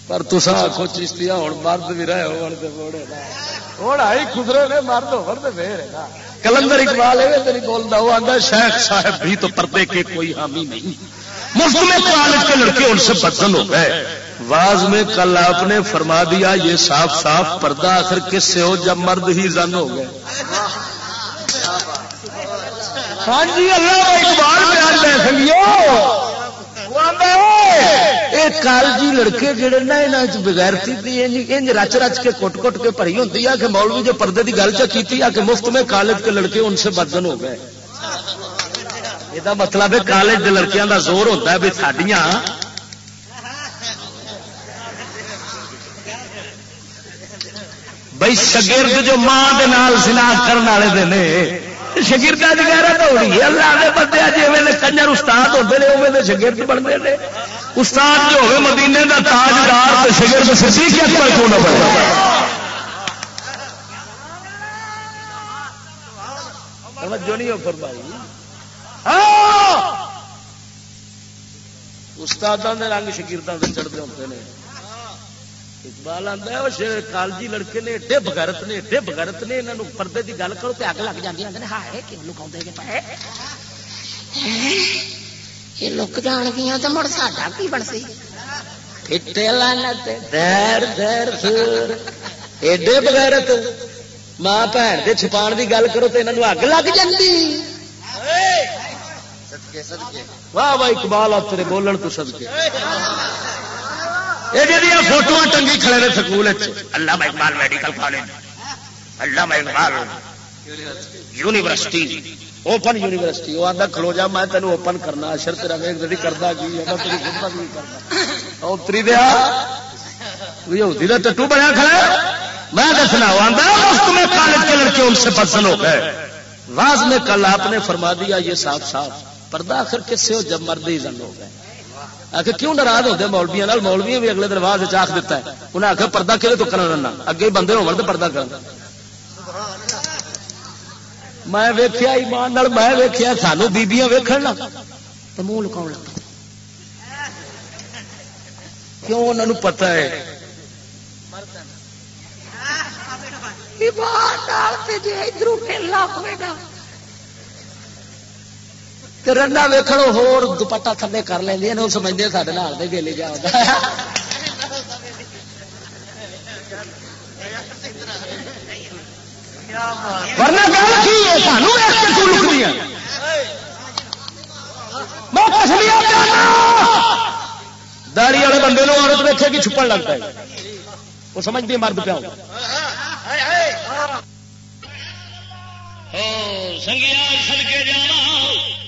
پر تصا آخو ہوں مرد بھی رہے ہوں آئی خدرے نے مرد ہو کلندر اقبال ہے نہیں بولتا وہ آتا شیخ صاحب بھی تو پردے کے کوئی حامی نہیں۔ مفت میں کالج کے لڑکے ان سے بدن ہو گئے۔ واز میں کل آپ نے فرما دیا یہ صاف صاف پردہ آخر کس سے ہو جب مرد ہی زن ہو گئے۔ ہاں جی اللہ اقبال بیان کالجی لڑکے جڑے نا یہاں بغیرتی انج رچ رچ کے کٹ کٹ کے پری ہوتی ہے کہ مولوی جو پردے کی گل چی کہ مفت میں کالج کے لڑکے ان سے بدن ہو گئے۔ یہ مطلب ہے کالج کے لڑکیاں کا زور ہوتا ہے بھی سڈیا بھائی شگرد جو ماں کے نال سنا کرنے والے شگردا کی گیرت ہو رہی ہے۔ اللہ کے بندے جی میں کنجر استاد ہوتے ہیں وہ شگرد بنتے ہیں استاد جو ہوئے مدینے کا تاجدار شگرد سسی کیا کیوں نہ بنتا جو نہیں ہو فرمائی۔ ہاں! استاد رنگ شکیرتوں سے چڑھتے ہوتے ہیں اقبال آتا ہے کالجی لڑکے نے ایڈے بغیرت نے ایڈے بغیرت نے یہاں پردے کی گل کرو تو اگ لگ جاتی ہائے کیوں لکاؤ گے پائے یہ لک جان گیا تو مڑ ساڈا کی ایڈے بغیرت ماں بھن کے چھپا کی گل کرو تو یہاں اگ لگ جاتی واہ واہ اقبال آپ تیرے بولن تو سد کے یہ فوٹو ٹنگی کھڑے نے سکول اللہ اقبال میڈیکل کالج اللہ اقبال یونیورسٹی اوپن یونیورسٹی وہ آتا کھلو جا، میں تینوں اوپن کرنا۔ شرط رکھے کرتا کی اتری دیا ٹٹو بنیا کھڑا میں دسنا میں کالج کے لڑکے ان سے پسند ہو گئے۔ راز میں کل آپ نے فرما دیا، یہ صاف صاف پردہ آخر کس سے ہو جب مرد ہی زن ہو گئے۔ آخر کیوں ناراض ہوتے مولویا مولوی بھی اگلے دن واض چاخ دیتا ہے۔ انہیں آخر پردہ کھلے تو کرنا اگے بندے ہو پردہ کرنا میں ویخیا ایمان میں ویخیا سانو بیبیاں ویکن تو منہ لکاؤ لگ کیوں انہوں پتا ہے؟ رنڈا ویکھڑو ہور دوپٹا تھلے کر لینی وہ سمجھتے سارے نال دے گیلی جا داڑی والے بندے عورت ویچے کہ چھپن لگتا ہے وہ سمجھتی مرد پیا سنگیا سد کے جانا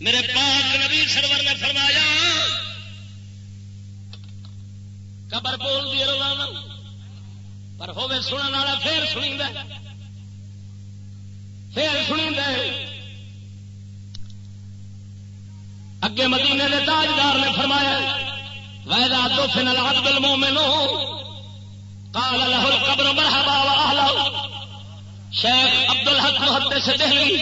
میرے پاک نبی سرور نے فرمایا، قبر بول دی روزانہ پر ہوے سننے والا پھر سنی پھر سنی اگے مدینے کے تاجدار نے فرمایا ویدا تو فن العبد المؤمن، قال له القبر مرحبا واهلا شیخ عبد الحق محدث دہلی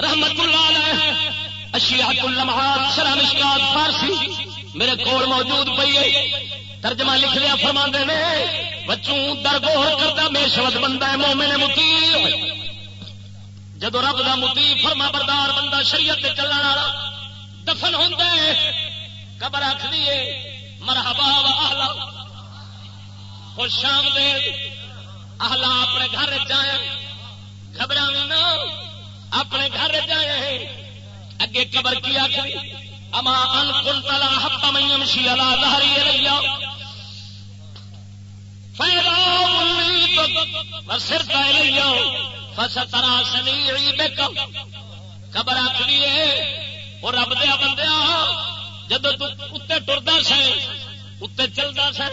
رحمت اللہ علیہ اشیاء اللمحات شرح مشکات فارسی، میرے کول موجود پئی ہے۔ ترجمہ لکھ لیا فرما نے، بچوں درگوہ کرتا بے شبد بندہ ہے، مومن متی جدو رب دا متی فرما بردار بندہ شریعت چلنے والا دفن ہوتا ہے، قبر آخری ہے، مرحبا و آلہ خوش شام دے آلہ اپنے گھر جائیں گھبرا نا اپنے گھر جائے اگے قبر کی آخری اما ان کل تلا ہپا میم شی الا لہری ریا سر کا لیا فس ترا سنی خبر آخری ہے وہ رب دیا بندیا جب تے ٹرتا سا اتنے چلتا سا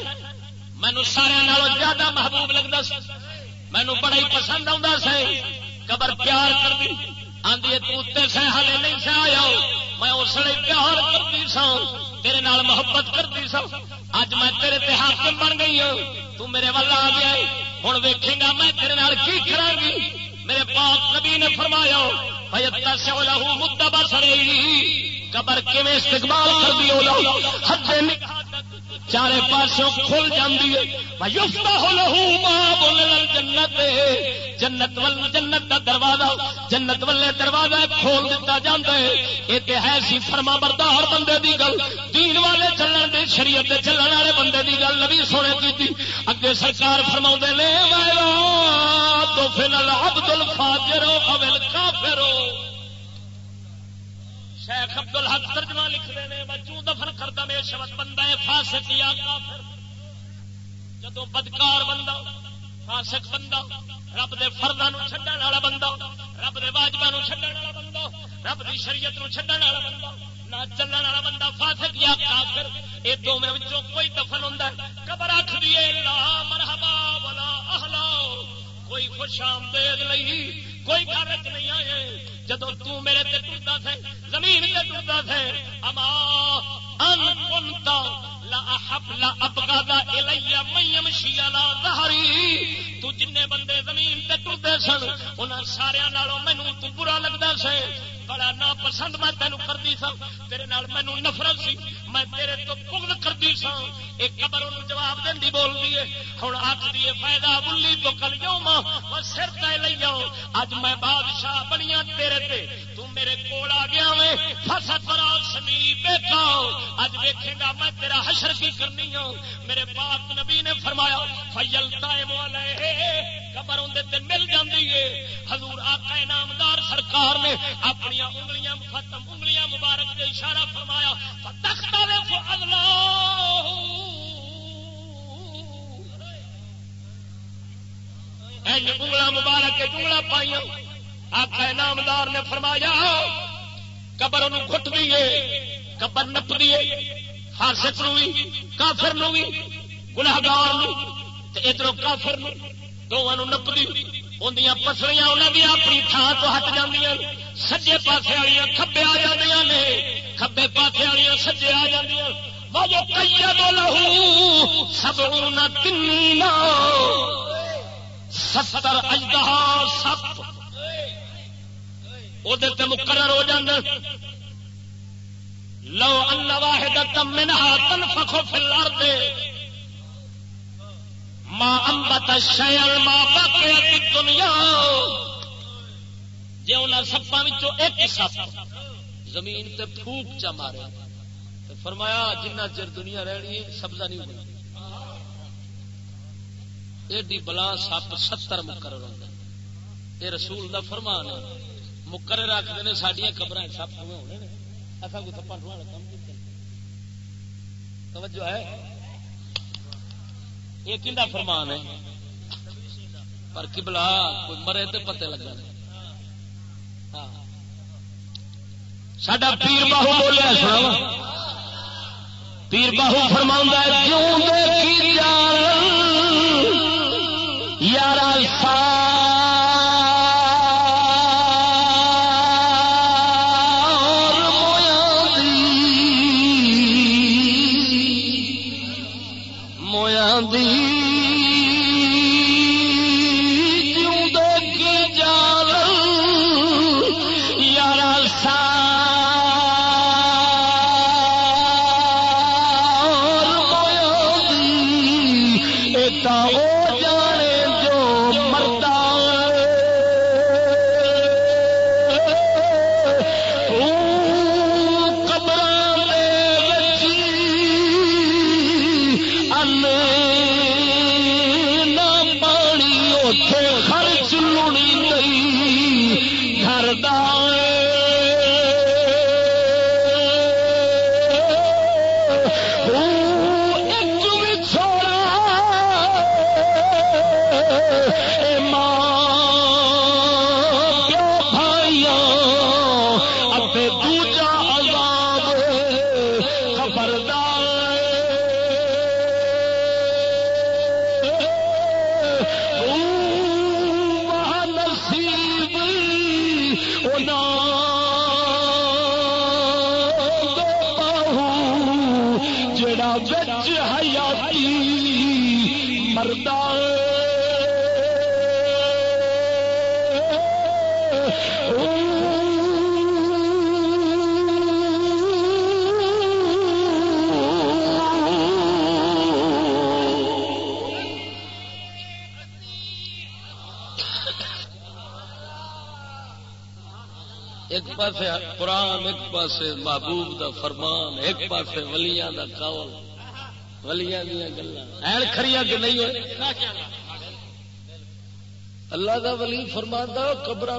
مینو سارا زیادہ محبوب لگتا سا مینو بڑا ہی پسند آتا سی قبر پیار کر دی۔ آدھی تے سہ ہلے نہیں سہ آیا میں اس لیے پیار کرتی سا۔ تیرے نال محبت کرتی سا۔ اج میں تیرے تے حاکم بن گئی ہوں۔ تو میرے ول آ گیا ہوں ویکھے گا میں تیرے نال کی کرا گی میرے پاک نبی نے فرمایا لہو مدہ بس رہی قبر کیون استقبال کر دی حد نکاح چارے پاسوں کھل جاتی ہے۔ جنت جنت ول جنت کا دروازہ جنت والے دروازہ کھول دیتا جاتا ہے۔ یہ ہے سی فرما بردار بندے دی گل۔ دین والے چلن دے، شریعت چلن والے بندے دی گل نبی سونے کی اگے سرکار فرما نے تو پھر ابد الفاجر اول کافرو شیخ ابد الحق ترجمہ لکھ لکھتے ہیں بچوں دفن کرتا میں شبد بندہ ہے، فاسق یا کافر؟ جدو بدکار بندہ، فاسق بندہ، رب دے فردا چھڈن والا بندہ، رب دے واجبا چھڈن والا بندہ، رب دی شریعت نو چھڈن والا بندہ، نہ چلن والا بندہ فاسق یا کافر؟ یہ دونوں کوئی دفن ہوں قبر آخ دیے لا مرحبا ولا اہلا، کوئی خوش آمدید نہیں۔ کوئی کارج نہیں آئے۔ جدو تیرے تے ٹرتا سے زمین تے ٹرتا سے اما ان کنتا لا احب لا الیا من يمشي على ظهري. تو جن بندے زمین تے ٹرتے سن، انہاں سارے نالوں مینوں تو برا لگدا سی بڑا نا پسند میں تینوں کرتی سا تیرے نال مینو نفرت سی۔ میں تیرے تو پگل کرتی سا ایک قبر ان جواب دین دی بول دیے ہوں آخ دیے فائدہ بلی تو کل یو ماں سر تے لے جاؤ اج میں بادشاہ بنیا تیرے تے۔ میرے کول آ گیا میں فسا پرا سمی بیٹھا اج دیکھے گا میں تیرا حشر کی کرنی ہوں۔ میرے پاک نبی نے فرمایا فیل تائم قبر اندر مل جاتی ہے۔ حضور آقا انعامدار سرکار نے اپنی انگلیاں ختم، انگلیاں مبارک کے اشارہ فرمایا انگلا مبارک کے انگلا پائی آپ نامدار نے فرمایا، قبر ان گٹ دیے قبر نپ دیے فاسق نو بھی کافر نو بھی گناگار ادھر کافر دونوں نپ دی۔ اندیاں پسلیاں انہوں نے اپنی تھان تو ہٹ جاندیاں، سجے پاسے والی کبے آ جاندیاں نے کبے پاسے والی سجے آ جاندیاں۔ وجہ کئی لہو سب تین ستر اجدہ سپ وہ مقرر ہو جاندے لو ان واحد منہا تنفخ فی الارض ماں امبت شیل ماں باقی دنیا جی ان سپا ایک سپ زمین تے پھوک چا مارے تے فرمایا جنہ چر دنیا رہنی ہے سبزہ نہیں ہونا ایڈی بلا سپ ستر مقرر ہوتا یہ رسول دا فرمان ہے مقرر رکھتے ہیں سڈیا قبر سپ ہونے اصل کو سپا کام توجہ ہے یہ کھا فرمان ہے پر کبلا کوئی مرے تو پتے لگا ہاں۔ سڈا پیر باہو بولیا سنا پیر باہو فرما کیوں یار سا پاسے محبوب دا فرمان، ایک پاسے ولیاں دا قول۔ ولیاں دیا گلا این کھڑیاں کہ نہیں ہوئے۔ اللہ دا ولی فرما قبر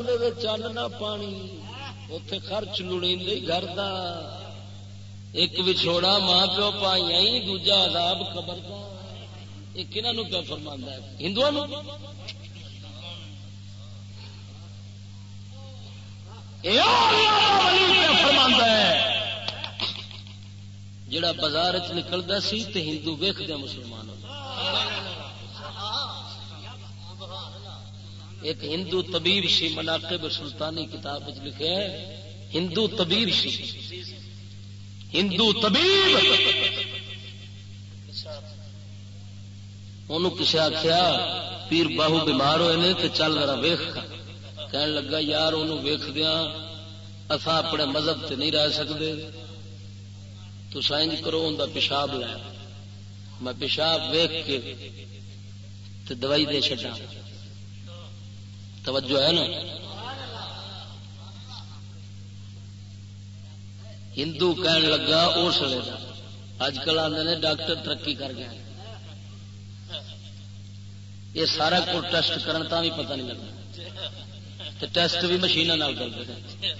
چاننا پانی۔ اتے خرچ لڑی گھر دا۔ ایک بچھوڑا ماں پیو پائی دوجا عذاب قبر دا۔ یہ کنہوں کیا فرما ہے؟ جڑا بازار چ نکلتا سی تو ہندو ویخ دیا مسلمان ایک ہندو طبیب سی مناقب سلطانی کتاب لکھے ہندو طبیب سی۔ ہندو طبیب۔ انہوں کسی آخیا پیر باہو بیمار ہوئے نے تو چل رہا ویخ کہنے لگا، یار انہوں ویخ دیا اصا اپنے مذہب سے نہیں رہ سکتے تو سائنج کرو ان کا پیشاب لیا میں پیشاب ویخ کے تو دوائی دے چڈا توجہ ہے نا؟ ہندو کہن لگا، اس لیے اج کل آدھے نے ڈاکٹر ترقی کر گیا۔ یہ سارا کو ٹیسٹ کرتا بھی پتہ نہیں لگتا تو ٹیسٹ بھی مشین کرتے ہیں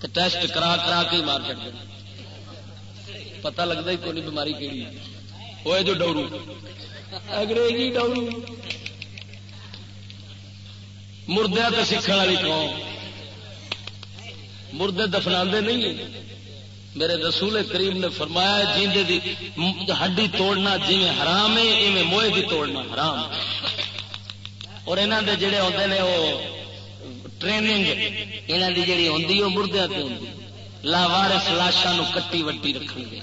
تو ٹیسٹ کرا کرا کے مار چڑھتے پتا لگتا ہی کوئی بیماری کہڑی وہ جو ڈورو۔ انگریزی ڈورو۔ مردے تو سیکھ والی قوم۔ مردے دفنا نہیں میرے رسول کریم نے فرمایا جیندے دی ہڈی توڑنا جی حرام ہے، ایویں موئے دی توڑنا حرام۔ اور انہوں دے جڑے ہوتے ہیں وہ ٹریننگ یہاں کی جی ہوں وہ مردے پہ ہوں لاوارس لاشا کٹی وٹی رکھ گے۔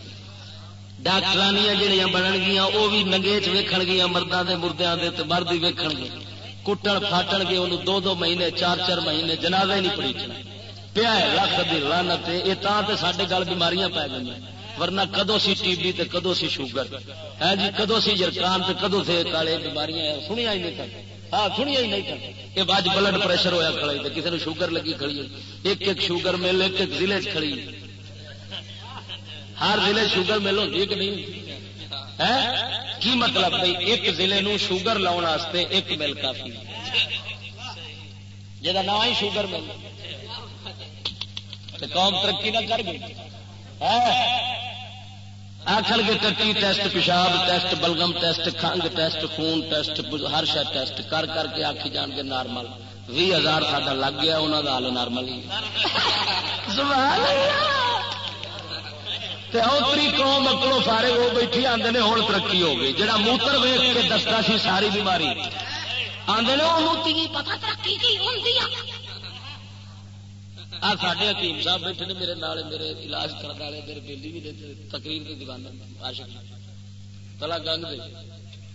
ڈاکٹرانیاں جہاں بنن گیا وہ بھی نگیچ ویکن گیا مردوں کے مردوں کے مرد ہی ویکن گے۔ کٹن فاٹن گے، انہوں دو دو مہینے، چار چار مہینے جنازہ ہی نہیں پڑیچنا پیا لکھ دی لانت یہ تو سارے گل بیماریاں پی گئی ورنہ کدو سی ٹی بی کدو سی شوگر۔ ہے جی کدو سی جرکان کدو سے کالے بیماریاں سنیا ہی نہیں کر ہاں سنیا ہی نہیں کر یہ باج بلڈ پریشر ہوا کھڑی کسی نے شوگر لگی کھڑی ایک ایک شوگر مل ایک ایک ضلع کھڑی ہر ضلع شوگر مل ہوتی ہے کہ نہیں؟ کی مطلب بھائی ایک ضلع نو شوگر لاؤ ایک مل کافی۔ جا نام ہی شوگر مل قوم ترقی نہ کر گئی۔ آخر کے ٹٹی ٹیسٹ پیشاب، ٹیسٹ بلگم ٹیسٹ کھنگ، ٹیسٹ خون، ٹیسٹ ہر شاید ٹیسٹ کر کر کے آخی جان کے نارمل۔ بھی ہزار ساڈا لگ گیا انہوں کا حال نارمل ہی اتری قوم اکڑوں سارے وہ بیٹھی آتے نے ہوں ترقی ہو گئی۔ جہاں موتر ویچ کے دستا سی ساری بیماری۔ آدھے پتا ترقی سڈے حکیم صاحب بیٹھے نے میرے نال میرے علاج کرنے والے میرے بیلی بھی تقریر کے دیوان عاشق تلا گنگ دے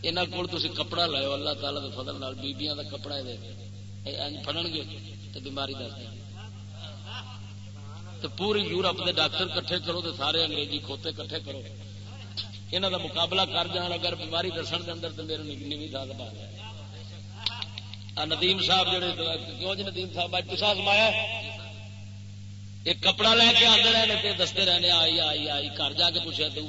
یہاں کول تھی کپڑا لاؤ اللہ تعالیٰ کے فضل نال بیبیاں کا کپڑا فڑن گے تو بیماری دس دیں تو پوری یورپ کے ڈاکٹر کٹھے کرو تو سارے انگریزی کھوتے کٹھے کرو یہاں کا مقابلہ کر جان اگر بیماری دسن کے اندر تو میرے نیوی داد پا ندیم صاحب جڑے کیوں جی ندیم صاحب پچھا سمایا ایک کپڑا لے کے آتے رہنے دستے رہنے آئی آئی آئی گھر جا کے پوچھا تو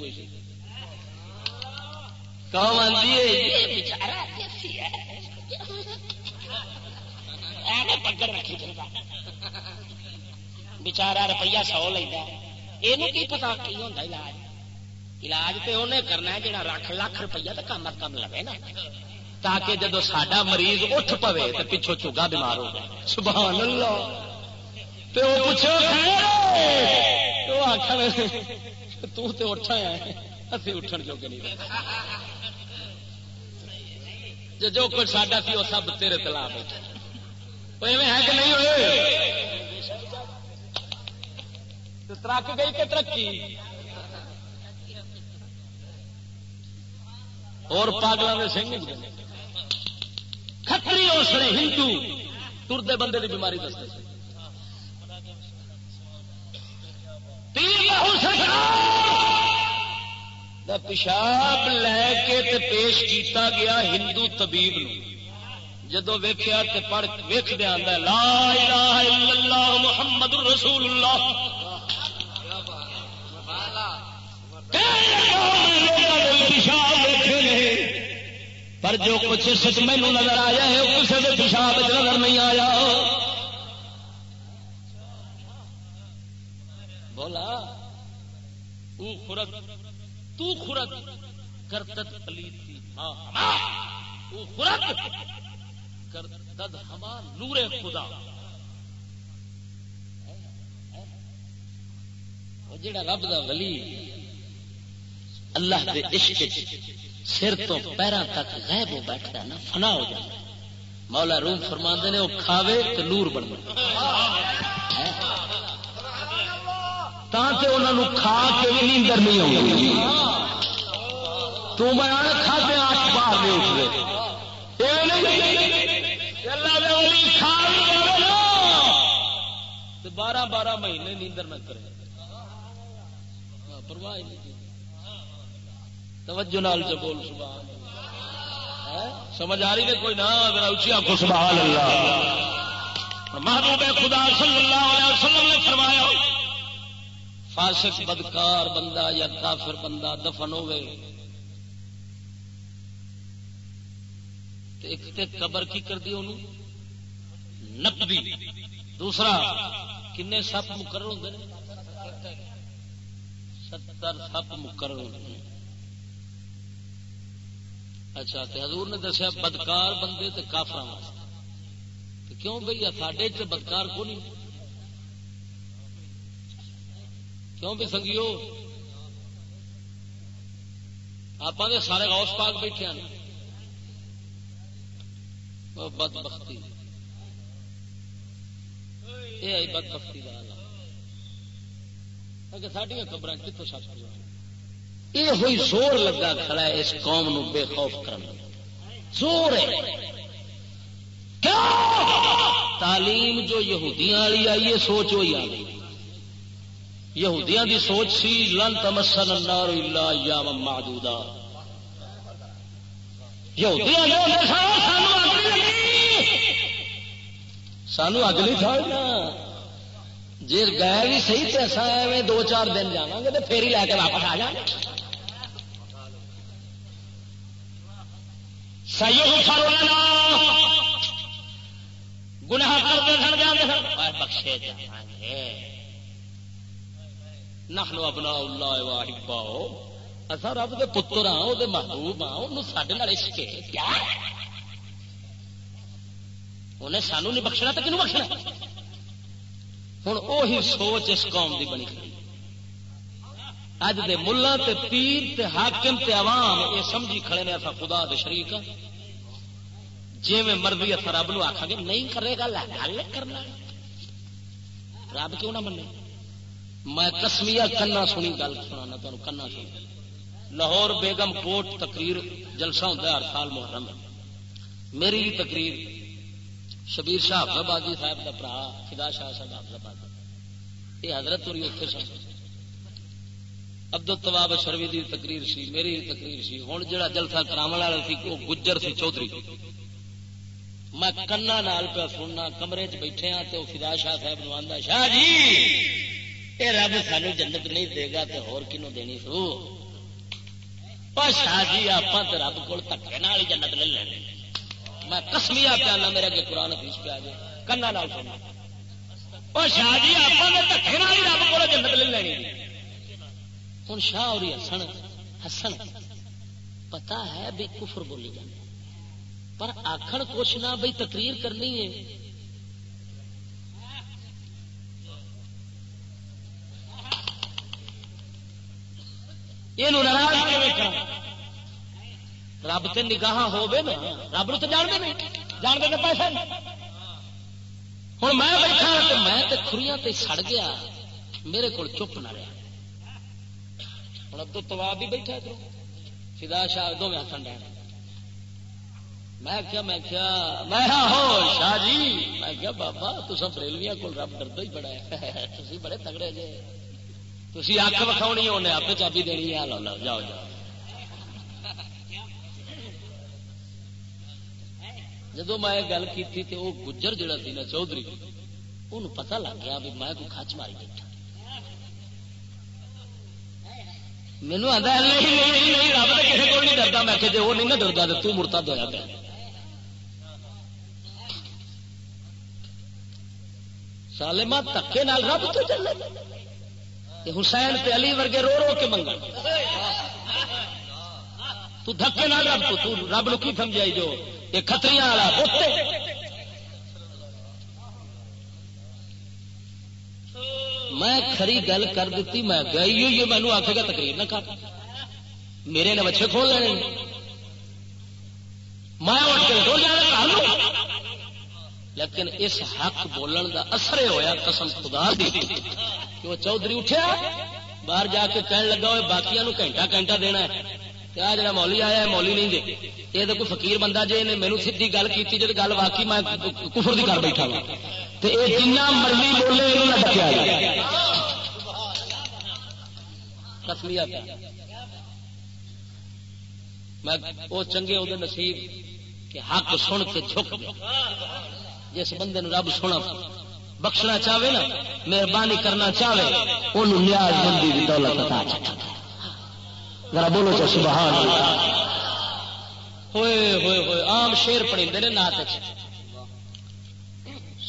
بچارا روپیہ سو لینا یہ پتا کی ہوتا علاج؟ علاج تو انہیں کرنا جا رکھ لاکھ روپیہ تو کم از کم لگے نا۔ تاکہ جدو سڈا مریض اٹھ پوے تو پچھو چوگا بیمار ہو جائے۔ سبحان اللہ۔ پوچھو اٹھا اٹھن جو جو کچھ ساڈا سی وہ سب تیرے تلا ہے کہ نہیں ہوئے؟ ترک گئی کہ ترقی اور پاگلوں کے سنگ کتری اسلے ہندو ترتے بندے کی بیماری دستے پیشاب لے کے تے پیش کیتا گیا ہندو طبیب نو۔ جدو ویخیا تو پڑھ ویخ دیا لا الہ الا اللہ محمد رسول اللہ۔ پیشاب پر جو کچھ سچ مینو نظر آیا ہے وہ کسی کے پیشاب نظر نہیں آیا۔ بولا تو خورت تو خورت کرتت پلیت تھی ہاں تو خورت کرتت ہما نور خدا. جڑا رب دا ولی اللہ دے عشق سر تو پیروں تک غائب ہو بیٹھتا نا، فنا ہو جائے مولا روم فرما نے وہ کھاوے تو نور بن بنتا انہوں کھا کے بھی نیندر نہیں آؤں تو میں کھاتے آٹھ باہر نہیں اٹھ بارہ بارہ مہینے نیندر نہ کرے۔ ہاں، پرواہ نہیں۔ توجہ نال جو بول، سبحان ہاں، سمجھ آ رہی ہے کوئی نہ؟ میرا اچھی آخو سبحان اللہ۔ محبوب خدا صلی اللہ علیہ وسلم نے فرمایا فاسق بدکار بندہ یا کافر بندہ دفن ہوئے ایک تے قبر کی کر دی انہوں؟ نقدی دوسرا، کنے سپ مقرر ہوتے ستر سپ مقرر ہوتے اچھا حضور نے دسیا بدکار بندے تے کافر واسطے۔ کیوں بھائی ساڈے بدکار کو نہیں کیوں بھی سنگیو؟ آپ سارے غوث پاک بیٹھے ہیں۔ بد بختی یہ آئی بد بختی کا سڈیا خبر کتوں سچ یہ ہوئی زور لگا کھڑا ہے اس قوم نو بے خوف کرنا زور ہے۔ تعلیم جو یہودیاں والی آئی ہے، سوچ وہی آ گئی۔ یہودیاں دی سوچ سی، لن تمسن النار الا ایام معدودا۔ یہودیاں سانو اگلی تھا جی گئے بھی صحیح تے تو ایسا دو چار دن جا گے تو پھر ہی لے کے واپس آ جائیں گناہ کرتے سن جاندے جانے بخشے جان گے نخلو ابنا اللہ واحبا اصا رب کے پتر ہاں وہ محبوب ہاں وہ عشق کیا؟ انہیں سانو نہیں بخشنا تو کنو بخشنا؟ ہوں وہی سوچ اس قوم کی بنی اج دے ملا تے پیر تے حاکم تے عوام یہ سمجھی کھڑے نے اصا خدا دے شریک ہاں۔ جی میں مرضی اتنا رب نو آخا گے، نہیں کرے گا گل کرنا۔ رب کیوں نہ منے؟ میں کسمیا کنا سنی گل سنا تمہیں کنا سنی۔ لاہور بیگم کوٹ تقریر جلسہ ہوتا ہے ہر سال محرم۔ میری بھی تقریر شبیر شاہ حافظ آبادی صاحب کا برا فدا شاہ صاحب حافظ آباد یہ حضرت ہوئی اتنے سن۔ ابد التواب شروی دی تقریر سی، میری تقریر سی۔ ہوں جڑا جلسہ کرا والا سی، وہ گجر سی چودھری۔ میں کنا نال پہ سننا، کمرے چ بیٹھے ہاں تو فدا شاہ صاحب نو آدھا شاہ جی! یہ رب سانو جنت نہیں دے گا تو ہور کنو دینی سو؟ شاہ جی آپ رب کو دکے ہی جنت لے لیں میں کسمیا پیانا میرے اگے قرآن فیس پہ آ جائے۔ کنا نال سننا شاہ جی آپ دکے ہی رب کو جنت لے لینی۔ ہوں شاہ اور ہسن ہسن پتا ہے بھی کفر بولی جانا پر آخر کچھ نہ بھائی تقریر کرنی ہے۔ یہ رب سے نگاہ ہوے نا، رب نو تو جانتے نہیں، جانتے تو پیسے ہوں میں بیٹھا تو میں تو کھریاں تے سڑ گیا، میرے کو چپ نہ رہا ہوں اب تو تباب بھی بیٹھا ادھر، فدا شاہ دونوں ہاتھ ڈال میں کیا میں کیا میں ہو شاہ جی میں کیا بابا تو سب ریلویا کو رب ڈردا ہی بڑا ہے تھی بڑے تگڑے جے۔ تھی اک وکھاونی انہیں آپ چابی دینی ہے لو لو، جاؤ جاؤ۔ جدو میں گل کی تو وہ گجر جڑا سی نا چودھری ان پتا لگ گیا بھی میں کوئی کچ ماری بیٹھا۔ مینو آتا رب کسی کو نہیں ڈرتا میں کہ وہ نہیں نہ ڈرتا تو ترتا دیا پہ سالما تکے رب تو چلے۔ حسین تے علی ورگے رو رو کے منگا۔ تو دھکے نہ رب تو رب نو کی سمجھائی جو؟ یہ کتری والا میں کھری گل کر دیتی، میں گئی یہ مینو آخے گا تقریر نہ کر۔ میرے نے بچے کھول لینے۔ میں اٹھ کے دو جانا کر لوں۔ لیکن اس حق بولن دا اثر ہویا قسم خدا دی۔ کہ وہ چودھری اٹھیا، باہر جا کے کہنے لگا ہوئے باقی گھنٹہ گھنٹہ دینا ہے۔ آ جا مولی آیا ہے مولی نہیں دے۔ یہ تو کوئی فقیر بندہ جی نے میرے سیدھی گل کی جی گل واقعی میں کفر دی کر بیٹھا ہوں تو یہ جنا مرضی بولے یہ ڈکیا کسمیا پہ۔ میں وہ چنگے وہ نصیب کہ حق سن کے جھک جس بندے رب سونا۔ بخشنا چاہے نا، مہربانی کرنا چاہے وہ نیاز مندی کی دولت عطا ذرا بولو چا سبحان اللہ۔ ہوئے ہوئے ہوئے، عام شیر پڑی نے نات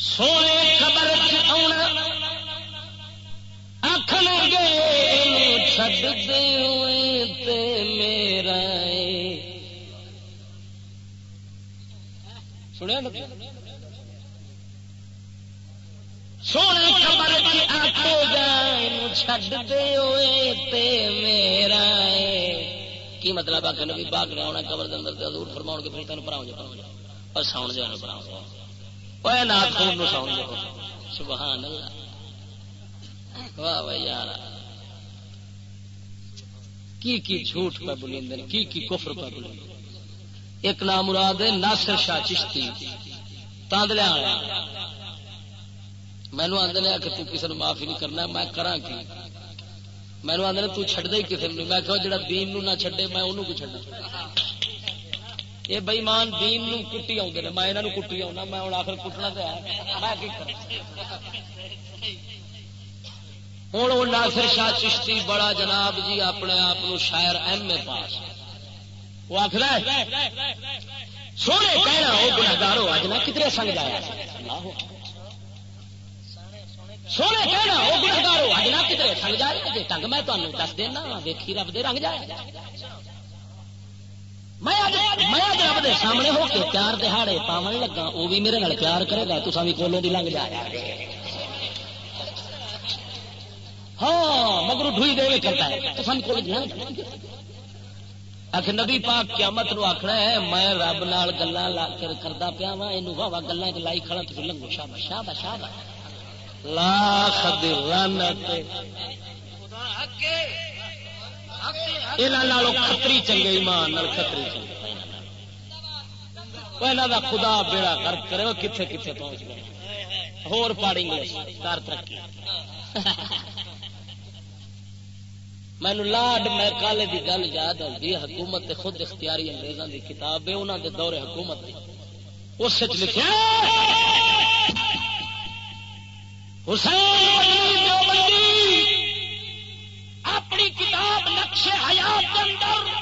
سونے خبر آنا آخر گے چڈ دے میرا سنیا سونے خبر کی آخو گا چڈ دے میرا کی مطلب آخر نبی باغ نے آنا قبر دن دور فرما کے پھر تین پڑھاؤ جا اور ساؤن جو پڑھاؤ نات خون ساؤن جو۔ سبحان اللہ۔ واہ واہ یار۔ کی کی جھوٹ پہ بولیں کی کی کفر پہ بولیں ایک نام مراد ہے، ناصر شاہ چشتی۔ تاندلے تاندلیا مینو آدھے کہ کسی نے معافی نہیں کرنا، میں کرا کی؟ مینو آدھے تڈ ہی کسی نے میں کہ جا دین نو نہ چڈے میں انہوں کو چڈا یہ بئیمان دین نو کٹی آدھے نے، میں یہاں کٹی آنا میں ہوں آخر کٹنا تو ہے ہوں وہ ناصر شاہ چشتی بڑا جناب جی اپنے آپ شاعر ایم اے پاس۔ وہ آخر سونے کہنا وہ گناگار ہو، اج نہ کتنے سنگ جایا سونے کہنا، وہ گناگار ہو۔ اج نہ کتنے سنگ جائے جی ٹنگ میں تمہیں دس دینا، ویکھی رب دے رنگ جائے۔ میں رب دے سامنے ہو کے پیار دہاڑے پاون لگا وہ بھی میرے نال پیار کرے گا تو بھی کولوں دی لنگ جایا ہاں مگر ڈوئی دے کرتا ہے۔ تو سن کو آخ نبی پاک قیامت نو آخنا ہے، میں رب نال گلا کرتا پیا وا یہ واہ واہ گلا لائی کھڑا تو لنگو شاہ شاہ شاہ لاکھ کتری چنگے، ایمان کتری چنگے۔ کا خدا بیڑا کر کرے، وہ کتنے کتنے پہنچ گئے۔ ہور پاڑی کر ترقی۔ مینو لاڈ میکالے کی گل یاد آتی حکومت خود اختیاری انگریزوں کی کتاب ہے انہوں کے دور حکومت اس لکھا حسین اپنی کتاب نقش حیات کے اندر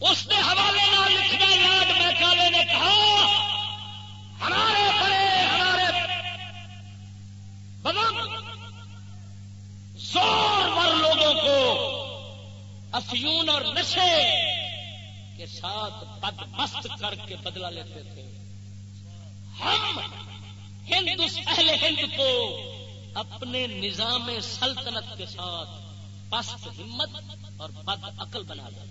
اس کے حوالے نہ لکھنا لاڈ میکالے نے کہا، ہمارے بڑے، ہمارے بزرگ، زور ور لوگوں کو افیون اور نشے کے ساتھ بد مست کر کے بدلا لیتے تھے۔ ہم ہند اہل ہند کو اپنے نظام سلطنت کے ساتھ پست ہمت اور بد عقل بنا دیا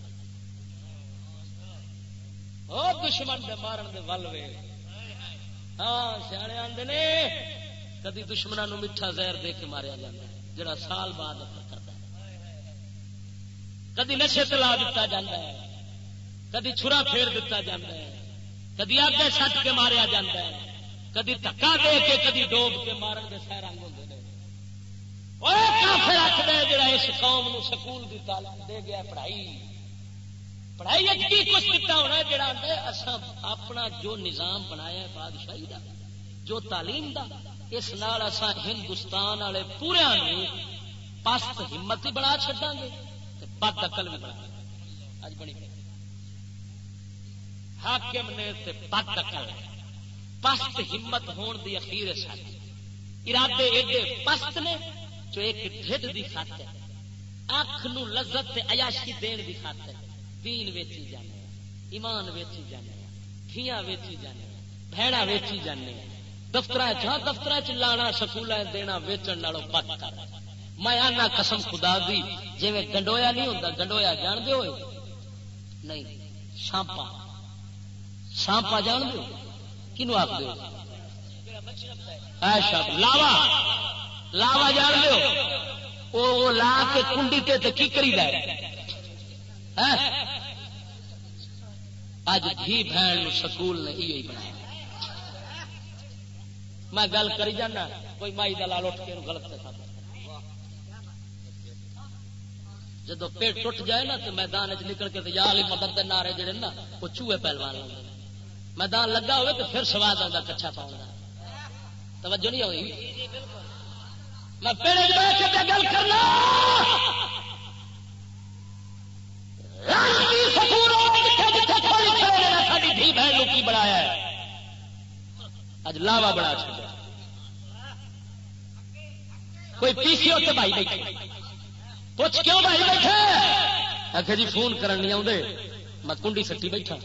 دشمن دے مارن دے ول وے۔ ہاں سیانے آدھے کدی دشمنوں میٹھا زہر دے کے ماریا جاتا ہے، جڑا سال بعد کرتا ہے۔ کدی نشے تلا دیتا جاتا ہے، کدی چھرا پھیر دیتا جاتا ہے، کدی آگے سٹ کے ماریا جاتا ہے۔ کدی دکا دے کے کدی ڈوب کے مارن کے سہ رنگ ہوتے ہیں کافر رکھ دے جڑا اس قوم نو سکول دی تعلیم دے گیا پڑھائی۔ پڑھائی کی کچھ کتا ہونا جڑا اصا اپنا جو نظام بنایا بادشاہی دا، جو تعلیم دا، اس نال اسا ہندوستان والے پورے پست ہمت ہی بنا چڈا گے بد اقل بھی بنا اج بنی حاکم نے بد اقل ہے پست ہمت ہون دی اخیر ساری ارادے ایڈے پست نے جو ایک ڈھڈ دی خاطر اکھ نو لذت تے عیاشی دین دی خاطر دین ویچی جانے ایمان ویچی جانے دھیاں ویچی جانے بہنا ویچی جانے دفتر ہاں دفتر چ لانا سکول دینا، ویچن والوں بد کر۔ میں آنا قسم خدا دی جی گنڈویا نہیں ہوتا گنڈویا جان دے ہوئے؟ نہیں سانپا سانپا جان دو کنو آپ دو لاوا لاوا جان دو وہ لا کے کنڈی تے کی کری دے اج بھی بہن سکول نے یہ بنایا۔ میں گل کری جانا، کوئی مائی دلال اٹھ کے غلط کر جب پیٹ ٹوٹ جائے نا، تو میدان چ نکل کے یا علی مدد نعرے جڑے نا، وہ چوہے پہلوان لگے میدان لگا ہوئے تو پھر سواد آتا کچھا پاؤں گا توجہ نہیں ہوئی؟ میں پیڑے گل کرنا۔ بنایا اج لاوا بڑا چاہیے کوئی پی سی اتنے بھائی بیٹھے؟ پوچھ کیوں بھائی بیٹھے؟ آخر جی فون کرن نہیں آدھے میں کنڈی سٹی بیٹھا۔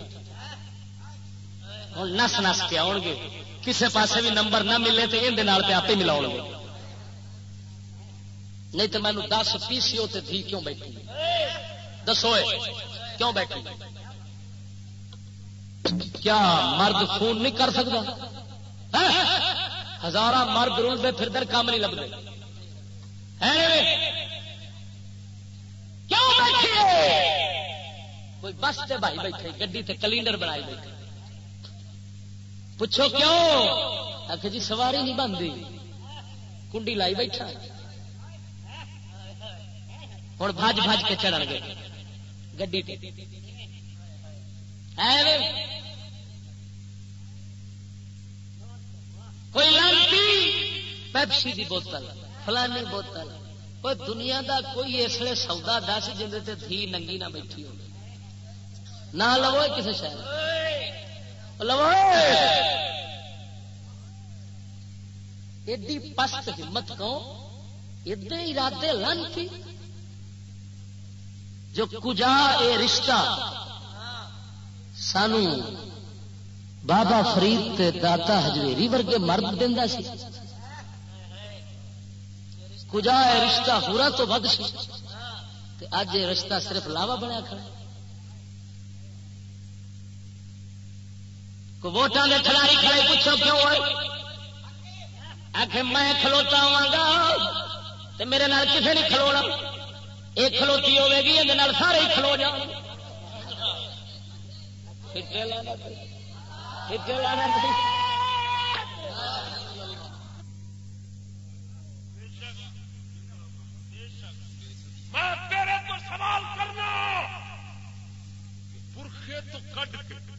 ہوں نس نس کے آؤ گے۔ کسے پاسے بھی نمبر نہ ملے تو یہ آپ ہی ملاؤ گے۔ نہیں تو مینو دس پی سی او تھی کیوں بیٹھی؟ دسو کیوں بیٹھی؟ کیا مرد فون نہیں کر سکتا؟ ہاں؟ ہزار مرد رلتے پھر در کام نہیں لگتے کوئی بس سے بھائی بیٹھے، گڈی تے کلینڈر بنائی بیٹھے۔ پوچھو کیوں؟ آخ جی سواری نہیں بنتی کنڈی لائی بیٹھا۔ ہوں بج بج کے چڑھ گئے۔ گڈی کوئی لانتی؟ پیپسی دی بوتل فلانی بوتل۔ کوئی دنیا دا کوئی اس لیے سودا دس جن دھی ننگی نہ بیٹھی ہو۔ نہ لو کسی شہر۔ ایڈی پست ہمت کو ادے ارادے لن تھی۔ جو کجا اے رشتہ سانو بابا فرید تے داتا ہجویری ورگے مرد دینا سی۔ کجا ہے رشتہ پورا تو ود سی۔ اج یہ رشتہ صرف لاوا بنیا کھڑا۔ ووٹان کے کھلاڑی کھڑے پوچھو کیوں آخ میں کھلوتا ہوا گا تو میرے نال کسے نہیں کھلونا۔ ایک کھلوتی ہوے گی یہ سارے ہی کھلو جاؤ میں تیرے تو سوال کرنا پورخے تو کٹ کے۔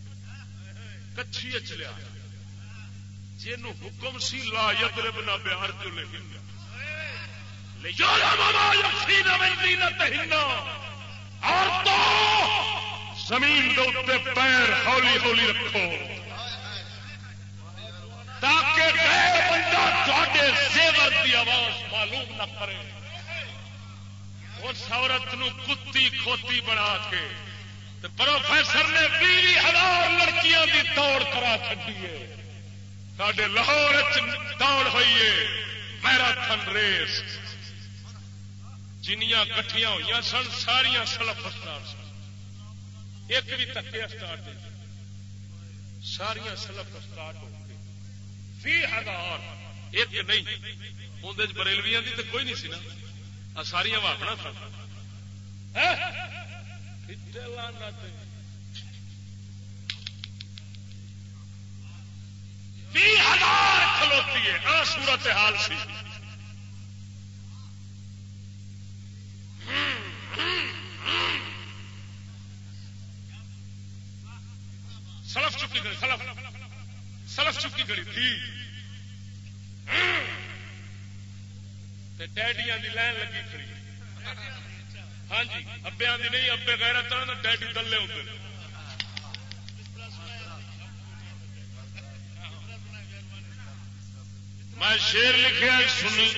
کچھی چلیا جن حکم سی لا یدرب نہ بہار جو لے اور تو زمین کے پیر ہولی ہولی رکھو۔ تاکہ بندہ تے زیور کی آواز معلوم نہ کرے۔ اس عورت نو کتی کھوتی بنا کے پروفیسر نے بھی ہزار لڑکیاں کی دوڑ کرا چی سڈے لاہور دوڑ ہوئی ہے۔ Marathon race. جنیاں کٹیاں ہوئی سن ساریا سلف اسٹار سن۔ ایک بھی تکے اسٹار ساریا سلف اسٹار ہو گئے۔ بھی ہزار۔ ایک نہیں۔ اندر بریلویاں کی تو کوئی نہیں سی نا۔ ساریا واپنا سن۔ ہاں؟ تھا ہزار کھلوتی ہے۔ آ سورت حال سی۔ سلف چکی گڑی سلف۔ سلف چکی گڑی تھی۔ ڈیڈیاں دی لائن لگی کھڑی۔ ہاں جی ابیا دی نہیں، ابے غیرت طرح ڈیڈی دلے ہوتے میں شیر لکھا سنی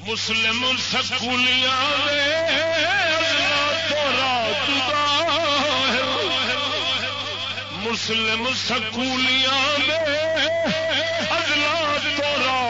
مسلم سکولیاں مسلم سکولیاں ازلا تو جدا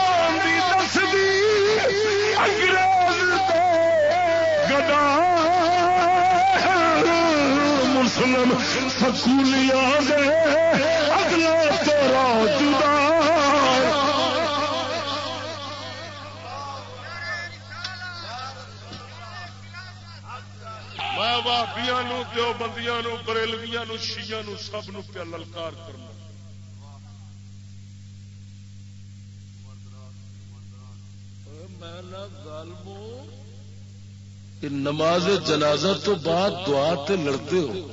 مسلم سکولیاں اگلا دو بندیاں بریلویا شیا سب نو پیا للکار کرنا۔ نماز جنازہ تو بعد دعا تے لڑتے ہو۔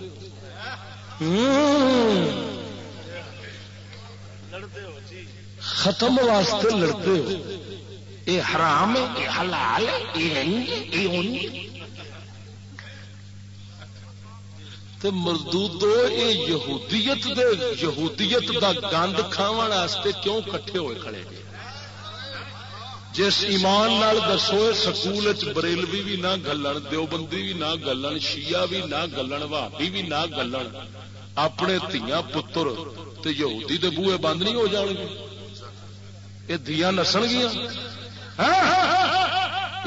ختم واسطے لڑتے ہو۔ یہ حرام یہ حلال تے مردودو اے یہودیت دے، یہودیت دا گند کھاون واسطے کیوں کٹھے ہوئے کھڑے؟ جس ایمان نال دسو سکول بریلوی بھی نہ گلن، دیوبندی بھی نہ گلن، شیعہ بھی نہ گلن بھابی بھی نہ گلن۔ اپنے تیاں پتر تے یہودی دے بوئے بند نہیں ہو جان گے۔ یہ دیا نسن گیا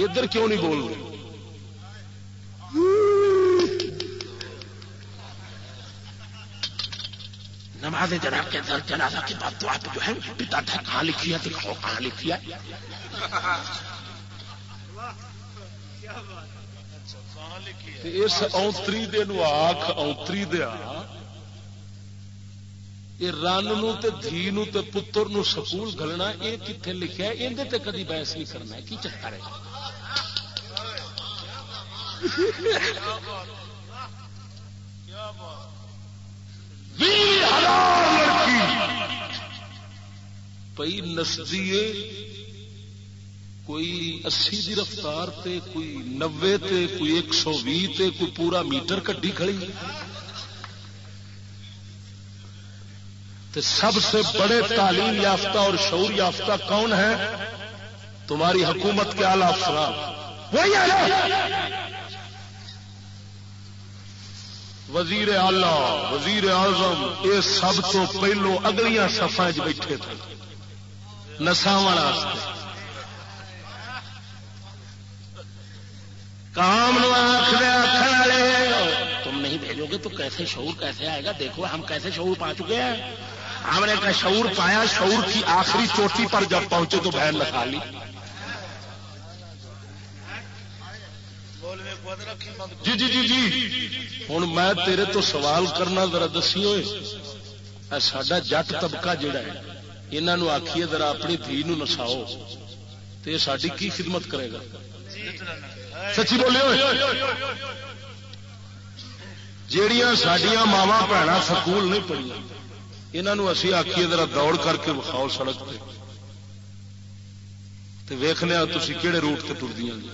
ادھر کیوں نہیں بول رہے؟ نماز جناب کے اندر جنازہ کی بات تو آپ جو ہے پتا تھا کہاں لکھی ہے دکھاؤ کہاں لکھی ہے۔ اس اونتری دن آخ اونتری دیا یہ رن نی نو پتر نو سکول گلنا یہ کتنے لکھا ہے؟ اندر کدی بحث نہیں کرنا کی چکر ہے؟ پی نسدی کوئی اسی دی رفتار تے، کوئی نوے تے، کوئی ایک سو بھی تے، کوئی پورا میٹر کڈی کھڑی۔ تو سب سے بڑے تعلیم یافتہ اور شعور یافتہ کون ہے تمہاری حکومت کے آلہ افسران وزیر آلہ وزیر اعظم، یہ سب تو پہلو اگلیاں سفا بیٹھے تھے۔ نساو کام آخر آخر تم نہیں بھیجو گے تو کیسے شعور کیسے آئے گا؟ دیکھو ہم کیسے شعور پا چکے ہیں۔ ہم نے کا شعور پایا، شعور کی آخری چوٹی پر جب پہنچے تو بہن لکھا لی۔ جی جی جی جی۔ ہوں میں تیرے تو سوال کرنا ذرا دسی ہوئے۔ سڈا جٹ طبقہ جڑا ہے یہاں آخیے ذرا اپنی دھی نساؤ تو یہ ساری کی خدمت کرے گا۔ سچی بولے جہیا سڈیا ماوا بھن سکول نہیں پڑھیا یہاں اسی آخیے ذرا دوڑ کر کے وکھاؤ سڑک پہ ویخنے تھی کہڑے روٹ سے ٹردیا جی۔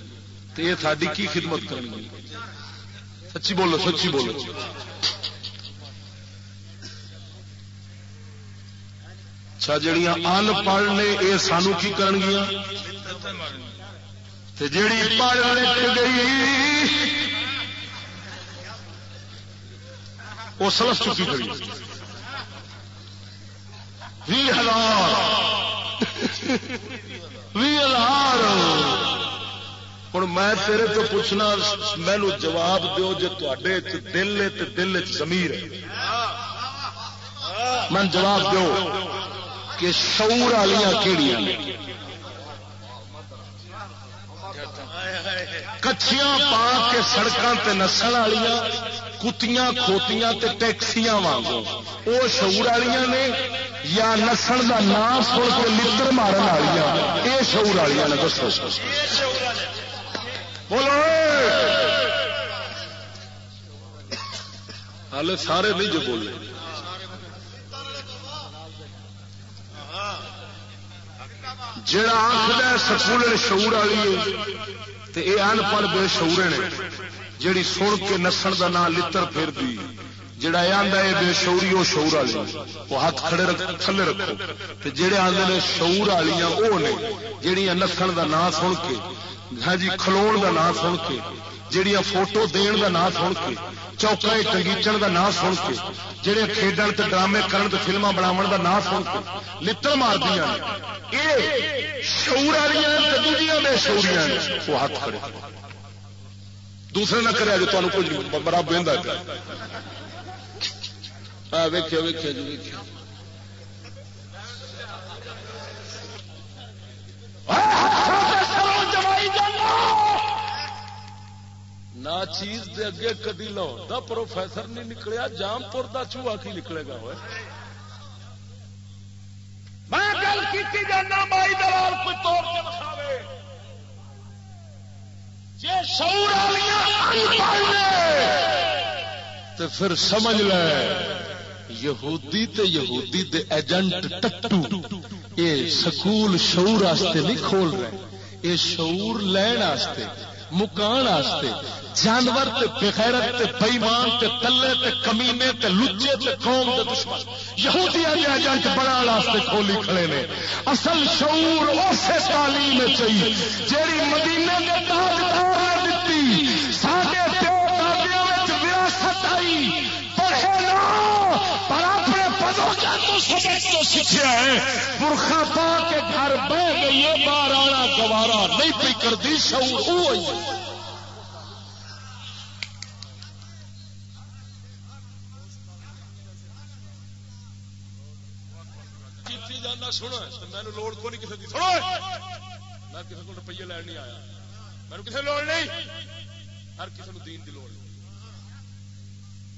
تو یہ ساری کی خدمت کریں گی سچی بولو سچی بولو۔ اچھا جڑیاں ان پڑھ نے یہ سانو کی کرن گیا جیڑی پڑھ لکھ گئی وہ سلس چکی کری بھی ہزار۔ بھی ہزار۔ ہوں میں تیرے تو پوچھنا مینو جواب دو جی تے دل ہے تو دل چمیر ہے۔ من جواب دو کہ شعور والی کہڑی کچھیاں پا کے سڑکوں تے نسل والی کتیاں کھوتیاں تے ٹیکسیاں وانگو۔ وہ شعور والی نے یا نسل کا نام سن کے لڑ مارن والی یہ شعور والی نے دسو۔ بولو۔ ہال سارے نہیں جو بولے۔ جڑا آخر سکول شعور والی یہ ان پڑھ بے شعور نے۔ جیڑی سن کے نسن کا نام لڑ پھر دی جڑا یہ آدھا ہے بے شعوری وہ شعور والی وہ ہاتھ کھڑے رکھ، تھلے رکھو۔ جہے آدھے نے شعور والی وہ نے جہیا نسن کا نام سن کے ہاں جی کھلو کا نام سن کے جہیا فوٹو دن کا نام سن کے، چوکا ٹنگیچن کا نام سن کے جہے کھیڈن تے ڈرامے کرن تے فلما بناو کا نام سن کے لڑ مار دیا یہ شعور والی دوجیاں بے شعوریاں وہ ہاتھ کھڑے۔ دوسرے نہ کرے جو تمہیں کچھ بڑا بہت ویکیا ویکیا جی ویکیا نہ چیز دے اگے کدی لاؤ دا پروفیسر نہیں نکلیا جام پور کا چوہا کی نکلے گا ہوئے؟ میں گل کی جانا بائی دلال کوئی توڑ کے بکھاوے تو پھر سمجھ لے، یہودی تے یہودی دے ایجنٹ ٹٹو یہ سکول شعور واسطے نہیں کھول رہے یہ شعور لین واسطے مکان واسطے جانور تے بغیرت تے بےمان تے تلے تے کمینے تے لچے تے قوم دے دشمن۔ یہودیاں دے ایجنٹ بنا واسطے کھولی کھڑے نے۔ اصل شعور اسے تعلیم چاہیے جیڑی مدینے کے تاجدار نے دتی۔ ساڈے پیو دادیاں وچ وراثت آئی۔ پڑھے نا، پر اپنے تو تو ہے برخا پا کے گھر بہ گئی ہے باہر آنا گوارا نہیں پی کردی، شعور ہوئی۔ سنو مینو لوڑ کو نہیں کسی کی سنو۔ میں کسی کو روپیے لین نہیں آیا۔ مینو کسی لوڑ نہیں۔ ہر کسی کو دین کی لوڑ۔ نہیں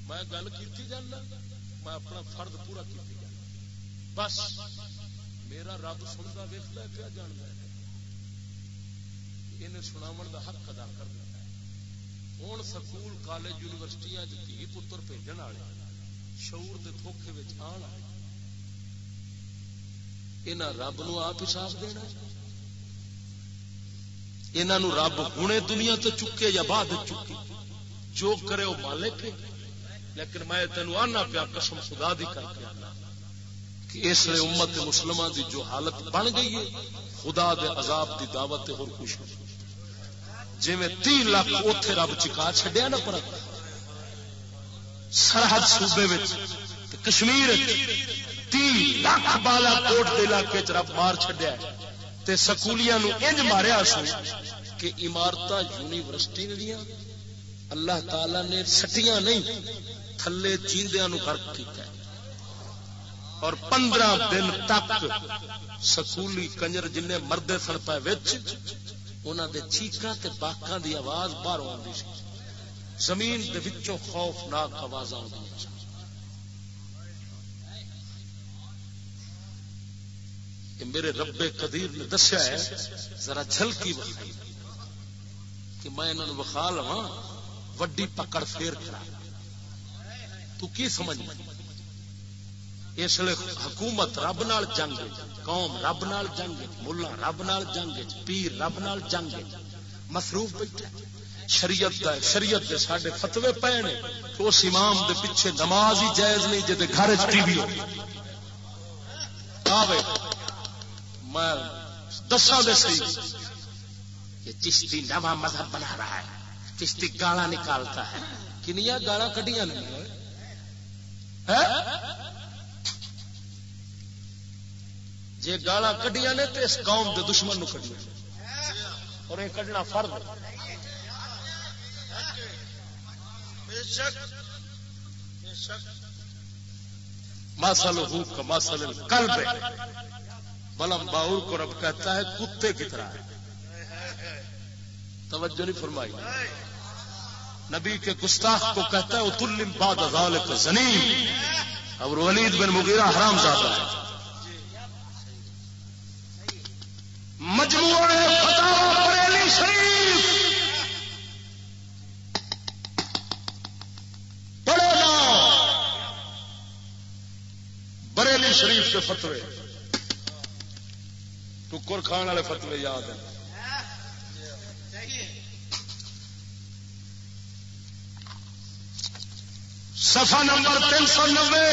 میں گل کی جانا۔ میں اپنا فرد پورا کی جانا بس میرا رب سنتا ویستا پیا جانتا ہے۔ انہیں سناو کا حق ادا کر دیتا ہے۔ ہوں سکول، کالج، یونیورسٹیاں دھی پتر بھیجن والے، شعور کے دھوکھے آن والے۔ یہاں رب نو آپ حساب دینا یہاں رب ہوں دنیا تو چکے یا بعد چکے۔ جو کرے وہ مالک لیکن میں تینوں آنا پیا قسم خدا دی کر کے آنا کہ اس لیے امت مسلمان دی جو حالت بن گئی ہے، خدا دے عذاب دی دعوت اور خوش جی میں تین لاکھ اوتے رب چکا چڈیا نا پر۔ سرحد صوبے کشمیر تی لاکھ بالا کوٹ کے علاقے رب مار چڈیا تے سکولیاں نو انج ماریا سو کہ عمارت یونیورسٹی دیا اللہ تعالی نے سٹیاں نہیں تھلے جیندیاں نو غرق کیتا ہے۔ اور پندرہ دن تک سکولی کنجر جن مردے سن پائے وچ، انہاں دے چیخاں تے باکاں دی آواز باہر آندی سی۔ زمین دے وچوں خوفناک آوازاں آندی کہ میرے رب قدیر نے دسیا ہے، ذرا جھلکی بخائی کہ میں انہوں نے بخا لوا وڈی پکڑ پھیر کرا۔ تو کی سمجھ اس لیے حکومت رب نال جنگ قوم رب نال جنگ ملا رب نال جنگ پیر رب نال جنگ مصروف بیٹھا شریعت دا شریعت دے ساڈے فتوی پے نے اس امام دے پیچھے نماز ہی جائز نہیں جے گھر ٹی وی ہو۔ آوے، میں دسا دے سی کہ چشتی نوا مذہب بنا رہا ہے، چشتی گالا نکالتا ہے۔ کنیا گالا کٹیاں نہیں جی گالا کٹیاں نے تو اس قوم کے دشمن نو کٹیا اور یہ کڈنا فرد مسل ہو کا مسل کل بلم باؤر کو رب کہتا ہے کتے کی طرح توجہ نہیں فرمائی۔ نبی کے گستاخ کو کہتا ہے، اتلم باد ذالک زنی اور ولید بن مغیرہ حرام زادہ ہے۔ مجموعہ بریلی شریف۔ پڑھو نا۔ بریلی شریف کے فتوے۔ ٹکر کھان والے فتوے یاد ہیں۔ سفا نمبر تین سو نبے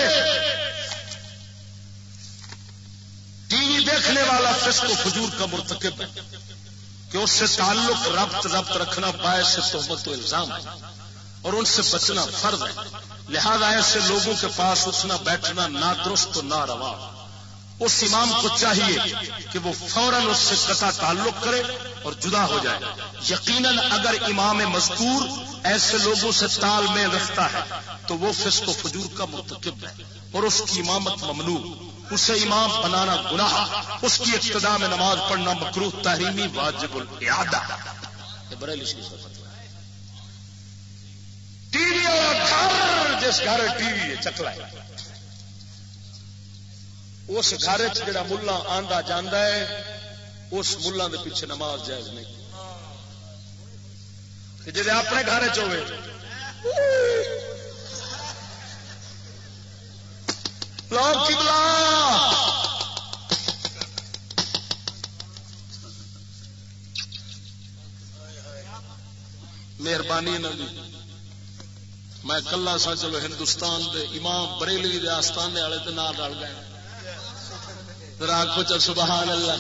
ٹی وی دیکھنے والا فسق و فجور کا مرتکب ہے کہ اس سے تعلق ربط ربط رکھنا باعث سے و الزام ہے اور ان سے بچنا فرض ہے۔ لہذا ایسے لوگوں کے پاس اٹھنا، بیٹھنا نہ درست نہ روا اس امام کو چاہیے کہ وہ فوراً اس سے قطع تعلق کرے اور جدا ہو جائے۔ یقیناً اگر امام مذکور ایسے لوگوں سے تال میں رکھتا ہے تو وہ فسق و فجور کا مرتکب ہے اور اس کی امامت ممنوع، اسے امام بنانا گناہ، اس کی ابتدا میں نماز پڑھنا مکروح تحریمی واجب الادا ٹی وی اور جس گھر ٹی وی چکلا ہے۔ اس گھر چا ملا آندا جانا ہے، اس ملا دے پیچھے نماز جائز نہیں۔ جی اپنے گھر چ چوے لوگ مہربانی جی میں کلا سا چلو ہندوستان دے امام بریلوی دے آستانے والے تو نہ رل گئے۔ راکھو چل سبحان اللہ۔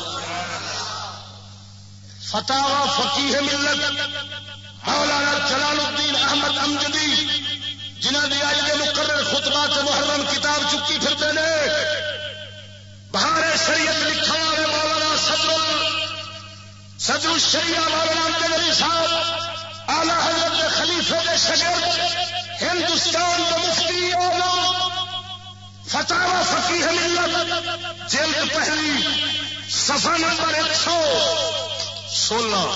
فتح فقیح ملت مولانا جلال الدین احمد امجدی۔ جنہ دی آئی کے مقرر خطبہ کے محرم کتاب چکی پھرتے ہیں بہار شریعت لکھا والے مولانا صدر صدر الشریعہ مولانا انتظری صاحب آلہ حضرت کے خلیفے کے شگر ہندوستان کے مفتی اولا فتح فقی ملت جلد پہلی صفحہ نمبر ایک سو سولہ۔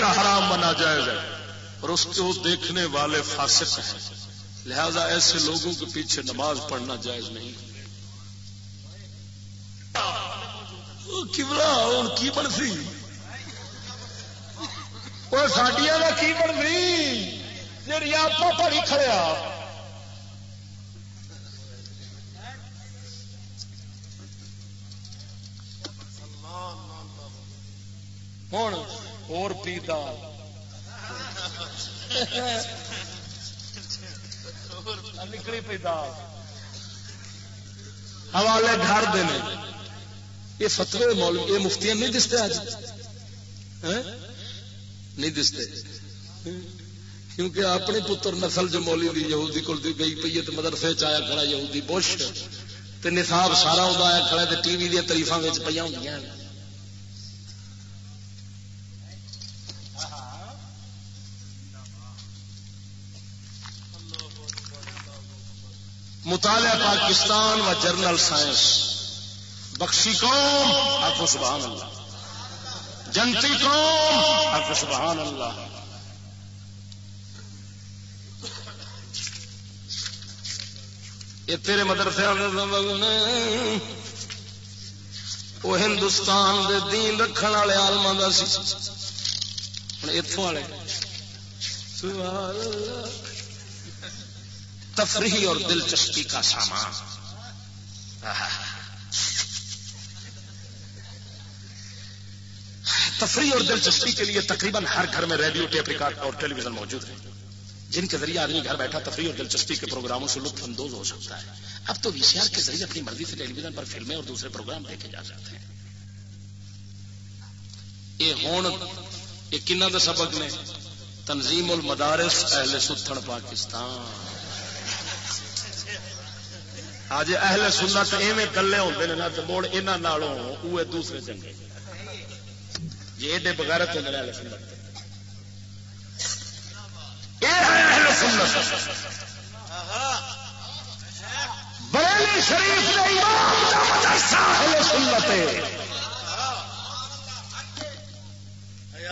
حرام بنا جائے گا اور اس کو دیکھنے والے فاسق ہیں۔ لہذا ایسے لوگوں کے پیچھے نماز پڑھنا جائز نہیں۔ کی بڑھتی وہ سڈیا کا کی بڑھتی جی آپ پڑھی کھڑیا ہوں اور پیتا نکلی پی دال۔ حوالے گھر دے یہ فتوے مول یہ مفتی نہیں دستے اج نہیں دستے۔ کیونکہ اپنے پتر نسل جو مولی دی یہودی کو گئی پی ہے مدرسے چیا کھڑا یہودی بش۔ تے نصاب سارا آیا کھڑا تے ٹی وی دی دیا تریفا پہ ہوں مطالعہ پاکستان و جرنل سائنس۔ بخشی قوم آپ سبحان اللہ۔ جنتی قوم آپ سبحان اللہ۔ یہ تیرے مدرسے وہ ہندوستان دے دین رکھنے والے آلما سی۔ ہوں اتوں والے۔ تفریح اور دلچسپی کا سامان۔ تفریح اور دلچسپی کے لیے تقریباً ہر گھر میں ریڈیو، ٹیپ ریکارڈ اور ٹیلی ویژن موجود ہے جن کے ذریعے آدمی گھر بیٹھا تفریح اور دلچسپی کے پروگراموں سے لطف اندوز ہو سکتا ہے۔ اب تو وی سی آر کے ذریعے اپنی مرضی سے ٹیلی ویژن پر فلمیں اور دوسرے پروگرام دیکھے جا سکتے ہیں۔ یہ ہوں یہ کنہ سبق نے تنظیم المدارس اہل ستھڑ پاکستان۔ آج اہل سنت ایویں کلے ہوتے ہیں نا تو موڑ یہاں وہ دوسرے چنگے۔ جی ایڈے بغیرت ہوتے ہیں اہل سنت بریلی شریف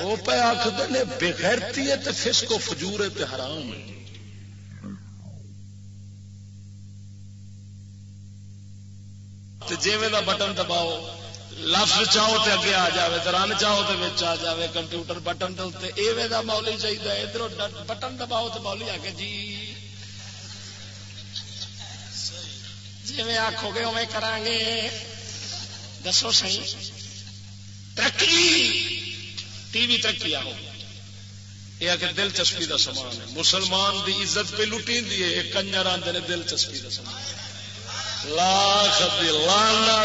وہ پہ آخر بغیرتی ہے تو فسکو فجور ہے حرام ہے۔ جی بٹن دباؤ، لفظ چاہو تو اگے آ جائے رن چاہو تو آ جائے کمپیوٹر بٹن ایویں کا مولی چاہیے ادھر بٹن دباؤ تو مولی آ کے جی۔ جی آخو گے اوے کر گے دسو سی ترقی، ٹی وی ترقی آو یہ کہ دلچسپی کا سامان ہے۔ مسلمان دی عزت پہ لٹی ہے کنجر آتے دلچسپی کا سامان لاکھ لانا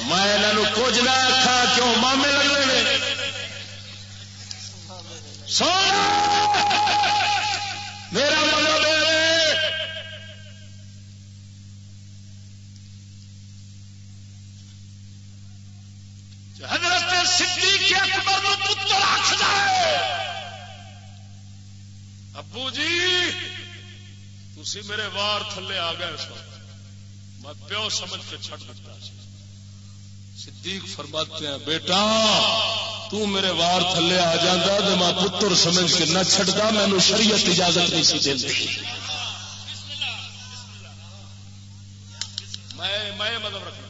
میں یہاں کچھ نہ آخا کیوں مامے لگنے میرا مطلب حضرت صدیق اکبر پتر آخ جائے ابو جی تھی میرے وار تھلے آ گئے سو۔ میں پیو سمجھ کے چھٹ دیتا صدیق فرماتے ہیں، بیٹا، تو میرے وار تھلے آ جاتا تو میں پتر سمجھ کے نہ چھٹتا مینو شریعت اجازت نہیں سی دلتی میں مطلب رکھنا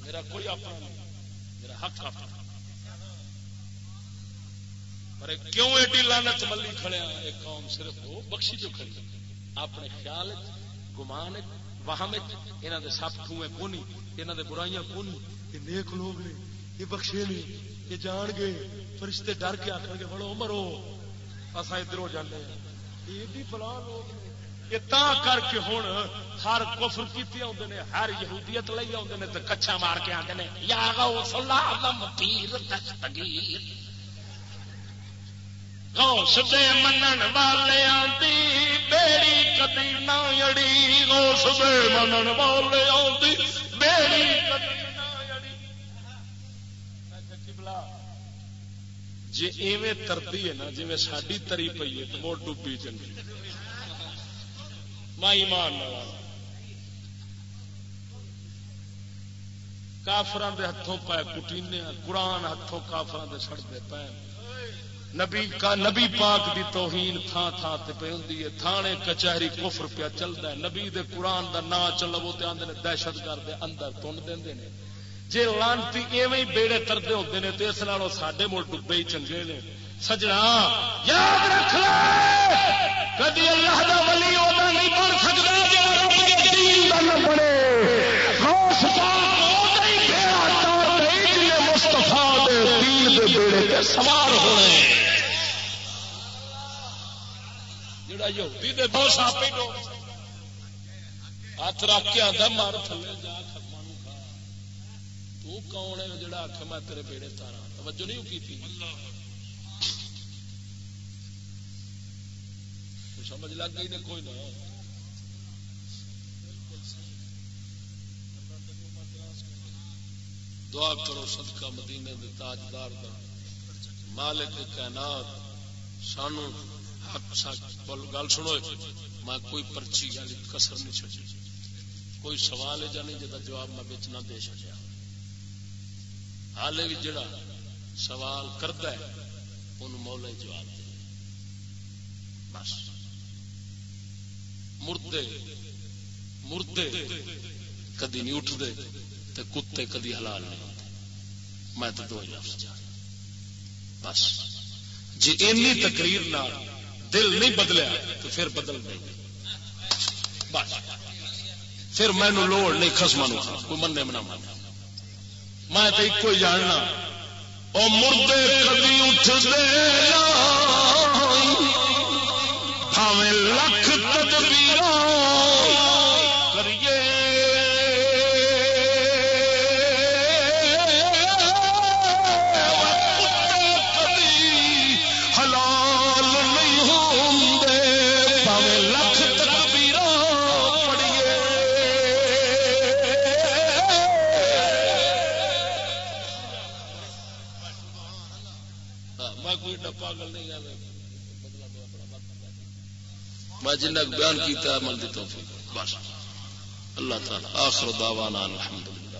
میرا کوئی اپنا نہیں میرا حق اپنا ارے کیوں ایڈی لانت ملی کھڑے ایک قوم صرف وہ، بخشی جو کھڑی اپنے خیال گمان وہاں یہاں کے سپ ٹوئے کونی یہاں کے برائیاں کونی۔ یہ نیک لوگ نے، یہ بخشے نے، یہ جان گے، فرشتے ڈر کے آخر گے، بڑو مرو اصا ادھر ہو جانے ہاں۔ ایڈی بلا لوگ یہ تا کر کے ہوں ہر کفر کی آتے ہیں ہر یہودیت لے آتے ہیں تو کچھا مار کے آتے ہیں یا پیر دستگیر غوث دے منن والے آدھی بیڑی کدی نہ اڑی غوث دے منن والے آدھی بیڑی کدی جی ایویں ترتی ہے نا جی ساری تری پی ہے، تو موڑ ڈبی چنگی۔ مائی مان کافران دے ہاتھوں پائے کٹینے قرآن ہاتھوں کافران دے سڑتے پے نبی کا نبی پاک دی توہین تھان تھان تے پہ ہوندی ہے۔ تھانے کچہری کفر پیا چلدا ہے۔ نبی دے قرآن دا نا چلو تے آندے نے دہشت گرد اندر تن دیندے نے۔ جے لانتی ایویں بیڑے تردے ہوندے نے تے اس نالوں ساڈے مول ڈبے ہی چنگے نے۔ سجنا، یاد رکھ لے! کدی اللہ دا ولی او نہیں بن سکدا جے رب دے دین دا نہ بنے۔ غوث پاک او نہیں بیڑا تار نہیں جے مصطفی دے دین دے بیڑے تے سوار ہوئے۔ یہودی دے دو ساپے دو۔ ہاتھ رکھ کے آدھا مار تھلے جا تو کون ہے جڑا آخ میں تیرے بیڑے تارا؟ توجہ نہیں کی سمجھ لگ گئی نے کوئی نہ۔ دعا کرو صدقہ مدینے دے تاجدار دا۔ مالک کائنات سانو گل سنو جی، میں کوئی پرچی یا کسر نہیں چڑی کوئی سوال ہے جانی جا جواب میں بچ نہ دے سکیا حال بھی جڑا سوال کرتا ہے ان مولا جواب دے۔ بس۔ مردے مردے، کدی نہیں اٹھتے تے کتے کدی حلال نہیں ہوتے میں تو دو لفظ جان بس۔ جی اینی تقریر نہ دل نہیں بدلیا تو پھر بدل نہیں. بس. پھر مینو لوڑ نہیں خسما کوئی منے منا من میں تو ایک ہی جاننا. وہ مردے کبھی اٹھتے ہمیں لکھ تدبیر میں جن بیان کیا عمل دی توفیق۔ بس۔ اللہ تعالی، آخر دعوانا الحمدللہ۔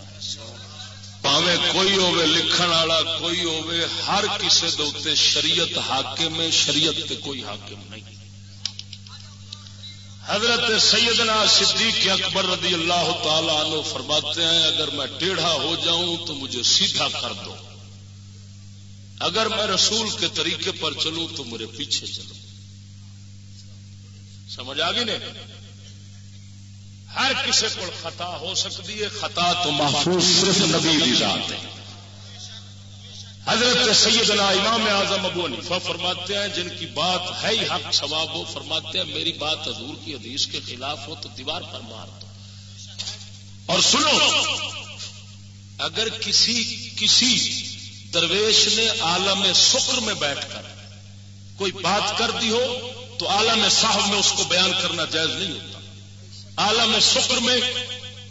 پاوے کوئی ہوے لکھن والا، کوئی ہوے ہر کسے دے شریعت حاکم ہے، شریعت تے کوئی حاکم نہیں۔ حضرت سیدنا صدیق اکبر رضی اللہ تعالی عنہ فرماتے ہیں، اگر میں ٹیڑھا ہو جاؤں تو مجھے سیدھا کر دو۔ اگر میں رسول کے طریقے پر چلوں تو میرے پیچھے چلو۔ سمجھ آ گئی نہیں؟ ہر کسی کو خطا ہو سکتی ہے، خطا تو محفوظ صرف نبی کی ذات ہے۔ حضرت سیدنا امام اعظم ابو حنیفہ فرماتے ہیں، جن کی بات ہے ہی حق ثواب ہو فرماتے ہیں، میری بات حضور کی حدیث کے خلاف ہو تو دیوار پر مار دو۔ اور سنو، اگر کسی کسی درویش نے عالم سکر میں بیٹھ کر کوئی بات کر دی ہو تو عالم صاحب میں اس کو بیان کرنا جائز نہیں ہوتا۔ عالم سکر میں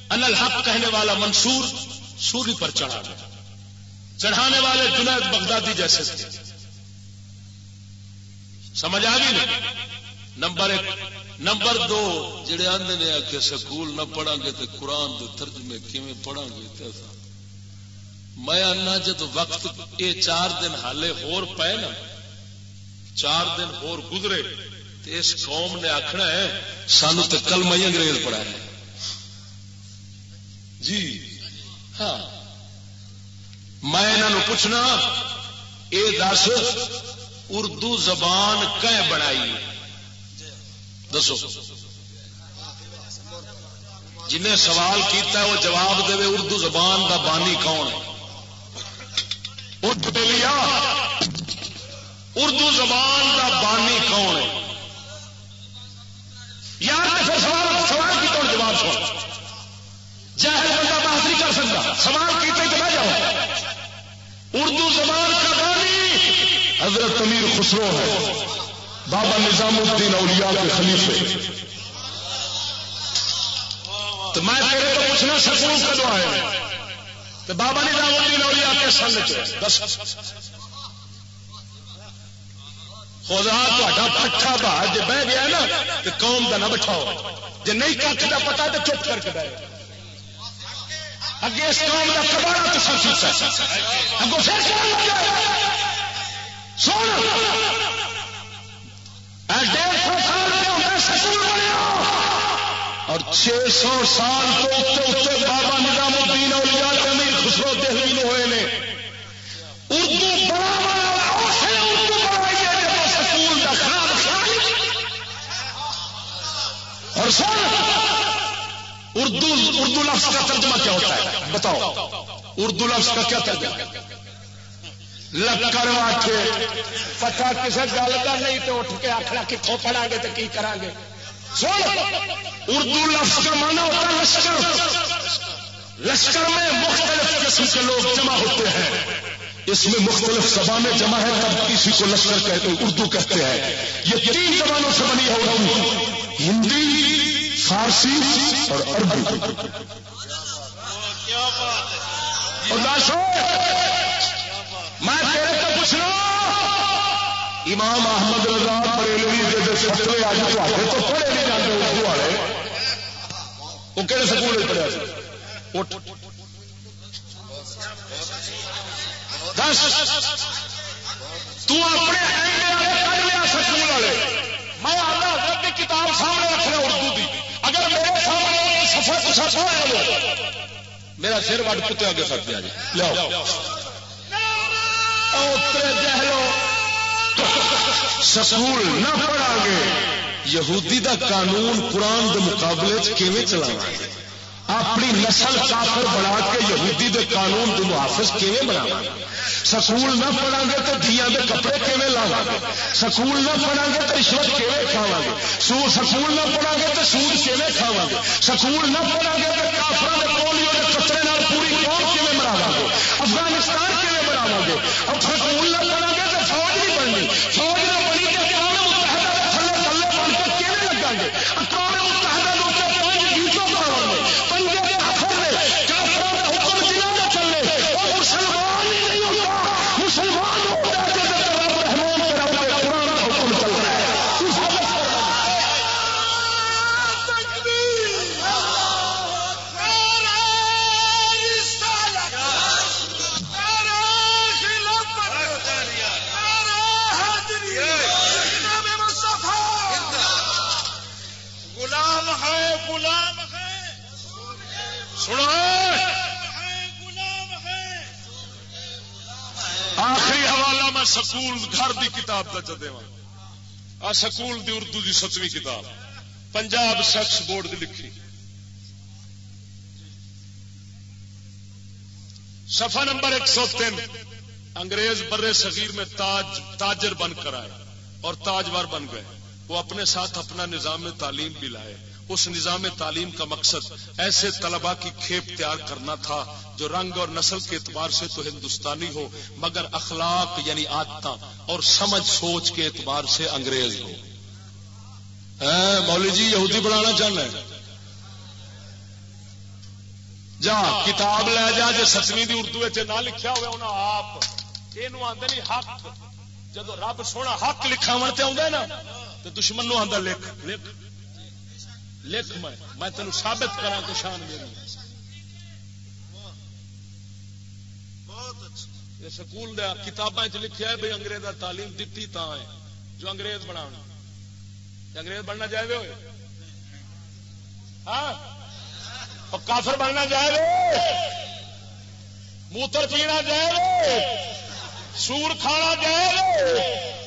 ان الحق کہنے والا منصور سوری پر چڑھا گیا۔ چڑھانے والے جنید بغدادی جیسے تھے۔ سمجھ آ گئی نمبر ایک۔ نمبر دو، جڑے آدھے نے کہ سکول نہ پڑھا گے تو قرآن کے ترجمے کیون پڑھا گے؟ میں آنا جد وقت یہ چار دن حالے ہور پے نا، چار دن ہور گزرے۔ تو اس قوم نے آخنا ہے، سانو تو کل مئی انگریز پڑھا ہے۔ جی ہاں۔ میں انہوں پوچھنا یہ دس، اردو زبان کہ بنائی دسو۔ جنہیں سوال کیتا ہے، وہ جواب دے، اردو زبان دا بانی کون لیا۔ اردو زبان دا بانی کون ہے؟ یار سوال سوال کی کون جواب سوال جہل بندہ بات نہیں کر سکتا۔ سوال کیتے تو جاؤ۔ اردو زبان کا بانی حضرت امیر خسرو ہے۔ بابا نظام الدین اولیاء کے خلیفے۔ تو میں تیرے کو پوچھنا سکوں کدو آئے؟ تو بابا نظام الدین اولیاء کے سن دس خدا تا پٹھا با جی بہ گیا نا تو قوم کا نہ بٹھاؤ۔ جی نہیں کچھ کا پتا تو چپ کر کے بہ اگے اس قوم کا کباڑا تو سب چیز اگو پھر سن۔ ڈیڑھ سو سال سکول اور چھ سو سال تو اتنے بابا نظام الدین اور امیر خسرو دہلی اور سن. اردو اردو لفظ کا ترجمہ کیا ہوتا ہے؟ بتاؤ. اردو لفظ کا کیا ترجمہ؟ لکڑ واٹے پتا کسی گل کا نہیں تو اٹھ کے آخر کتوں پڑھا گے تو کی کرا گے اردو لفظ کا مانا ہوتا ہے لشکر. لشکر میں مختلف قسم کے لوگ جمع ہوتے ہیں۔ اس میں مختلف زبانیں جمع ہے تب کسی کو لشکر کہتے ہیں، اردو کہتے ہیں۔ یہ تین زبانوں سے بنی ہے ہندی، فارسی اور عربی۔ میں تیرے کو پوچھنا امام احمد رضا بریلوی جیسے فتوے آج تو آتے تو پڑھے نہیں جاتے، اردو والے۔ وہ کہڑے سکول پڑھے؟ دس، تو اپنے سکول والے میں آتا کتاب سامنے رکھنا اردو کی اگر میرے سامنے سفر کچھ ہوا میرا سر وڈ کتے آگے سر دیا جی۔ لو سکول نہ پڑھا گے۔ یہودی دا قانون قرآن دے مقابلے کیویں چلا گے اپنی نسل کافر بنا کے یہودی دے قانون دے محافظ کیویں بنا سکول نہ پڑھا گے تو دیا کے کپڑے کیون لاوا گے سکول نہ پڑھا گے تو رشوت کیون کھاوا گے سکول نہ پڑھا گے تو سود کیون کھاوا گے سکول نہ پڑھا گے تو کافر پولیو کے کچرے پوری قوم کیون مراوا گے افغانستان کیون بناوا گے اور سکول نہ پڑھا گے تو فوج نہیں بننی، فوج نہ سکول گھر دی کتاب کا چ سکول دی اردو دی ستویں کتاب۔ پنجاب سیکس بورڈ دی لکھی۔ سفا نمبر ایک سو تین۔ انگریز برے صغیر میں تاج، تاجر بن کر آئے اور تاجور بن گئے۔ وہ اپنے ساتھ اپنا نظام تعلیم بھی لائے۔ اس نظام تعلیم کا مقصد ایسے طلبا کی کھیپ تیار کرنا تھا جو رنگ اور نسل کے اعتبار سے تو ہندوستانی ہو، مگر اخلاق یعنی آدت اور سمجھ سوچ کے اعتبار سے انگریز ہو۔ مولی جی یہودی بنانا چاہنا ہے۔ جا، کتاب لے جا جی ستویں اردو نہ لکھا ہوا انہیں آپ یہ آدھے نہیں حق۔ جب رب سونا حق لکھا من آ تو دشمن نو آدھا لکھ لکھ۔ لکھ میں میں تین ثابت کرا تو شان میری سکول کتابیں لکھا ہے بھائی انگریز تعلیم دیتی تا ہے، جو انگریز بنا انگریز بننا چاہیے ہوئے؟ ہاں؟ کافر بننا چاہیے موتر پینا چاہیے سور کھانا چاہیے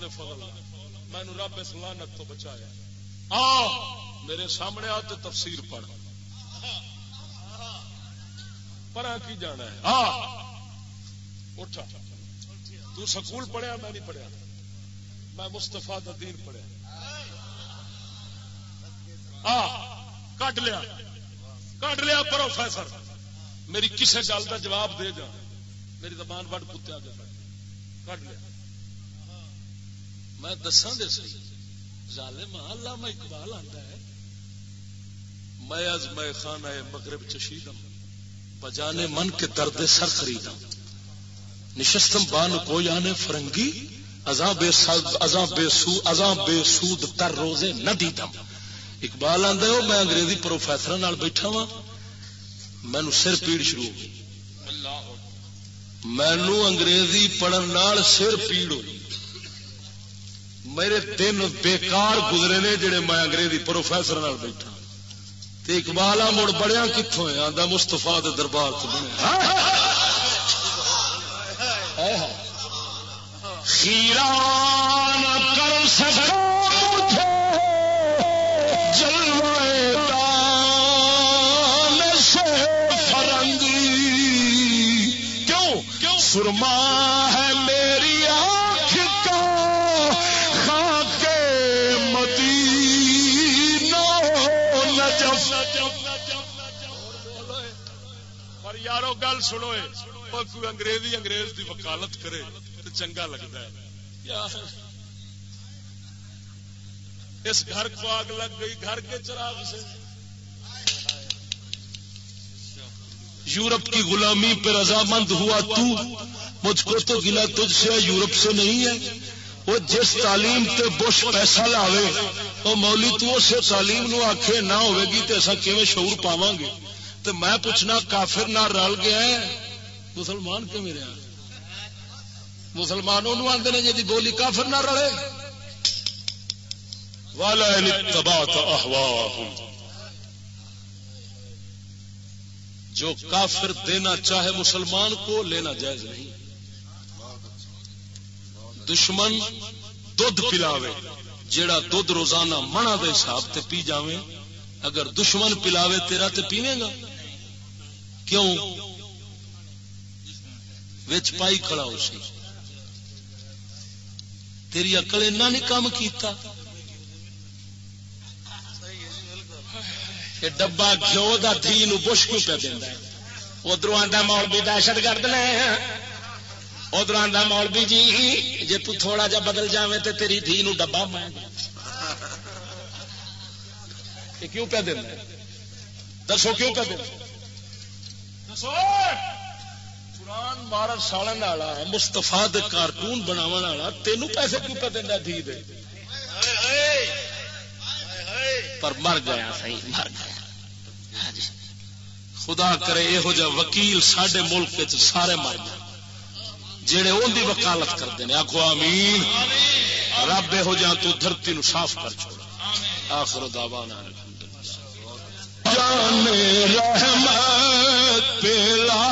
دے فضل مینو رب اس لانت تو بچایا۔ آ، میرے سامنے آ تو تفسیر پڑھ۔ پر کی جانا ہے؟ آ اٹھا تو سکول پڑھیا، میں نہیں پڑھیا۔ میں مستفا دین پڑھیا۔ کٹ لیا۔ کٹ لیا پروفیسر۔ میری کسی گل کا جواب دے جا۔ میری زبان وڈ کتیا گیا کٹ لیا۔ میں دساں دے سی، ظالم اللہ میں اقبال آتا ہے۔ میں از میں خانہ مغرب چشیدم بجانے من کے درد سر خریدم نشستم بان کو یانے فرنگی ازاں بے ازاں بے سو ازاں بے سود تر روزے نہ دیدم اقبال آندا ہو میں انگریزی پروفیسر نال بیٹھا وا مینو سر پیڑ شروع ہو گئی۔ مینو انگریزی پڑھن نال سر پیڑ ہوئی میرے دن بیکار گزرے نے جڑے میں انگریزی پروفیسر نال بیٹھا۔ اقبال مڑ بڑیا کتوں ہے آدھا مستفا دربار خیران کر سکو سے فرنگی۔ کیوں؟ سرما یارو گل سنو کوئی انگریزی انگریز کی وکالت کرے تو چنگا لگتا ہے۔ اس گھر کو آگ لگ گئی، گھر کے چراغ سے۔ یورپ کی غلامی پہ رضامند ہوا تو، مجھ کو تو گلا تجھ سے، یورپ سے نہیں ہے۔ وہ جس تعلیم تے بش پیسہ لاوے، وہ مولی تو اسے تعلیم نو آخے نہ ہوے گی تو اصا کیون شعور پاواں گے؟ تو میں پوچھنا کافر نہ رل گیا ہے۔ مسلمان کے میرے مسلمان انہوں آتے ہیں جی بولی کافر نہ رلے۔ والا جو کافر دینا چاہے مسلمان کو لینا جائز نہیں۔ دشمن دھد پلاوے جیڑا دھد روزانہ منا دے حساب تے پی جاوے اگر دشمن پلاوے تیرا تے پیوے گا۔ کیوں؟ وچ پائی کھڑا ہو سی۔ تیری اکل ایسا نہیں کام کیتا۔ ڈبا گھیو دا دھی نو بش کیوں پہ دینا ادھر آدھا مولوی دہشت گرد نے۔ ادھر آدھا مولوی جی جی تو تھوڑا جا بدل جائے تو تیری دھی نو ڈبا میں۔ کیوں پہ دینا دسو کیوں پہ دینا قرآن مارا سالن والا مستفا کارٹون بناو والا تینوں پیسے کیوں پہ دینا دھی دے؟ پر مر گیا صحیح مر گیا۔ ہاں جی۔ خدا کرے یہو جہ وکیل سڈے ملک سارے مر جائے جہے ان کی وکالت کرتے ہیں آخو امین رب یہو جہ تو دھرتی نو صاف کر چھوڑا۔ آخر دعوانا جان رحمت پیلا۔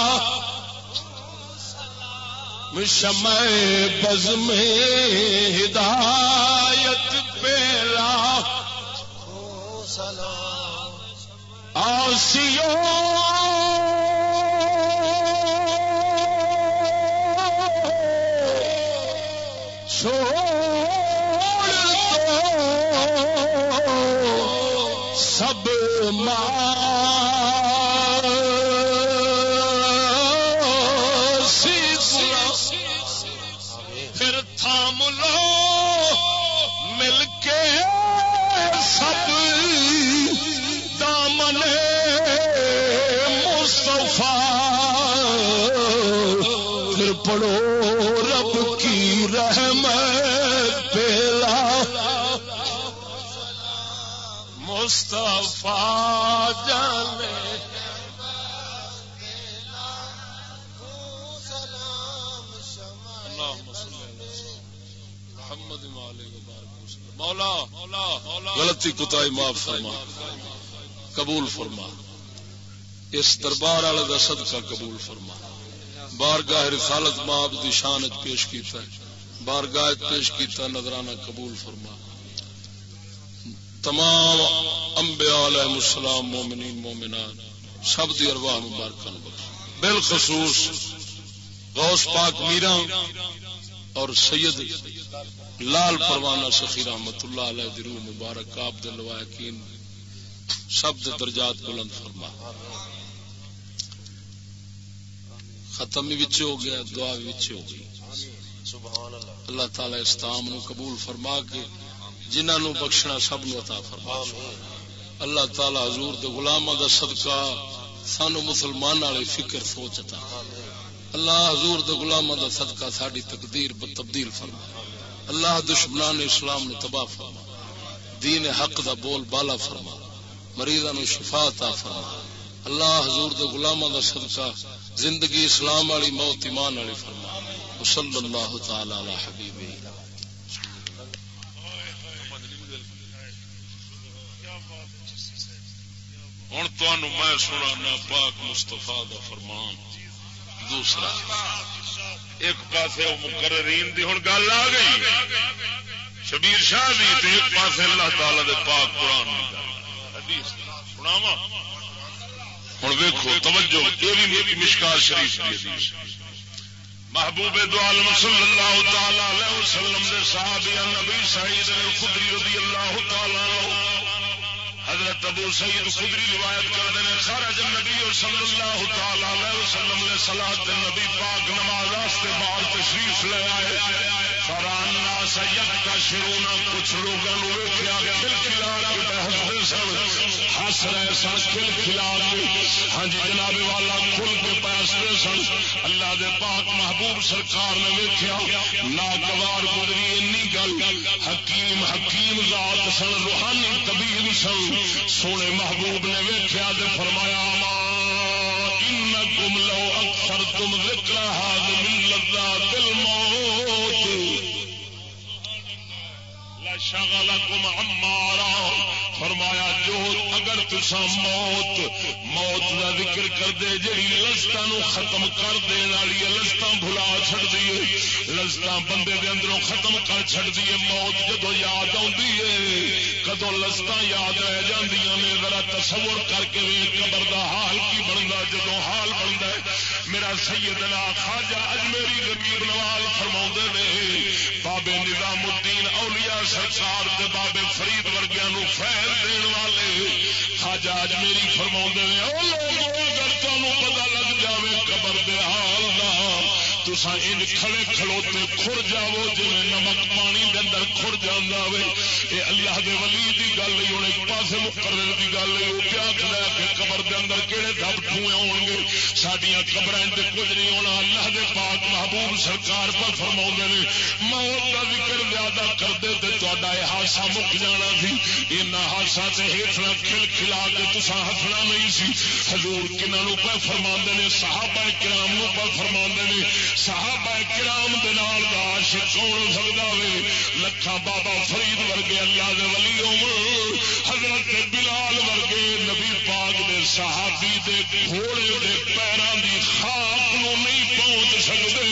شمع بز میں ہدایت مولا غلطی کتا معاف فرما، قبول فرما۔ اس دربار والے کا صدقہ قبول فرما۔ بارگاہ رسالت ماب دی شان پیش کیتا ہے۔ بارگاہ پیش کیتا نظرانہ قبول فرما۔ تمام انبیاء علیہ السلام، مومنین مومنان سب دی ارواح مبارکہ بالخصوص غوث پاک میرا اور سید لال پروانہ سخی رحمت اللہ علیہ درو مبارک آپ دل واقین سب دے درجات بلند فرما۔ ختم بھی ہو گیا، دعا بھی ہو گئی۔ اللہ تعالی اسلام نو قبول فرما کے جنہوں نو بخشنا سب نو عطا فرما۔ اللہ تعالی حضور دے غلامہ دا صدقہ سانو مسلمان والے فکر سوچ عطا اللہ حضور دے غلامہ دا صدقہ ساری تقدیر تبدیل فرما۔ اللہ دشمنان اسلام نے تباہ فرما، دین حق دا بول بالا فرما مریضاں نو شفا عطا فرما۔ اللہ حضور دے غلاماں دا صدقہ زندگی اسلام والی موت ایمان والی فرما۔ صلی اللہ تعالی علی حبیبہ ہوں تمہوں میں سنا پاک مستفا دا فرمان۔ دوسرا۔ ایک پاس مقررین دی ہوں گل آ گئی۔ شبیر شاہ دی تو ایک پاس اللہ تعالی دے پاک قرآن ہوں ویکو توجہ، یہ بھی مشکار شریف کی حدیث۔ محبوب دو عالم صلی اللہ تعالی علیہ وسلم دے صحابی نبی سعید الخدری رضی اللہ تعالی عنہ۔ حضرت ابو سید خدری روایت کرتے ہیں خرج نبی صلی اللہ تعالی علیہ وسلم نے صلاح نبی پاک نماز واسطے باہر تشریف لے آئے۔ سید کا شروع نہ کچھ لوگوں ویکیا سن۔ ہس رہے سن ہاں جی جناب والا کے سن۔ اللہ دے پاک محبوب سرکار نے ویکیا ناگوار گزری این گل۔ حکیم حکیم ذات سن، روحانی طبیب سن۔ سونے محبوب نے ویکیا فرمایا ماں ان لو اکثر تم ذکر من لذات الموت شغلکم عمارا. فرمایا، جو اگر تسا موت موت کا ذکر کر دے جی لستا ختم کر دے والی لستا بھلا چڑ دیے لستا بندے دے اندروں ختم کر چڑ دیے موت جدو یاد آئی کدو لستا یاد رہ جاندیاں نے، ذرا تصور کر کے وے قبر دا حال کی بنتا جدو حال بنتا ہے، میرا سیدنا خواجہ اجمیری غریب نواز فرما نے، بابے نظام الدین اولیاء سرکار دے بابے فرید ورگیا فیل دین والے خاجا اجمیری فرما نے تسا ان کھڑے کھلوتے کھڑ جاؤ جی نمک پانی دے اندر کھڑ جانا ہوئے یہ اللہ دے ولی دی گل نہیں ہوں ایک پاس مقرر دی گل نہیں وہ کیا کھڑا کہ قبر دے اندر کہڑے دب ٹھوئے ہون گے سڈیا قبر کچھ نہیں ہونا۔ اللہ دے پاک محبوب سرکار پر فرما نے موت کا ذکر زیادہ کرتے تو تا یہ ہاسا مک جانا سی۔ ان ہاسا سے ہیٹنا کھل کھلا کے تسا ہسنا نہیں سی۔ حضور کنہوں پہ فرما نے، صحابہ کرام پہ فرما نے صحابہ کرام دال عاشق کون ہو سکتا وے؟ لکھا بابا فرید ورگے، اللہ دے ولی عمر، حضرت بلال ورگے، نبی پاک دے صحابی دے گھوڑے دے پیروں دی خاک نو نہیں پہنچ سکتے۔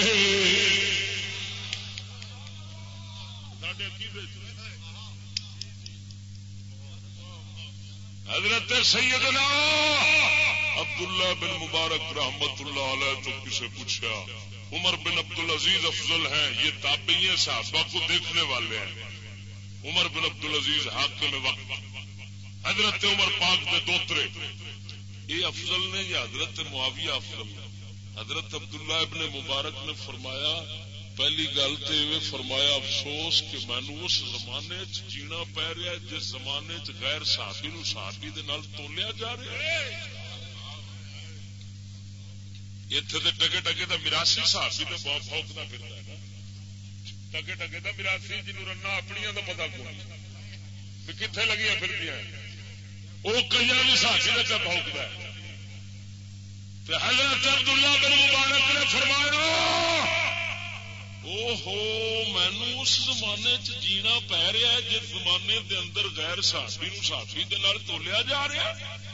حضرت سیدنا عبداللہ بن مبارک رحمت اللہ علیہ تو کسے پوچھا عمر بن عبد العزیز افضل ہیں، یہ تابعی صحابہ کو دیکھنے والے ہیں۔ عمر بن عبد العزیز حاکم وقت۔ حضرت عمر پاک میں دوترے۔ یہ افضل نے یہ حضرت معاویہ افضل؟ نے حضرت عبداللہ ابن مبارک نے فرمایا، پہلی گل تو یہ فرمایا، افسوس کہ مینو اس زمانے چ جینا پی رہا جس زمانے چ غیر صحابی نو صحابی دے نال تولیا جا رہا ہے۔ اتنے تو ٹگے ٹگے کا مراسی صحافی تو بہت فوکتا پھرتا ہے نا ٹگے ٹگے کا مراسی جنوب رنا اپنی کا پتا کون کتنے لگی پھر وہ کئی بھی صحافی کا بھوکتا ہے حضرت عبداللہ بن مبارک نے فرمایا او ہو مینو اس زمانے چ جینا پی رہا ہے جس زمانے دے اندر غیر صحافی نو صحافی دے تولیا جا رہا ہے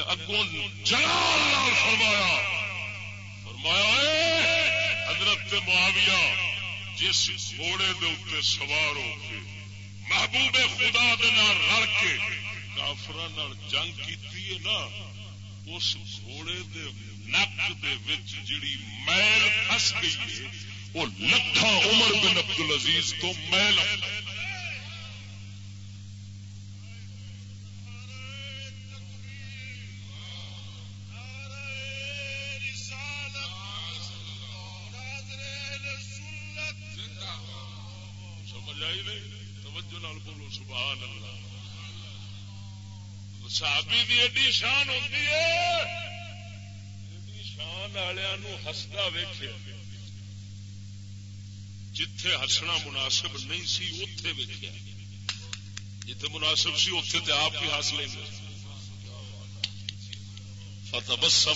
اگوں جلال فرمایا۔ فرمایا حضرت معاویہ، جس گھوڑے دے سوار ہو کے محبوب خدا دے رل کے کافر جنگ کی نا، اس گھوڑے دے نک دے وچ جڑی میل پس گئی ہے، وہ لکھا عمر بن عبد العزیز تو میل دی جی ایڈی شان ہوتی ہے، ایڈی شان والوں ہستا ویخ جتھے ہسنا مناسب نہیں سی اتے ویکیا جتھے مناسب سی اتے تو آپ بھی ہس لیں فتح بسا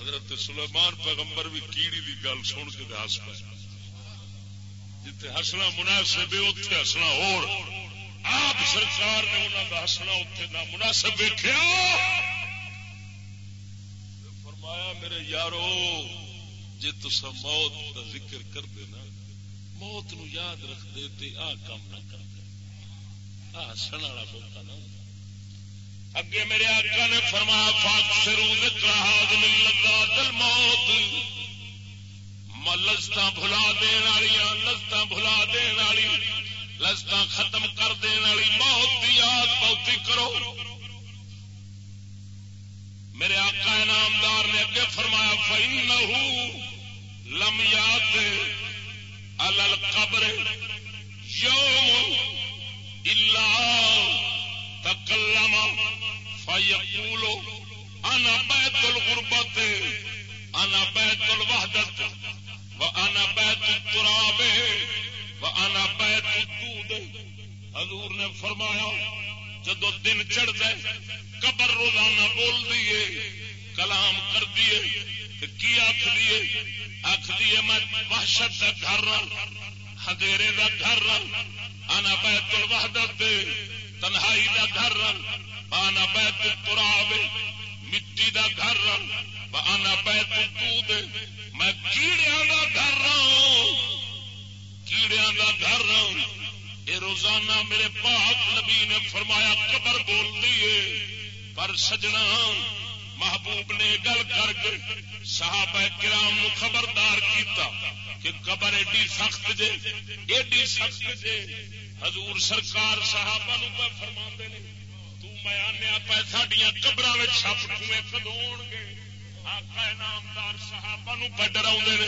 حضرت سلیمان پیغمبر بھی کیڑی کی گل سن کے ہس پائے۔ جتنے ہسنا مناسب اتے ہسنا ہو آپ سرکار نے انہوں کا ہسنا اتنے نہ مناسب ویخیا فرمایا، میرے یارو جی تسا موت کا ذکر کر دینا موت نو یاد رکھ دے تے آ کام نہ کر دے آ ہسن والا موقع نہ اگے میرے آقا نے فرمایا، فاق سرو ذکر حاضر لگا دل موت۔ لذت بھلا دین والی لذت بھلا دین والی۔ لذت ختم کر دین والی موت کی یاد بہتی کرو۔ میرے آقا انعامدار نے اگے فرمایا فائی نہ لم یاد القبر یوم تکلم فیقول انا بیت الغربت انا بیت الوحدت و انا بیت التراب و انا بیت الدود حضور نے فرمایا، جدو دن چڑھ دے قبر روزانہ بول دیے کلام کر دیے کی آخ دیے آخ دیے میں وحشت کا گھر ہدیرے کا گھر آنا بیت الوحدت تنہائی کا گھر آنا بیت التراب مٹی کا گھر آنا بیت الدود میں کیڑیاں کا گھر کیڑیاں کا گھر یہ روزانہ میرے پاک نبی نے فرمایا، قبر بول دیے پر سجنا محبوب نے گل کر کے صحابہ کرام نو خبردار کیتا کہ قبر ایڈی سخت جے، ایڈی سخت جے۔ حضور سرکار صحابہ نو پہ فرما نے، تو میں آنے پہ ساڈیاں قبر چھپ ٹوئے کدو گے آقا نامدار صحابہ نو پہ نے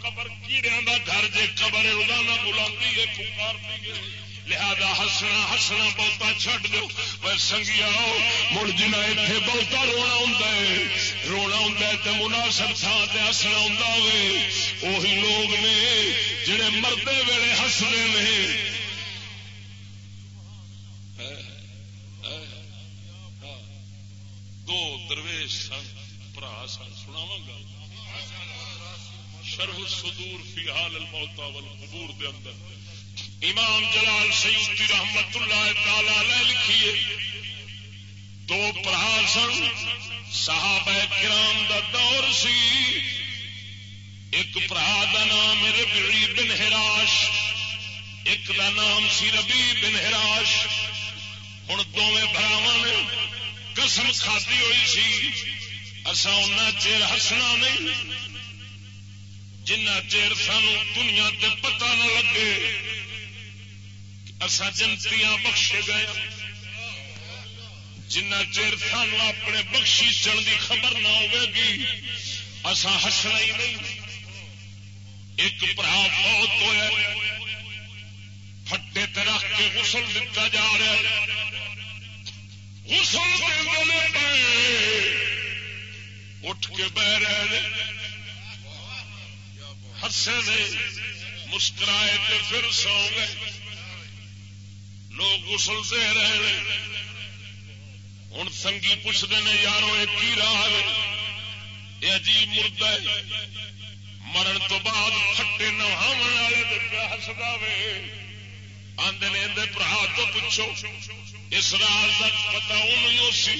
قبر کیڑیاں دا گھر جے قبر روزانہ ہے ہے۔ لہذا ہسنا ہسنا بہتا چڈ دو پر سنگیا مڑ جنا اتنے بہتا رونا ہوں رونا ہوں تو مناسب تھان سے ہسنا ہوں وہی لوگ نے، جڑے مردے ویلے ہسنے نے دو درویش سن برا سن سناوا گا شرح سدور فی حال الموتا والقبور دے اندر امام جلال سیوتی رحمت اللہ تعالی علیہ لکھیے دو برا سن صحابہ کرام دا دور سی ایک برا دا نام ربی بن ہراش ایک دا نام سی ربی بن ہراش ہوں دونوں براوا نے قسم کھدی ہوئی سی اصا چیر ہسنا نہیں۔ جنہ چیر سان دنیا تے پتہ نہ لگے اصا جنتیاں بخشے گئے۔ جنا چیر سان اپنے بخشی چڑھ کی خبر نہ ہوگی اصا ہسنا ہی نہیں۔ ایک برا بہت ہوا پٹے رکھ کے غسل دتا جا رہا غسل اٹھ کے بہ رہے ہسے نے مسکرائے تے پھر سو گئے۔ لوگ گسل دے رہے ہیں۔ ہوں سنگی پوچھتے ہیں، یارو، یہ کی راہ یہ عجیب مرد ہے۔ مرن تو بعد کھٹے نہاو والے ہسدا وے آدھے نے برا تو پوچھو۔ اس راز کا پتا انہوں سی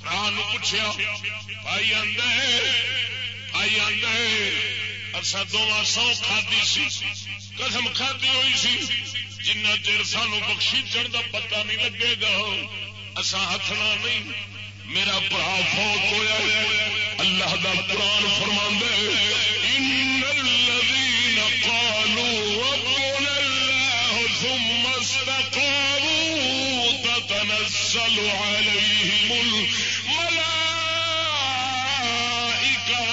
برا پوچھا بھائی آدھے بھائی آدھے اصا دونوں سو کھدی سی، قسم کھدی ہوئی سی، جنہ چر سانو بخشی چڑھ کا پتا نہیں لگے گا۔ اصا ہتھنا نہیں، میرا برا فوت ہوا اللہ کا قرآن فرما قالوا ربنا الله ثم استقاموا تنزل عليهم الملائكة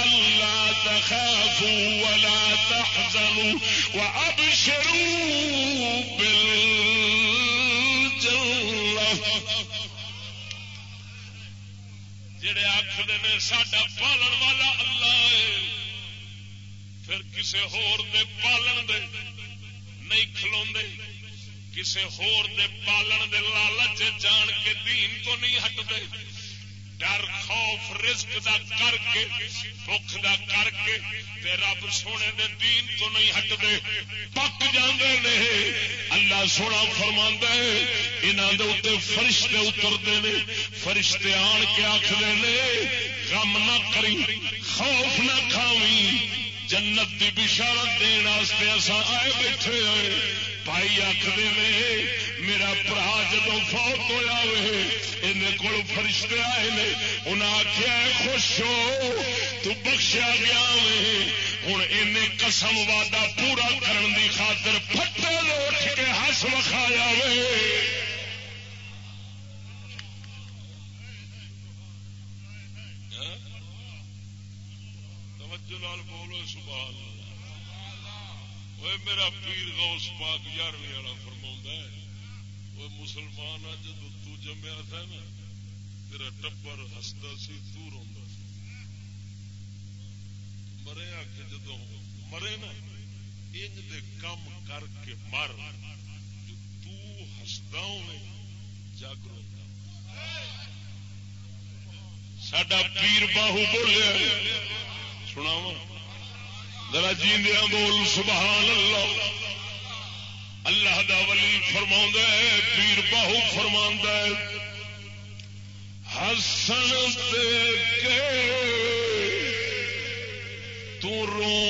ألا تخافوا ولا تحزنوا وأبشروا جڑے آخر نے سڈا پالن والا اللہ ہے، پھر کسی ہور دے پالن دے، نہیں کھلو کسی ہور دے پالن دے لالچ جان کے دین تو نہیں ہٹتے ڈر، خوف، رزق دا کر کے بخ دا کر کے تے رب سونے دے دین تو نہیں ہٹتے پک جاندے نے۔ اللہ سونا فرما ہے انہوں دے اتنے فرشتے اترتے ہیں فرشتے آن کے آخر نے، غم نہ کری، خوف نہ کھاوی۔ جنت کی بشارت دن اصا آئے بیٹھے ہوئے بھائی آخر میرا برا جدو فوت ہوا وے کو فرشتے آئے نے انہیں آخیا خوش ہو، تو بخشیا گیا ہوں ان قسم وعدہ پورا کرن دی خاطر پٹے لوٹ کے ہس وکھایا ہاں؟ وے میرا پیر غوث پاک یارویں والا فرما ہے وہ مسلمان آ جدو تمیا تھا نا تیرا ٹبر ہستا سی تو رو مرے آ کے جدو مرے نا انج دے کم کر کے مر جو تستا جگ رو سڈا پیر باہو بولیا سناو ذرا جیندیا بول سبحان اللہ۔ اللہ دا ولی فرما پیر باہو فرما ہسن کے تو رو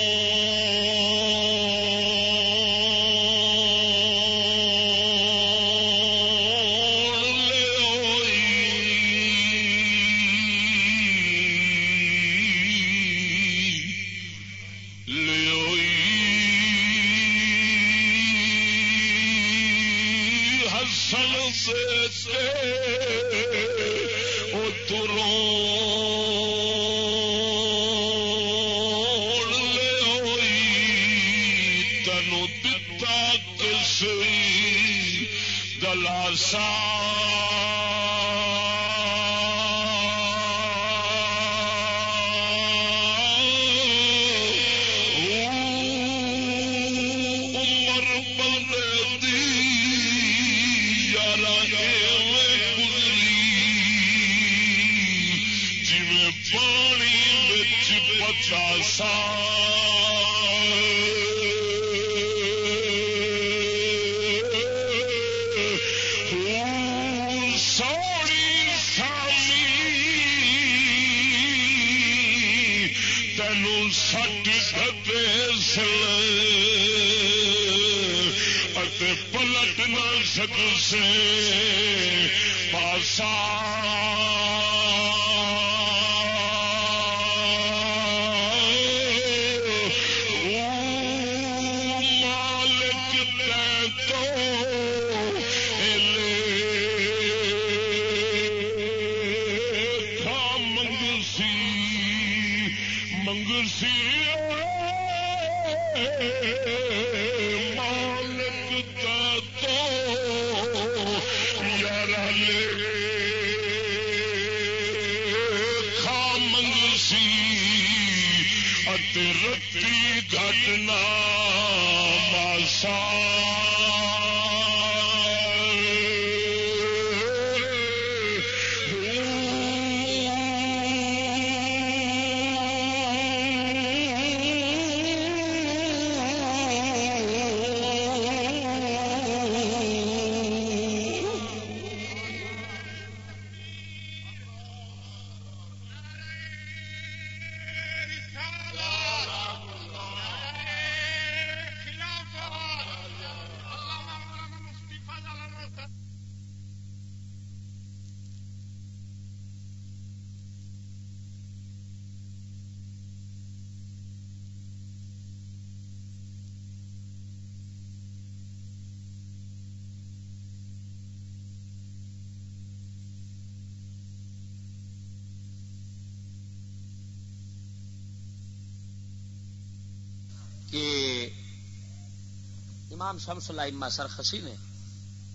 امام سرخسی نے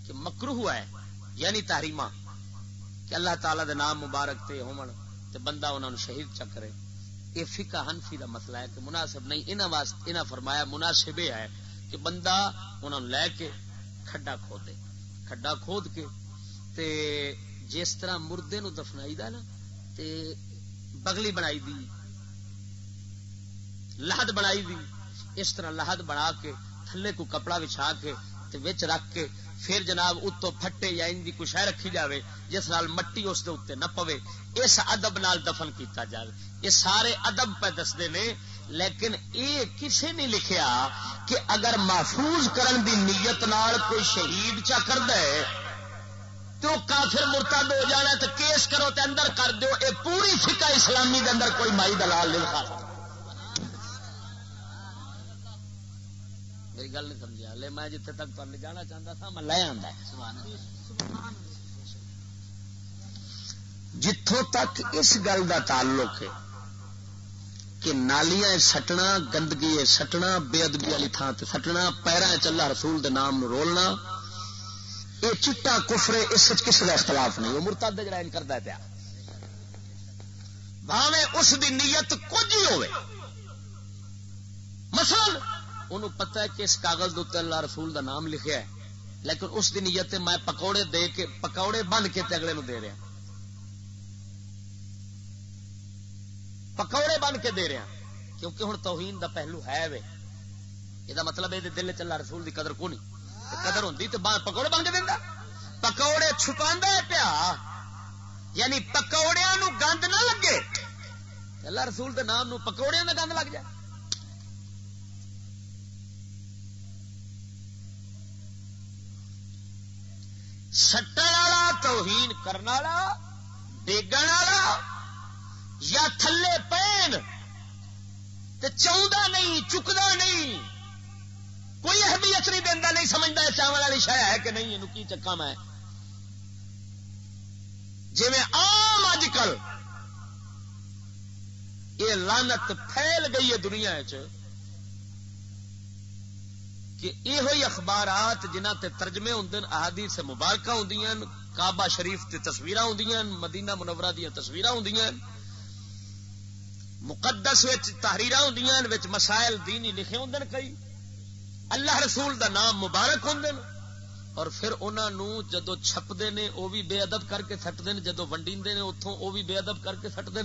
کہ مکرو ہوا ہے یعنی تحریما کہ اللہ تعالی دے نام مبارک تے ہومن تے بندہ انہوں نے شہید چکرے یہ فقہ حنفی دا مسئلہ ہے کہ مناسب نہیں، انہاں واسطے انہاں فرمایا مناسب یہ ہے کہ بندہ انہوں نے لے کے کھڈا کھود دے کھڈا کھود کے تے جس طرح مردے نو دفنائی دا نا، تے بغلی بنائی دی، لہد بنائی دی، اس طرح لہد بنا کے تھلے کو کپڑا بچھا کے تے وچ رکھ کے پھر جناب اتو پھٹے یا ان کی کچھ رکھی جاوے جس نال مٹی اس دے اتنے نہ پوے، اس ادب نال دفن کیتا جاوے۔ یہ سارے ادب پہ دستے نے، لیکن یہ کسے نے لکھیا کہ اگر محفوظ کرن دی نیت نال کوئی شہید چا کر دے تو کافر مرتد ہو جانا تو کیس کرو تے اندر کر دیو۔ اے پوری فقہ اسلامی دے اندر کوئی مائی دلال نہیں لکھا میری گل نہیں سمجھا لے میں جتنے تک تمہیں جانا چاہتا تھا میں لے آتا جتوں تک اس گل کا تعلق ہے کہ نالیاں سٹنا، گندگی سٹنا، بے ادبی والی تھان سے سٹنا پیرا چلا رسول دے نام نو رولنا یہ چٹا کفرے اس کس کا اختلاف نہیں۔ وہ مرتد جڑا کرتا پیا۔ بھاوے اس دی نیت کچھ ہی ہوئے مثلا انہوں پتہ ہے کہ اس کاغذ دے اللہ رسول دا نام لکھیا ہے، لیکن اس دی نیت میں پکوڑے دے کے، پکوڑے بن کے اگلے نو دے رہا ہاں۔ پکوڑے بن کے دے رہا ہاں۔ کیونکہ ہوں توہین دا پہلو ہے وے۔ یہ مطلب یہ دل چلا رسول دی قدر کو نہیں۔ قدر ہوں تو پکوڑے بن کے دینا پکوڑے چھپا پیا۔ یعنی پکوڑیا گند نہ لگے۔ اللہ رسول دے نام نو پکوڑیا کا گند لگ جائے۔ سٹن والا، توہین کرنے والا ڈیگن والا، یا تھلے پین چاہتا نہیں چکتا نہیں، کوئی اہمیت نہیں دینا نہیں سمجھتا چاول والی شہ ہے کہ نہیں یہ کی چکا میں؟ جی آم اج کل یہ لانت پھیل گئی ہے دنیا چ کہ یہ اخبارات جنہ تے ترجمے ہوں آدی سے مبارک ہوں کعبہ شریف تے تصویر ہوں مدینہ منورہ دیا تصویر ہوں مقدس تحریر ہوں مسائل دینی لکھے ہوں کئی، اللہ رسول دا نام مبارک ہوں اور پھر انہوں جدو چھپتے ہیں وہ بھی بے ادب کر کے سٹ ہیں جدو ونڈی نے اتوں وہ بھی بے ادب کر کے سٹ ہیں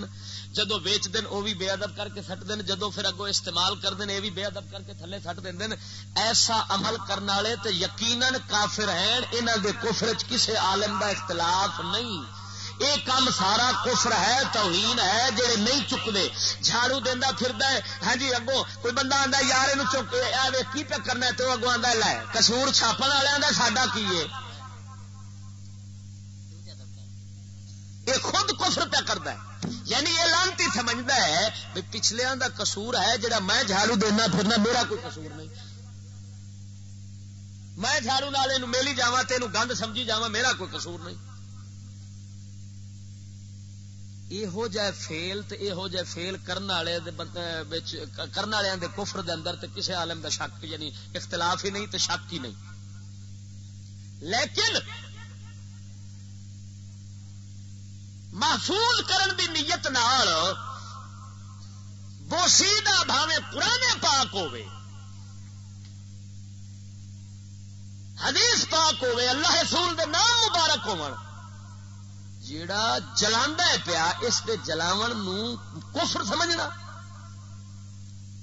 جدو ویچتے ہیں وہ بھی بے ادب کر کے سٹ ہیں جدو پھر اگو استعمال کرتے ہیں یہ بھی بے ادب کر کے تھلے سٹ دین ایسا عمل کرنے والے تو یقیناً کافر ہیں انہوں کے کفر کسی عالم دا اختلاف نہیں۔ یہ کام سارا کفر ہے، توہین ہے جہے نہیں چکتے جھاڑو دینا پھر ہاں جی اگو کوئی بندہ آتا یار یہ چک کی پہ کرنا تو اگو آتا لے کسور چھاپن والے ساڈا کی ہے؟ یہ خود کفر پہ کرتا ہے۔ یعنی یہ لانتی سمجھتا ہے بھی پچھلے دا قصور ہے، جڑا میں جھاڑو دینا پھرنا، میرا کوئی قصور نہیں۔ میں جھاڑو والے میلی جا گند سمجھی جا میرا کوئی قصور نہیں۔ یہو جہ فیل تو یہو جہ فیل کرنے والے کرنے کفر دے اندر تے کسے عالم دا شک یعنی اختلاف ہی نہیں تو شک ہی نہیں۔ لیکن محفوظ کرن دی نیت نال بوسیدہ بھاوے پرانے پاک ہوئے حدیث پاک ہوئے اللہ رسول دے نام مبارک ہو جیڑا جلا پیا، اس کے جلاو کفر سمجھنا،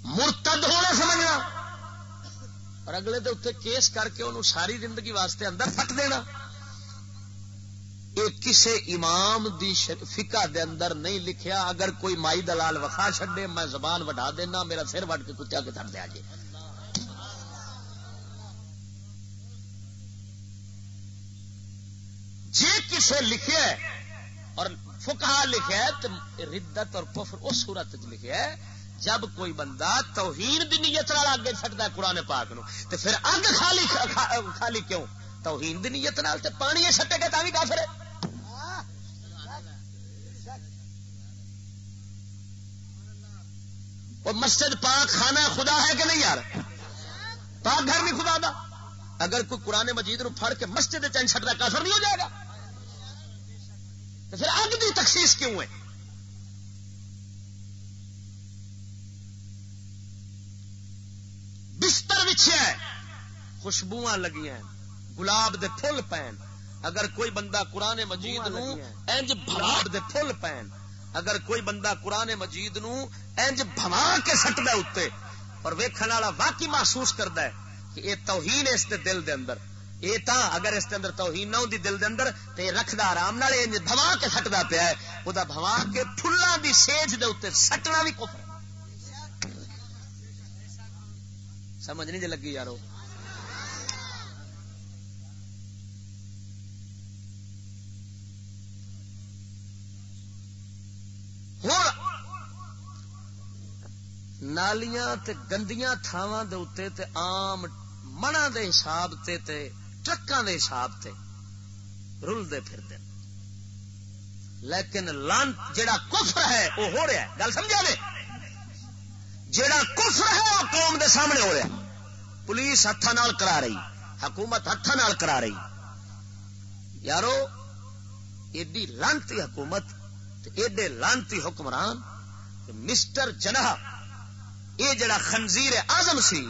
مرتد ہونا سمجھنا، اور اگلے دے اتنے کیس کر کے انہوں ساری زندگی واسطے اندر پٹ دینا۔ یہ کسے امام دی فکا دے اندر نہیں لکھیا، اگر کوئی مائی دلال وکھا چڈے میں زبان وڈا دینا، میرا سر وڈ کے کتیا کے چڑھ دیا جی۔ جی کسے لکھے اور فکا لکھا ہے ردت اور کفر اس صورت لکھا ہے جب کوئی بندہ توہین دی نیت نال اگے چڑھتا ہے قرآن پاک نو، تو پھر اگ خالی خالی کیوں؟ توہین دی نیت نال تے پانی سٹے گے بھی کافر ہے۔ وہ مسجد پاک خانہ خدا ہے کہ نہیں یار؟ پاک گھر نہیں خدا دا۔ اگر کوئی قرآن مجید نو پھڑ کے مسجد چین چھٹتا کافر نہیں ہو جائے گا۔ تو پھر اگ کی تخصیص کیوں ہے؟ بستر ہے خوشبو لگی ہیں گلاب دے پھول پین اگر کوئی بندہ قرآن مجید نو انج بھواب دے پھول پین اگر کوئی بندہ قرآن مجید نو انج بھوا کے سٹ دے اتنے۔ اور ویکھن والا واقعی محسوس کرتا ہے کہ یہ توہین اس دے دل دے اندر۔ یہ تا اگر اس اندر توہین نہ ہوتی دل دے اندر تو یہ رکھدا آرام نال انج بھوا کے سٹدا پیا ہے۔ وہ بھوا کے فلاں دی سیج دے اتنے سٹنا بھی کفر سمجھ نہیں جی لگی یارو؟ نالیاں تے گندیاں تھاواں دے اتنے تے عام منا دے حساب تے تے ٹرکاں دے حساب تے رلتے پھرتے لیکن لان جڑا کفر ہے، وہ ہو رہا ہے۔ گل سمجھا دے جیڑا کفر ہے، وہ قوم دے سامنے ہو رہا ہے۔ پولیس ہاتھ کرا رہی، حکومت ہاتھ کرا رہی۔ یارو، ایڈی لانتی حکومت ایڈے لانتی حکمران مسٹر جناح، یہ جڑا خنزیر آزم سی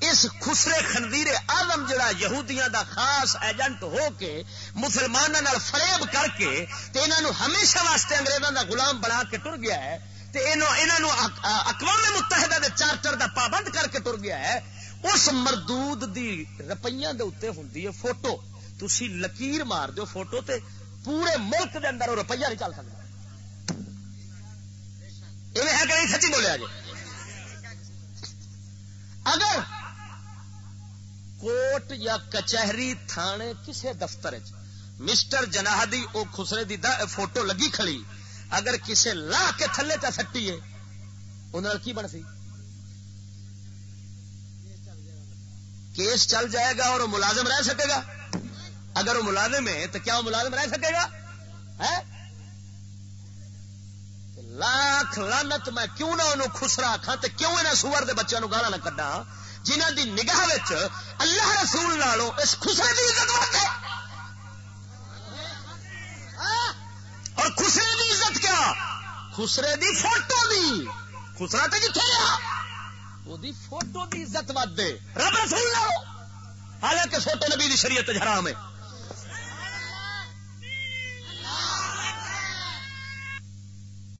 اس خسرے خنزیر آزم جڑا یہودیاں دا خاص ایجنٹ ہو کے مسلمانوں فریب کر کے انہوں ہمیشہ واسطے انگریزوں دا غلام بنا کے ٹر گیا ہے، تے انہاں انہاں اقوام متحدہ دے چارٹر دا پابند کر کے ٹر گیا ہے۔ اس مردود دی روپیہ دے اتنے ہوں فوٹو۔ تھی لکیر مار دو فوٹو تے پورے ملک دے اندر روپیہ نہیں چل سکتا ہے کہ نہیں؟ سچی بولیا جی۔ اگر کوٹ یا کچہری تھانے کسے دفتر مسٹر جناح او خسرے دی فوٹو لگی کھڑی۔ اگر کسے لا کے تھلے چا سٹی ہے انہوں کی بن سی کیس چل جائے گا اور وہ ملازم رہ سکے گا؟ اگر وہ ملازم ہے تو کیا وہ ملازم رہ سکے گا؟ لاکھ لانت میں کیوں نہ انہوں خسرا آخا تو کیوں انہیں سور دے بچوں گالا نہ کڈا جنہ دی نگاہ اللہ رسول لالو اس خسرے کی عزت ہے۔ اور خسرے کی عزت کیا؟ خسرے دی فوٹو دی۔ خسرا تو جتنے رہا؟ وہ فوٹو دی عزت ود دے رب رسول لاؤ حالانکہ فوٹو نبی دی شریعت حرام ہے۔